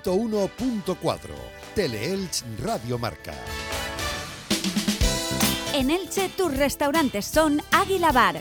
Speaker 4: 101.4 Teleelch Radio Marca.
Speaker 9: En Elche tus restaurantes son Águila Bar.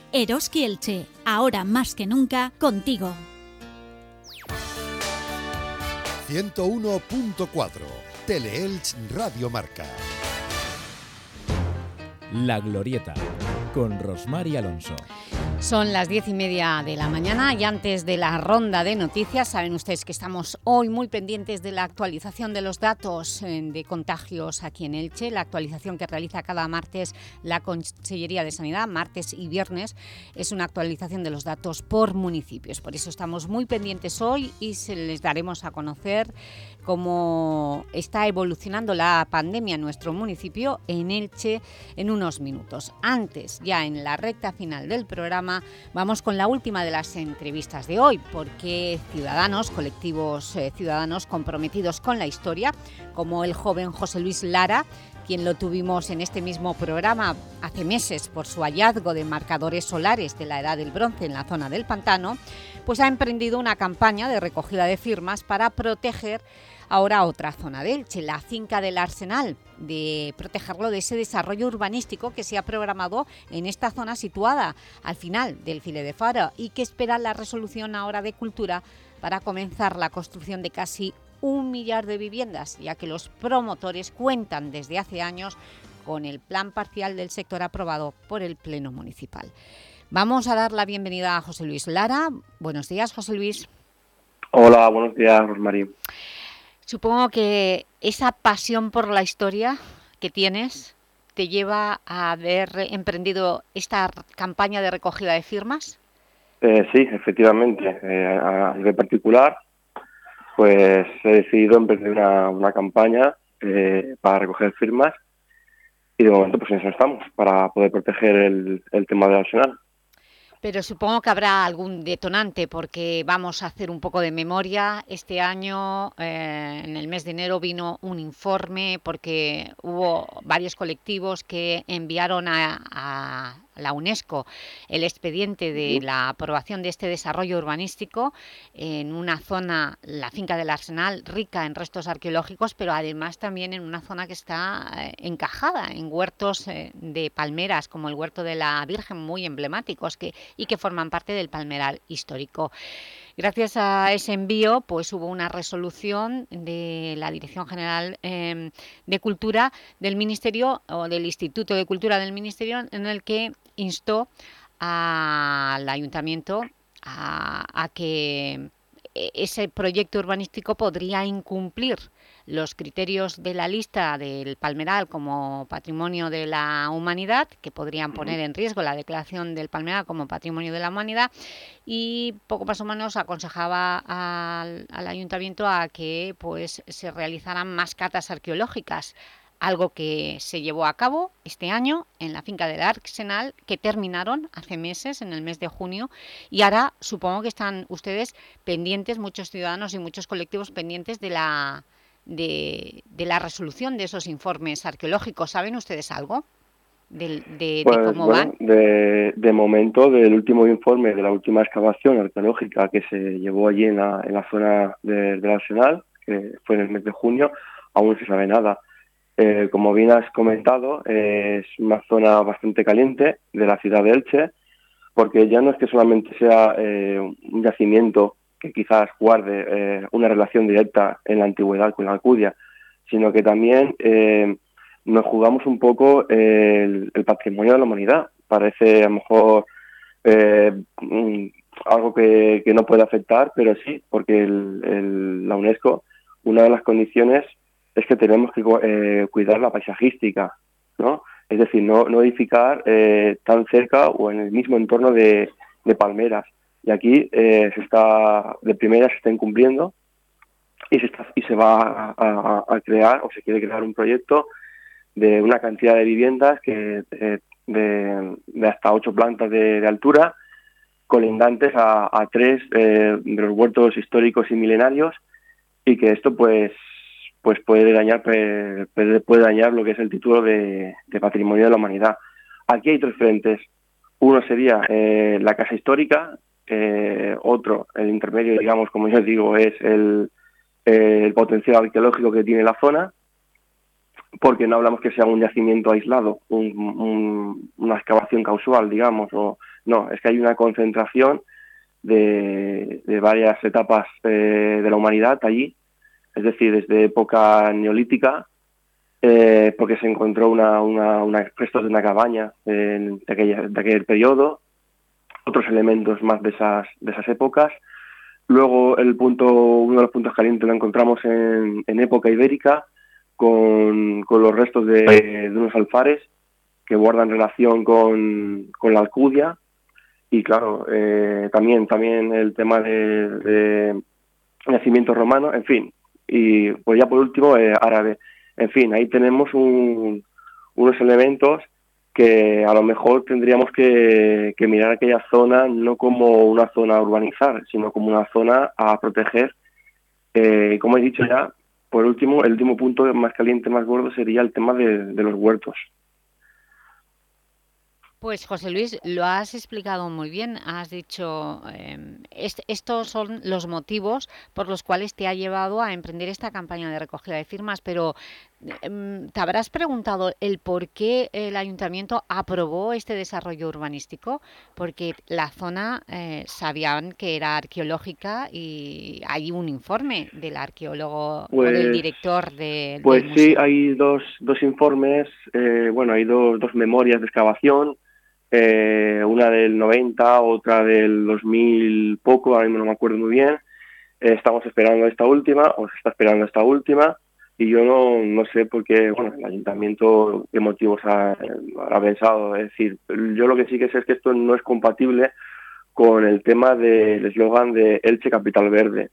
Speaker 9: Eroski Elche, ahora más que nunca contigo.
Speaker 4: 101.4 Teleelch Radio Marca.
Speaker 13: La Glorieta, con Rosmar y Alonso.
Speaker 2: Son las diez y media de la mañana y antes de la ronda de noticias saben ustedes que estamos hoy muy pendientes de la actualización de los datos eh, de contagios aquí en Elche, la actualización que realiza cada martes la Consellería de Sanidad, martes y viernes, es una actualización de los datos por municipios. Por eso estamos muy pendientes hoy y se les daremos a conocer cómo está evolucionando la pandemia en nuestro municipio, en Elche, en unos minutos. Antes, ya en la recta final del programa, vamos con la última de las entrevistas de hoy, porque ciudadanos, colectivos eh, ciudadanos comprometidos con la historia, como el joven José Luis Lara, quien lo tuvimos en este mismo programa hace meses por su hallazgo de marcadores solares de la Edad del Bronce en la zona del Pantano, pues ha emprendido una campaña de recogida de firmas para proteger ahora otra zona de Elche, la finca del Arsenal, de protegerlo de ese desarrollo urbanístico que se ha programado en esta zona situada al final del file de Faro y que espera la resolución ahora de Cultura para comenzar la construcción de casi un millar de viviendas, ya que los promotores cuentan desde hace años con el plan parcial del sector aprobado por el Pleno Municipal. Vamos a dar la bienvenida a José Luis Lara. Buenos días, José Luis.
Speaker 22: Hola, buenos días, Rosmarín.
Speaker 2: Supongo que esa pasión por la historia que tienes te lleva a haber emprendido esta campaña de recogida de firmas.
Speaker 22: Eh, sí, efectivamente. Eh, particular, pues he decidido emprender una, una campaña eh, para recoger firmas y de momento pues en eso estamos, para poder proteger el, el tema del arsenal.
Speaker 2: Pero supongo que habrá algún detonante porque vamos a hacer un poco de memoria. Este año, eh, en el mes de enero, vino un informe porque hubo varios colectivos que enviaron a, a la UNESCO el expediente de la aprobación de este desarrollo urbanístico en una zona, la finca del Arsenal, rica en restos arqueológicos, pero además también en una zona que está eh, encajada en huertos eh, de palmeras, como el huerto de la Virgen, muy emblemáticos que, y que forman parte del palmeral histórico. Gracias a ese envío pues hubo una resolución de la Dirección General em, de Cultura del Ministerio o del Instituto de Cultura del Ministerio en el que instó al Ayuntamiento a, que e, ese proyecto urbanístico podría incumplir los criterios de la lista del Palmeral como patrimonio de la humanidad, que podrían poner en riesgo la declaración del Palmeral como patrimonio de la humanidad, y poco más o menos aconsejaba al, al Ayuntamiento a que pues, se realizaran más catas arqueológicas algo que se llevó a cabo este año en la finca del Arsenal, que terminaron hace meses, en el mes de junio, y ahora supongo que están ustedes pendientes, muchos ciudadanos y muchos colectivos pendientes de la, de, la resolución de esos informes arqueológicos. ¿Saben ustedes algo de, de,
Speaker 22: pues,
Speaker 2: cómo van?
Speaker 22: De, momento, del último informe, de la última excavación arqueológica que se llevó allí en la, en la zona del Arsenal, que fue en el mes de junio, aún no se sabe nada eh, como bien has comentado, es una zona bastante caliente de la ciudad de Elche, porque ya no es que solamente sea eh, un yacimiento que quizás guarde eh, una relación directa en la antigüedad con la Alcudia, sino que también nos jugamos un poco el, patrimonio de la humanidad. Parece a lo mejor mm, algo que, no puede afectar, pero sí, porque la UNESCO, una de las condiciones es que tenemos que eh, cuidar la paisajística, ¿no? Es decir, no, edificar eh, tan cerca o en el mismo entorno de, palmeras. Y aquí eh, se está, de primera se está incumpliendo y se, está, y se va a, crear o se quiere crear un proyecto de una cantidad de viviendas que de, hasta ocho plantas de, altura, colindantes a, a tres de los huertos históricos y milenarios y que esto pues pues puede dañar puede dañar lo que es el título de, patrimonio de la humanidad. Aquí hay tres frentes. Uno sería eh, la casa histórica, eh, otro, el intermedio, digamos, como yo digo, es el, el potencial arqueológico que tiene la zona, porque no hablamos que sea un yacimiento aislado, una excavación causal, digamos, o no, es que hay una concentración de, varias etapas eh, de la humanidad allí es decir, desde época neolítica, eh, porque se encontró una, una, restos de una cabaña de, aquella, de aquel periodo, otros elementos más de esas, de esas épocas. Luego el punto, uno de los puntos calientes lo encontramos en, época ibérica, con, los restos de, unos alfares que guardan relación con, la Alcudia. Y claro, eh, también, también el tema de, de nacimiento romano, en fin, y pues ya por último eh, árabe. En fin, ahí tenemos unos elementos que a lo mejor tendríamos que, mirar aquella zona no como una zona a urbanizar, sino como una zona a proteger. Eh, como he dicho ya, por último, el último punto más caliente, más gordo, sería el tema de los huertos.
Speaker 2: Pues José Luis, lo has explicado muy bien, has dicho, em, estos son los motivos por los cuales te ha llevado a emprender esta campaña de recogida de firmas, pero em, ¿te habrás preguntado el por qué el Ayuntamiento aprobó este desarrollo urbanístico? Porque la zona eh, sabían que era arqueológica y hay un informe del arqueólogo o del pues, director de,
Speaker 22: Pues sí, hay dos, dos informes, eh, bueno, hay dos, dos memorias de excavación, eh, una del 90, otra del 2000 poco, ahora mismo no me acuerdo muy bien. Eh, estamos esperando esta última, o se está esperando esta última, y yo no, no sé por qué, bueno, el ayuntamiento qué motivos ha, pensado. Es decir, yo lo que sí que sé es que esto no es compatible con el tema del eslogan de Elche Capital Verde.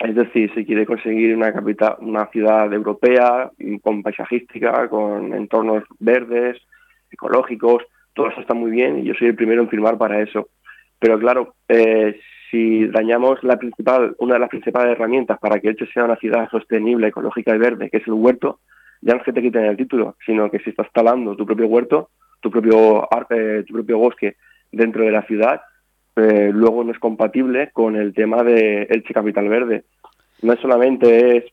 Speaker 22: Es decir, se quiere conseguir una capital, una ciudad europea con paisajística, con entornos verdes, ecológicos, todo eso está muy bien y yo soy el primero en firmar para eso. Pero claro, eh, si dañamos la principal, una de las principales herramientas para que Elche sea una ciudad sostenible, ecológica y verde, que es el huerto, ya no es que te quiten el título, sino que si estás talando tu propio huerto, tu propio, arte, tu propio bosque dentro de la ciudad, eh, luego no es compatible con el tema de Elche Capital Verde. No solamente es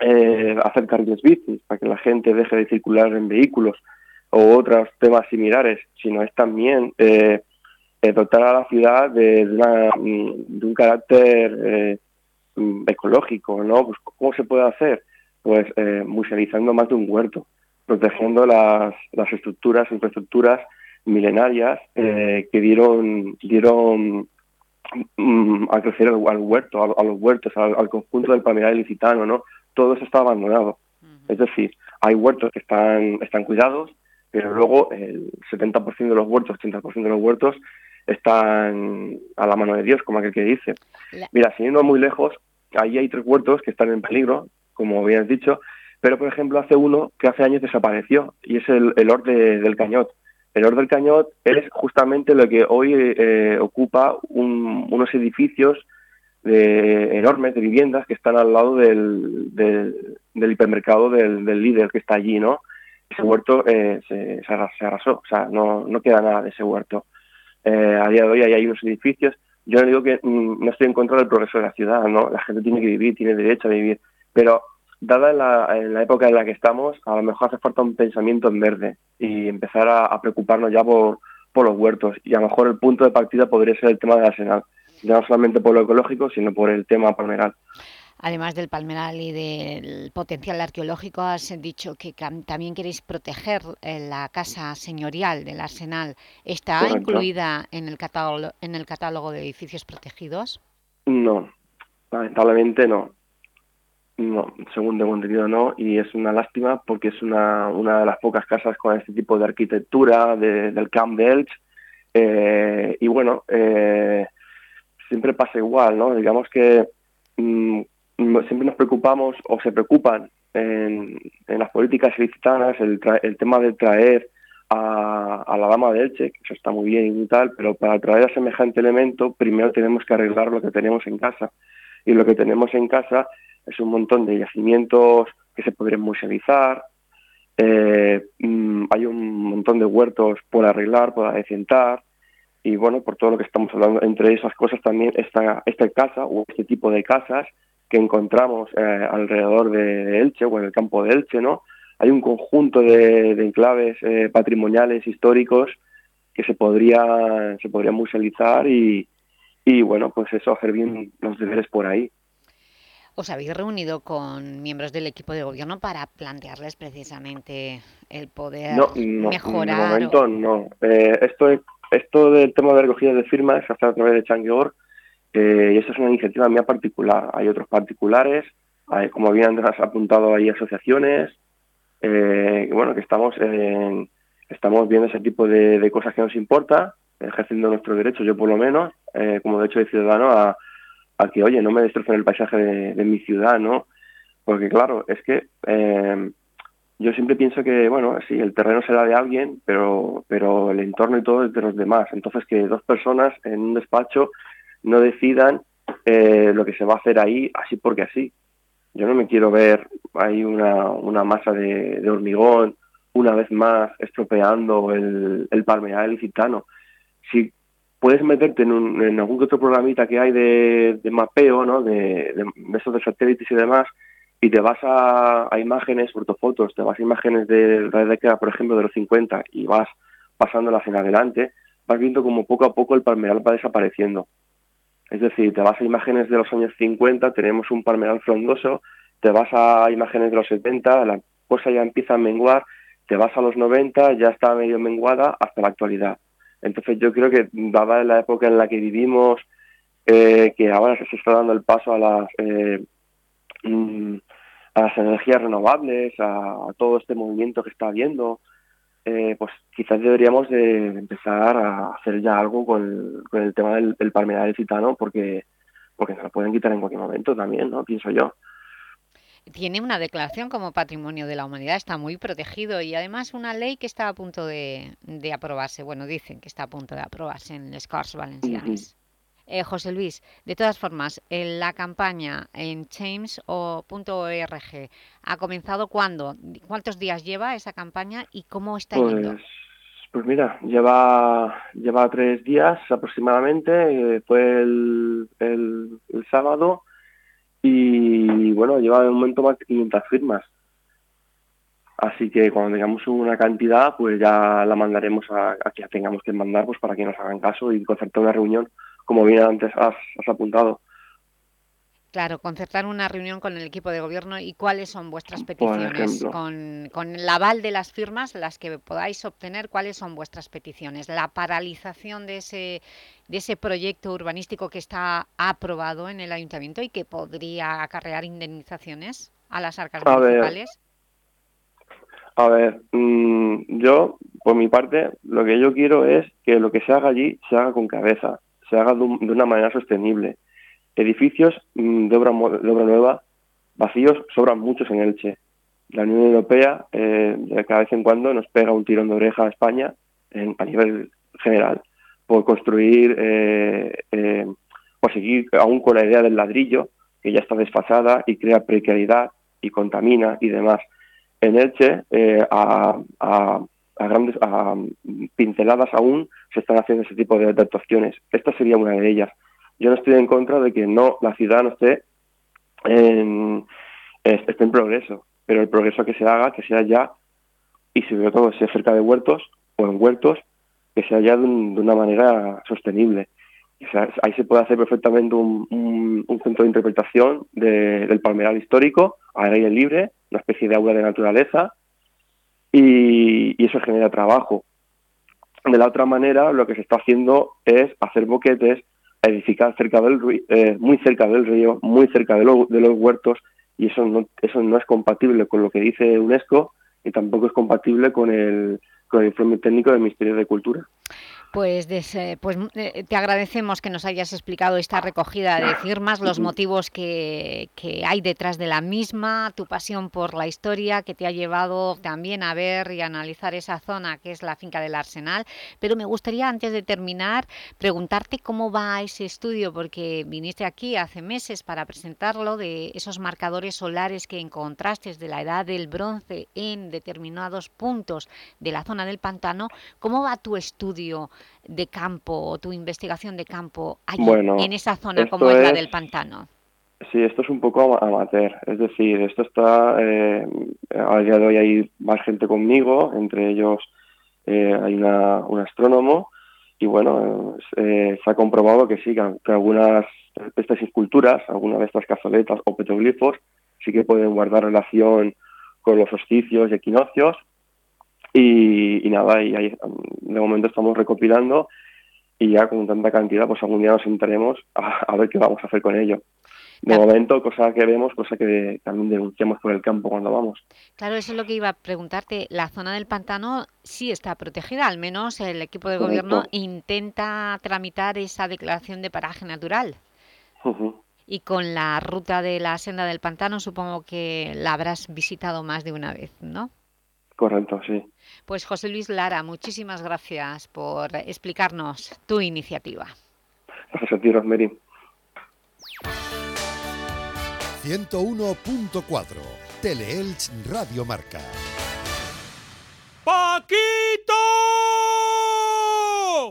Speaker 22: eh, hacer carriles bici para que la gente deje de circular en vehículos o otros temas similares, sino es también eh, dotar a la ciudad de, mm, un carácter mm, ecológico, ¿no? Pues, ¿Cómo se puede hacer? Pues musealizando más de un huerto, protegiendo las, las estructuras, infraestructuras milenarias eh, que dieron dieron mm, a crecer al, huerto, a, los huertos, al, conjunto del palmeral ilicitano, ¿no? Todo eso está abandonado. Es decir, hay huertos que están, están cuidados, pero luego el 70% de los huertos, 80% de los huertos están a la mano de Dios, como aquel que dice. Mira, siguiendo muy lejos, ahí hay tres huertos que están en peligro, como bien has dicho, pero por ejemplo hace uno que hace años desapareció y es el, el del Cañot. El Or del Cañot es justamente lo que hoy eh, ocupa unos edificios de, enormes de viviendas que están al lado del, del, hipermercado del, líder que está allí, ¿no? Ese huerto eh, se, se, arrasó, o sea, no, no queda nada de ese huerto. Eh, a día de hoy hay unos edificios. Yo no digo que mm, no estoy en contra del progreso de la ciudad, ¿no? La gente tiene que vivir, tiene derecho a vivir, pero dada la, la, época en la que estamos, a lo mejor hace falta un pensamiento en verde y empezar a, preocuparnos ya por, por, los huertos. Y a lo mejor el punto de partida podría ser el tema del arsenal, ya no solamente por lo ecológico, sino por el tema palmeral.
Speaker 2: Además del palmeral y del potencial arqueológico, has dicho que también queréis proteger eh, la casa señorial del Arsenal. ¿Está incluida en el, catálogo, en el catálogo de edificios protegidos?
Speaker 22: No, lamentablemente no. No, según tengo entendido no, y es una lástima porque es una, una de las pocas casas con este tipo de arquitectura del Camp de Elche. Eh, y bueno, eh, siempre pasa igual, ¿no? Digamos que mm, siempre nos preocupamos o se preocupan en, las políticas ilicitanas el, el tema de traer a, la dama de Elche, que eso está muy bien y tal, pero para traer a semejante elemento primero tenemos que arreglar lo que tenemos en casa. Y lo que tenemos en casa es un montón de yacimientos que se podrían musealizar, eh, mm, hay un montón de huertos por arreglar, por adecentar, y bueno, por todo lo que estamos hablando, entre esas cosas también esta, esta casa o este tipo de casas que encontramos eh, alrededor de Elche o en el campo de Elche, ¿no? Hay un conjunto de, enclaves eh, patrimoniales históricos que se podría se podrían musealizar y, y bueno, pues eso, hacer bien los deberes por ahí.
Speaker 2: ¿Os habéis reunido con miembros del equipo de gobierno para plantearles precisamente el poder
Speaker 22: no,
Speaker 2: mejorar?
Speaker 22: De momento no. Eh, esto, esto del tema de recogida de firmas hace a través de Changueor eh, y esto es una iniciativa mía particular. Hay otros particulares, como bien apuntado, hay asociaciones, eh, bueno, que estamos, estamos viendo ese tipo de, de, cosas que nos importa, ejerciendo nuestros derechos, yo por lo menos, eh, como derecho de ciudadano, a a que, oye, no me destrocen el paisaje de, mi ciudad, ¿no? Porque claro, es que eh, yo siempre pienso que, bueno, sí, el terreno será de alguien, pero, pero el entorno y todo es de los demás. Entonces, que dos personas en un despacho no decidan eh, lo que se va a hacer ahí así porque así. Yo no me quiero ver ahí una, una masa de, hormigón una vez más estropeando el, el palmeral. Si puedes meterte en, un, en algún otro programita que hay de, mapeo, ¿no? De, de, de satélites y demás, y te vas a, imágenes, ortofotos, te vas a imágenes de la década, por ejemplo, de los 50 y vas pasándolas en adelante, vas viendo como poco a poco el palmeral va desapareciendo. Es decir, te vas a imágenes de los años 50, tenemos un palmeral frondoso, te vas a imágenes de los 70, la cosa ya empieza a menguar, te vas a los 90, ya está medio menguada hasta la actualidad. Entonces yo creo que dada la época en la que vivimos, eh, que ahora se está dando el paso a las eh, mm, a las energías renovables, a, todo este movimiento que está habiendo, eh, pues quizás deberíamos de empezar a hacer ya algo con el, tema del, del palmeral citano, porque porque nos lo pueden quitar en cualquier momento también, ¿no? Pienso yo
Speaker 2: tiene una declaración como Patrimonio de la Humanidad, está muy protegido y además una ley que está a punto de, aprobarse, bueno, dicen que está a punto de aprobarse en les Corts Valencianes. Eh, José Luis, de todas formas, en la campaña en change.org ha comenzado cuándo? ¿Cuántos días lleva esa campaña y cómo está
Speaker 22: pues, Pues mira, lleva, lleva tres días aproximadamente, eh, fue el, el, sábado y bueno, lleva de momento más de 500 firmas. Así que cuando tengamos una cantidad, pues ya la mandaremos a, a que tengamos que mandar pues para que nos hagan caso y concertar una reunión, como bien antes has apuntado.
Speaker 2: Claro, concertar una reunión con el equipo de gobierno y cuáles son vuestras peticiones. Con, con, el aval de las firmas, las que podáis obtener, cuáles son vuestras peticiones. La paralización de ese, de ese proyecto urbanístico que está aprobado en el Ayuntamiento y que podría acarrear indemnizaciones a las arcas municipales.
Speaker 22: a ver, mm, yo, por mi parte, lo que yo quiero es que lo que se haga allí se haga con cabeza, se haga de una manera sostenible Edificios mm, de obra, nueva vacíos sobran muchos en Elche. La Unión Europea eh, de cada vez en cuando nos pega un tirón de oreja a España a nivel general por construir, eh, eh, por seguir aún con la idea del ladrillo, que ya está desfasada y crea precariedad y contamina y demás. En Elche, a, grandes a pinceladas aún se están haciendo ese tipo de, de actuaciones. Esta sería una de ellas yo no estoy en contra de que no la ciudad no esté en, esté en progreso, pero el progreso que se haga, que sea ya, y sobre todo sea cerca de huertos o en huertos, que sea ya de, una manera sostenible. ahí se puede hacer perfectamente un, centro de interpretación del palmeral histórico, al aire libre, una especie de aula de naturaleza, y, y eso genera trabajo. De la otra manera, lo que se está haciendo es hacer boquetes edificar cerca del eh, muy cerca del río, muy cerca de, de, los huertos, y eso no, eso no es compatible con lo que dice UNESCO y tampoco es compatible con el, con el informe técnico del Ministerio de Cultura.
Speaker 2: Pues, pues eh, te agradecemos que nos hayas explicado esta recogida de firmas, los motivos que, hay detrás de la misma, tu pasión por la historia que te ha llevado también a ver y analizar esa zona que es la finca del Arsenal. Pero me gustaría, antes de terminar, preguntarte cómo va ese estudio, porque viniste aquí hace meses para presentarlo, de esos marcadores solares que encontraste de la edad del bronce en determinados puntos de la zona del pantano. ¿Cómo va tu estudio de campo o tu investigación de campo allí, en esa zona como es, la del pantano?
Speaker 22: Sí, esto es un poco amateur, es decir, esto está, eh, a día de hoy hay más gente conmigo, entre ellos eh, hay una, un astrónomo, y bueno, eh, se ha comprobado que sí, que, algunas de estas esculturas, algunas de estas cazoletas o petroglifos, sí que pueden guardar relación con los hosticios y equinoccios, y, nada, y ahí, de momento estamos recopilando y ya con tanta cantidad, pues algún día nos sentaremos a, ver qué vamos a hacer con ello. De momento, cosa que vemos, cosa que también denunciamos por el campo cuando vamos.
Speaker 2: Claro, eso es lo que iba a preguntarte. La zona del pantano sí está protegida, al menos el equipo de gobierno intenta tramitar esa declaración de paraje natural. Y con la ruta de la senda del pantano supongo que la habrás visitado más de una vez, ¿no?
Speaker 22: Correcto, sí.
Speaker 2: Pues José Luis Lara, muchísimas gracias por explicarnos tu iniciativa.
Speaker 22: Gracias a ti, Rosemary.
Speaker 4: 101.4 Teleelch Radio Marca.
Speaker 19: ¡Paquito!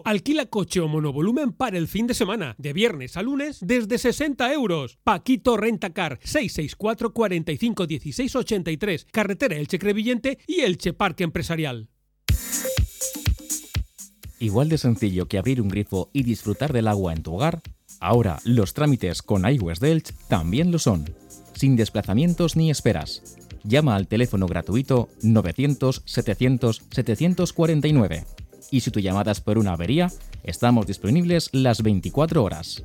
Speaker 19: Alquila coche o monovolumen para el fin de semana, de viernes a lunes, desde 60 euros. Paquito Rentacar, 664 45 16 83, carretera Elche Crevillente y Elche Parque Empresarial.
Speaker 13: Igual de sencillo que abrir un grifo y disfrutar del agua en tu hogar, ahora los trámites con iWest Elche también lo son, sin desplazamientos ni esperas. Llama al teléfono gratuito 900 700 749 y si tu llamada es por una avería, estamos disponibles las 24 horas.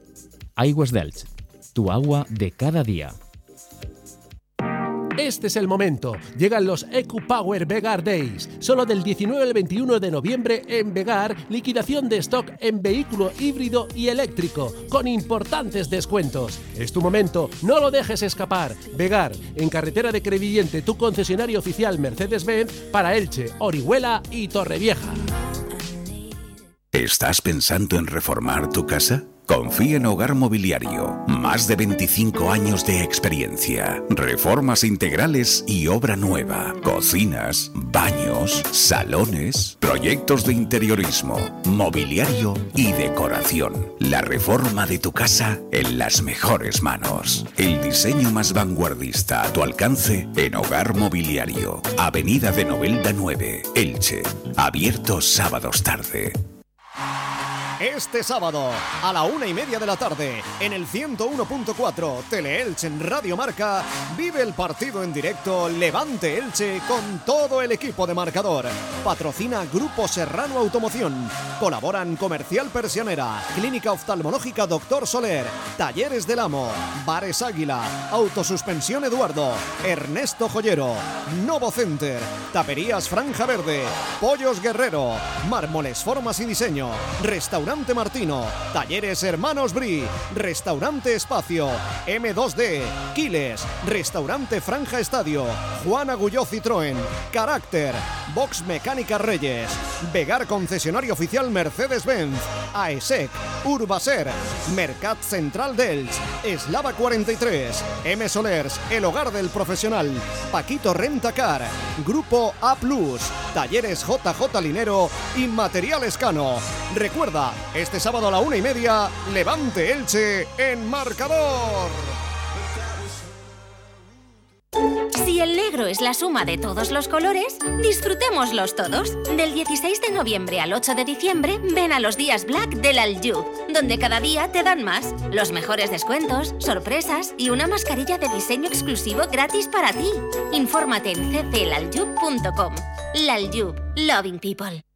Speaker 13: Aguas Delch, tu agua de cada día.
Speaker 23: Este es el momento. Llegan los EcuPower Vegar Days. Solo del 19 al 21 de noviembre en Vegar, liquidación de stock en vehículo híbrido y eléctrico, con importantes descuentos. Es tu momento, no lo dejes escapar. Vegar, en carretera de Crevillente, tu concesionario oficial Mercedes-Benz para Elche, Orihuela y Torrevieja.
Speaker 24: ¿Estás pensando en reformar tu casa? Confía en Hogar Mobiliario. Más de 25 años de experiencia. Reformas integrales y obra nueva. Cocinas, baños, salones, proyectos de interiorismo, mobiliario y decoración. La reforma de tu casa en las mejores manos. El diseño más vanguardista a tu alcance en Hogar Mobiliario. Avenida de Novelda 9, Elche. Abierto sábados tarde. Bye.
Speaker 7: Este sábado, a la una y media de la tarde, en el 101.4 Tele-Elche en Radio Marca, vive el partido en directo Levante Elche con todo el equipo de marcador. Patrocina Grupo Serrano Automoción. Colaboran Comercial Persianera, Clínica Oftalmológica Doctor Soler, Talleres del Amo, Bares Águila, Autosuspensión Eduardo, Ernesto Joyero, Novo Center, Taperías Franja Verde, Pollos Guerrero, Mármoles Formas y Diseño, Restaurante Martino, Talleres Hermanos Bri, Restaurante Espacio, M2D, Quiles, Restaurante Franja Estadio, Juan Agulló Citroën, Carácter, Box Mecánica Reyes, Vegar Concesionario Oficial Mercedes-Benz, AESEC, Urbaser, Mercat Central Delch, Eslava 43, M Solers, El Hogar del Profesional, Paquito Rentacar, Grupo A Talleres JJ Linero y Material Escano. Recuerda, este sábado a la una y media, Levante Elche en marcador.
Speaker 17: Si el negro es la suma de todos los colores, disfrutémoslos todos. Del 16 de noviembre al 8 de diciembre, ven a los días Black del Aljub, donde cada día te dan más, los mejores descuentos, sorpresas y una mascarilla de diseño exclusivo gratis para ti. Infórmate en cclaljub.com. L'Aljub, loving people.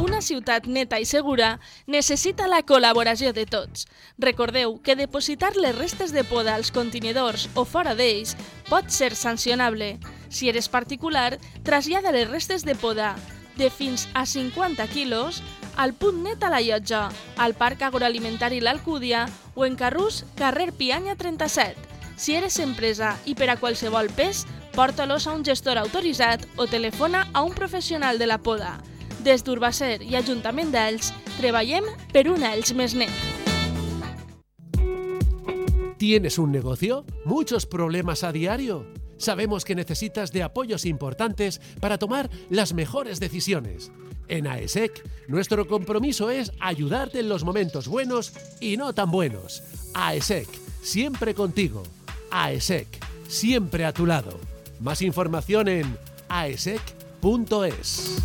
Speaker 16: Una ciutat neta i segura necessita la col·laboració de tots. Recordeu que depositar les restes de poda als contenidors o fora d'ells pot ser sancionable. Si eres particular, trasllada les restes de poda de fins a 50 quilos al punt net a la llotja, al Parc Agroalimentari L'Alcúdia o en Carrús, carrer Pianya 37. Si eres empresa i per a qualsevol pes, porta-los a un gestor autoritzat o telefona a un professional de la poda. Des d'Urbacer i Ajuntament d'Elx, treballem per.
Speaker 23: ¿Tienes un negocio? ¿Muchos problemas a diario? Sabemos que necesitas de apoyos importantes para tomar las mejores decisiones. En AESEC, nuestro compromiso es ayudarte en los momentos buenos y no tan buenos. AESEC, siempre contigo. AESEC, siempre a tu lado. Más información en aesec.es.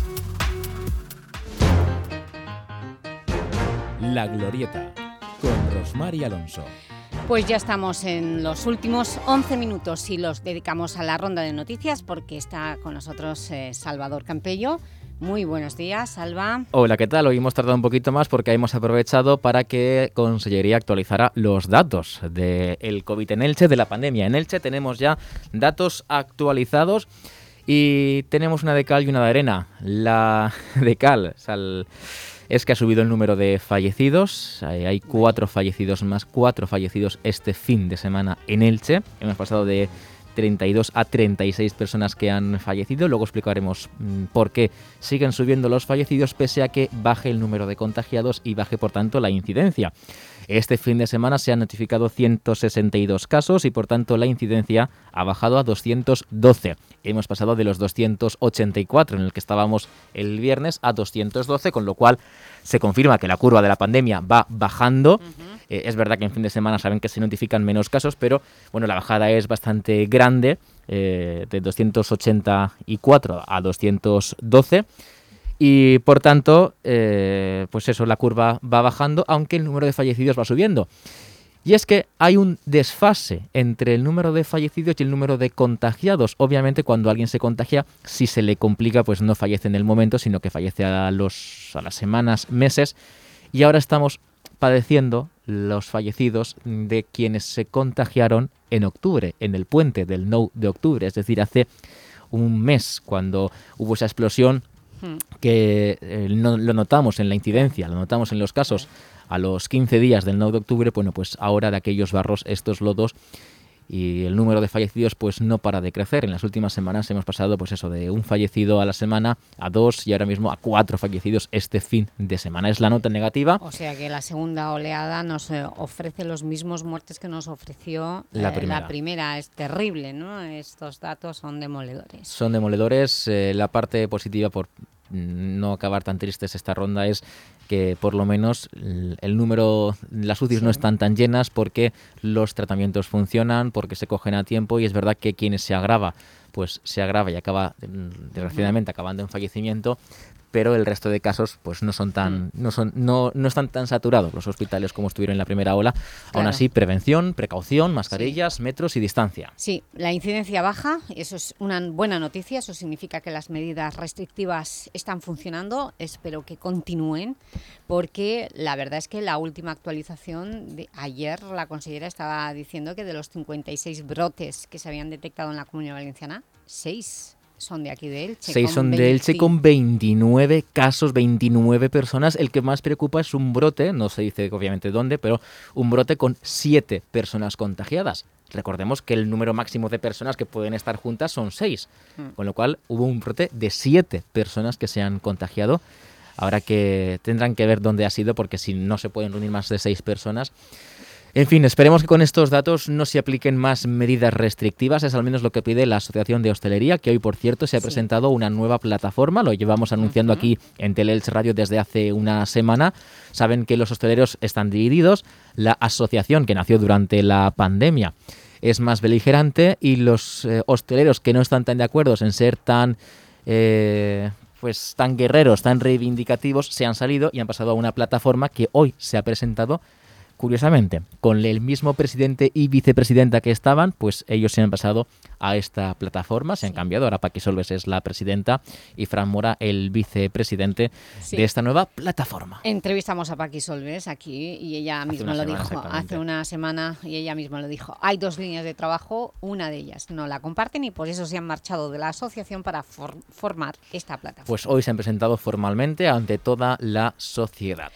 Speaker 13: La Glorieta, con Rosmar y Alonso.
Speaker 2: Pues ya estamos en los últimos 11 minutos y los dedicamos a la ronda de noticias porque está con nosotros eh, Salvador Campello. Muy buenos días, Salva.
Speaker 13: Hola, ¿qué tal? Hoy hemos tardado un poquito más porque hemos aprovechado para que Consellería actualizara los datos del COVID en Elche, de la pandemia en Elche. Tenemos ya datos actualizados y tenemos una de cal y una de arena. La de cal, sal es que ha subido el número de fallecidos. Hay cuatro fallecidos más, cuatro fallecidos este fin de semana en Elche. Hemos pasado de 32 a 36 personas que han fallecido. Luego explicaremos mm, por qué siguen subiendo los fallecidos pese a que baje el número de contagiados y baje por tanto la incidencia. Este fin de semana se han notificado 162 casos y por tanto la incidencia ha bajado a 212. Hemos pasado de los 284 en el que estábamos el viernes a 212, con lo cual se confirma que la curva de la pandemia va bajando. Eh, es verdad que en fin de semana saben que se notifican menos casos, pero bueno, la bajada es bastante grande, eh, de 284 a 212. Y por tanto, eh, pues eso, la curva va bajando, aunque el número de fallecidos va subiendo. Y es que hay un desfase entre el número de fallecidos y el número de contagiados. Obviamente, cuando alguien se contagia, si se le complica, pues no fallece en el momento, sino que fallece a, los, a las semanas, meses. Y ahora estamos padeciendo los fallecidos de quienes se contagiaron en octubre, en el puente del No de octubre, es decir, hace un mes, cuando hubo esa explosión que eh, no, lo notamos en la incidencia, lo notamos en los casos. A los 15 días del 9 de octubre, bueno, pues ahora de aquellos barros, estos lodos y el número de fallecidos pues no para de crecer. En las últimas semanas hemos pasado pues eso de un fallecido a la semana a dos y ahora mismo a cuatro fallecidos este fin de semana. Es la nota negativa.
Speaker 2: O sea que la segunda oleada nos eh, ofrece los mismos muertes que nos ofreció
Speaker 13: La
Speaker 2: eh,
Speaker 13: primera.
Speaker 2: la primera. Es terrible, ¿no? Estos datos son demoledores.
Speaker 13: Son demoledores. Eh, la parte positiva por mm, no acabar tan tristes esta ronda es que por lo menos el, número, las UCIs no están tan llenas porque los tratamientos funcionan, porque se cogen a tiempo y es verdad que quienes se agrava, pues se agrava y acaba, mm, desgraciadamente, acabando en fallecimiento, pero el resto de casos pues no son tan no son no, no están tan saturados los hospitales como estuvieron en la primera ola. Aún
Speaker 2: Claro.
Speaker 13: así, prevención, precaución, mascarillas, metros y distancia.
Speaker 2: Sí, la incidencia baja, eso es una buena noticia, eso significa que las medidas restrictivas están funcionando, espero que continúen, porque la verdad es que la última actualización de ayer la consellera estaba diciendo que de los 56 brotes que se habían detectado en la Comunidad Valenciana, 6 son de aquí de Elche.
Speaker 13: Seis son de Elche
Speaker 2: 20.
Speaker 13: con 29 casos, 29 personas. El que más preocupa es un brote, no se dice obviamente dónde, pero un brote con 7 personas contagiadas. Recordemos que el número máximo de personas que pueden estar juntas son 6,
Speaker 2: Mm.
Speaker 13: con lo cual hubo un brote de 7 personas que se han contagiado. Ahora que tendrán que ver dónde ha sido, porque si no se pueden reunir más de 6 personas, en fin, esperemos que con estos datos no se apliquen más medidas restrictivas, es al menos lo que pide la Asociación de Hostelería, que hoy, por cierto, se ha presentado una nueva plataforma, lo llevamos anunciando aquí en Teleelch Radio desde hace una semana. Saben que los hosteleros están divididos, la asociación que nació durante la pandemia es más beligerante y los eh, hosteleros que no están tan de acuerdo en ser tan... eh, pues tan guerreros, tan reivindicativos, se han salido y han pasado a una plataforma que hoy se ha presentado Curiosamente, con el mismo presidente y vicepresidenta que estaban, pues ellos se han pasado a esta plataforma, se han cambiado. Ahora Paqui Solves es la presidenta y Fran Mora el vicepresidente
Speaker 2: Sí.
Speaker 13: de esta nueva plataforma.
Speaker 2: Entrevistamos a Paqui Solves aquí y ella
Speaker 13: Hace
Speaker 2: misma lo
Speaker 13: semana,
Speaker 2: dijo, hace una semana y ella misma lo dijo. Hay dos líneas de trabajo, una de ellas no la comparten y por eso se han marchado de la asociación para for- formar esta plataforma.
Speaker 13: Pues hoy se han presentado formalmente ante toda la sociedad.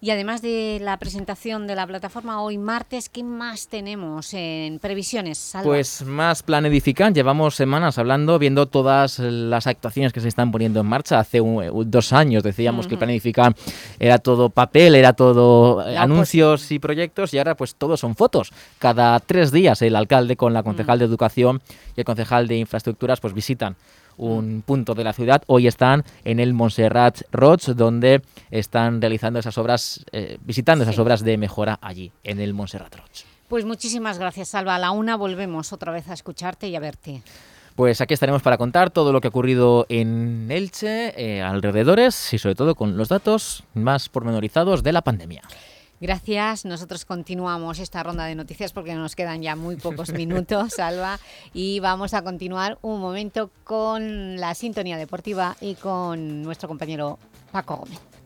Speaker 2: Y además de la presentación de la plataforma hoy martes, ¿qué más tenemos en previsiones? Salva?
Speaker 13: Pues más plan Edifican, llevamos semanas hablando, viendo todas las actuaciones que se están poniendo en marcha. Hace un- dos años decíamos que el plan Edifican era todo papel, era todo eh,
Speaker 2: La
Speaker 13: anuncios y proyectos y ahora pues todo son fotos. Cada tres días el alcalde con la concejal de Educación y el concejal de Infraestructuras pues visitan un punto de la ciudad. Hoy están en el Montserrat Roig, donde están realizando esas obras, eh, visitando esas obras de mejora allí, en el Montserrat Roig.
Speaker 2: Pues muchísimas gracias, Salva. A la una volvemos otra vez a escucharte y a verte.
Speaker 13: Pues aquí estaremos para contar todo lo que ha ocurrido en Elche, eh, alrededores y sobre todo con los datos más pormenorizados de la pandemia.
Speaker 2: Gracias. Nosotros continuamos esta ronda de noticias porque nos quedan ya muy pocos minutos, Salva, y vamos a continuar un momento con la sintonía deportiva y con nuestro compañero Paco Gómez.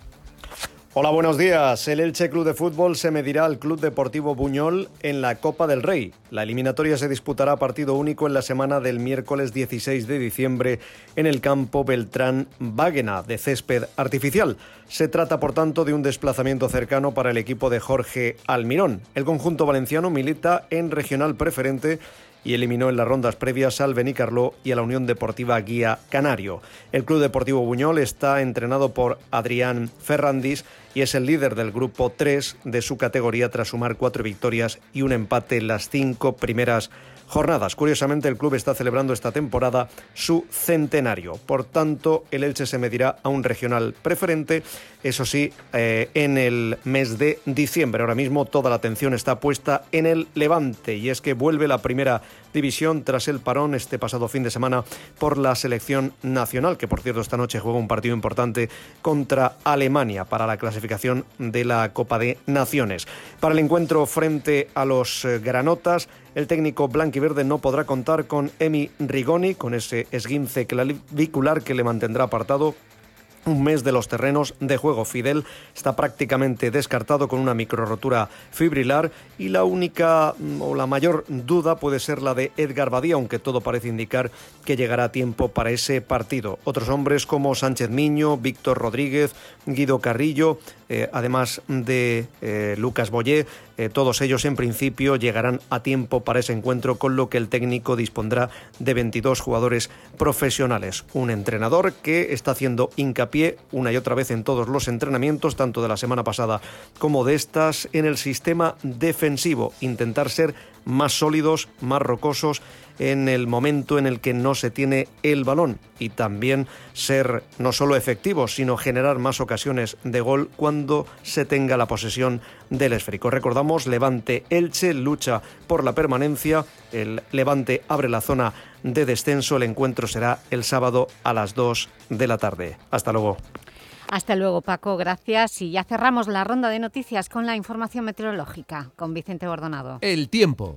Speaker 7: Hola, buenos días. El Elche Club de Fútbol se medirá al Club Deportivo Buñol en la Copa del Rey. La eliminatoria se disputará a partido único en la semana del miércoles 16 de diciembre en el campo Beltrán Váguena de césped artificial. Se trata, por tanto, de un desplazamiento cercano para el equipo de Jorge Almirón. El conjunto valenciano milita en regional preferente y eliminó en las rondas previas al Benicarló y a la Unión Deportiva Guía Canario. El Club Deportivo Buñol está entrenado por Adrián Ferrandis y es el líder del grupo 3 de su categoría tras sumar cuatro victorias y un empate en las cinco primeras jornadas. Curiosamente, el club está celebrando esta temporada su centenario. Por tanto, el Elche se medirá a un regional preferente, eso sí, eh, en el mes de diciembre. Ahora mismo toda la atención está puesta en el Levante y es que vuelve la primera división tras el parón este pasado fin de semana por la selección nacional, que por cierto esta noche juega un partido importante contra Alemania para la clasificación de la Copa de Naciones. Para el encuentro frente a los eh, granotas, el técnico blanquiverde no podrá contar con Emi Rigoni, con ese esguince clavicular que le mantendrá apartado un mes de los terrenos de juego. Fidel está prácticamente descartado con una microrotura fibrilar y la única mm, o la mayor duda puede ser la de Edgar Badía, aunque todo parece indicar que llegará a tiempo para ese partido. Otros hombres como Sánchez Miño, Víctor Rodríguez, Guido Carrillo eh, además de eh, Lucas Boyé, eh, todos ellos en principio llegarán a tiempo para ese encuentro, con lo que el técnico dispondrá de 22 jugadores profesionales. Un entrenador que está haciendo hincapié una y otra vez en todos los entrenamientos, tanto de la semana pasada como de estas, en el sistema defensivo, intentar ser más sólidos, más rocosos en el momento en el que no se tiene el balón y también ser no solo efectivos, sino generar más ocasiones de gol cuando se tenga la posesión del esférico. Recordamos, Levante Elche lucha por la permanencia, el Levante abre la zona de descenso, el encuentro será el sábado a las 2 de la tarde. Hasta luego.
Speaker 2: Hasta luego, Paco. Gracias. Y ya cerramos la ronda de noticias con la información meteorológica con Vicente Bordonado.
Speaker 23: El tiempo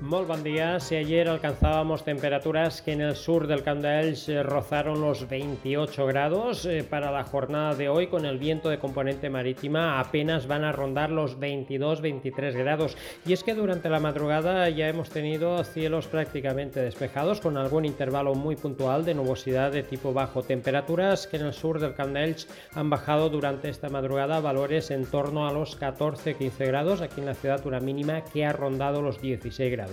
Speaker 25: Muy buen día. Si ayer alcanzábamos temperaturas que en el sur del Camp de eh, rozaron los 28 grados, eh, para la jornada de hoy con el viento de componente marítima apenas van a rondar los 22-23 grados. Y es que durante la madrugada ya hemos tenido cielos prácticamente despejados con algún intervalo muy puntual de nubosidad de tipo bajo. Temperaturas que en el sur del Camp de han bajado durante esta madrugada valores en torno a los 14-15 grados. Aquí en la ciudad una mínima que ha rondado los 16 grados.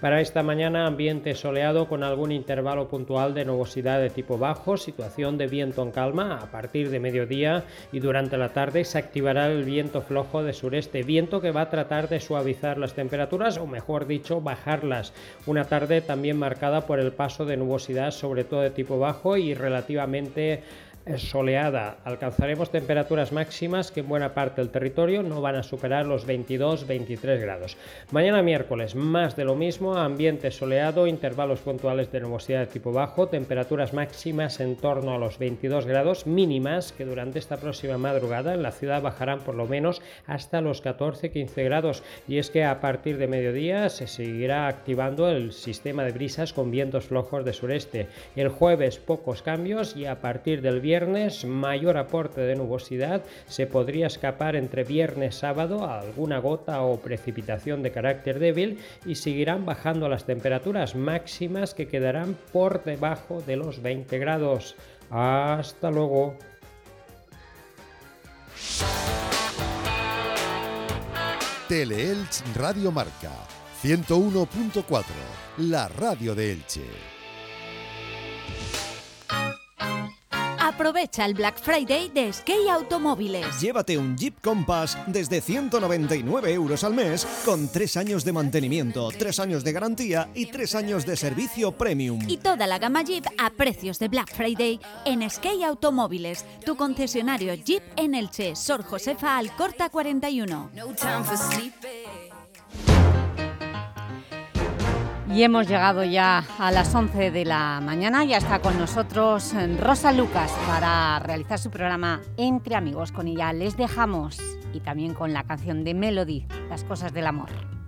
Speaker 25: Para esta mañana ambiente soleado con algún intervalo puntual de nubosidad de tipo bajo, situación de viento en calma a partir de mediodía y durante la tarde se activará el viento flojo de sureste, viento que va a tratar de suavizar las temperaturas o mejor dicho bajarlas. Una tarde también marcada por el paso de nubosidad sobre todo de tipo bajo y relativamente soleada. Alcanzaremos temperaturas máximas que en buena parte del territorio no van a superar los 22-23 grados. Mañana miércoles, más de lo mismo, ambiente soleado, intervalos puntuales de nubosidad de tipo bajo, temperaturas máximas en torno a los 22 grados mínimas que durante esta próxima madrugada en la ciudad bajarán por lo menos hasta los 14-15 grados. Y es que a partir de mediodía se seguirá activando el sistema de brisas con vientos flojos de sureste. El jueves pocos cambios y a partir del viernes viernes mayor aporte de nubosidad, se podría escapar entre viernes sábado a alguna gota o precipitación de carácter débil y seguirán bajando las temperaturas máximas que quedarán por debajo de los 20 grados. Hasta luego.
Speaker 4: Teleelch Radio Marca 101.4, la radio de Elche.
Speaker 9: Aprovecha el Black Friday de Skate Automóviles.
Speaker 26: Llévate un Jeep Compass desde 199 euros al mes con 3 años de mantenimiento, 3 años de garantía y 3 años de servicio premium.
Speaker 9: Y toda la gama Jeep a precios de Black Friday en Skate Automóviles, tu concesionario Jeep en Elche, Sor Josefa Alcorta 41.
Speaker 2: Y hemos llegado ya a las 11 de la mañana. Ya está con nosotros Rosa Lucas para realizar su programa Entre Amigos. Con ella les dejamos y también con la canción de Melody, Las Cosas del Amor.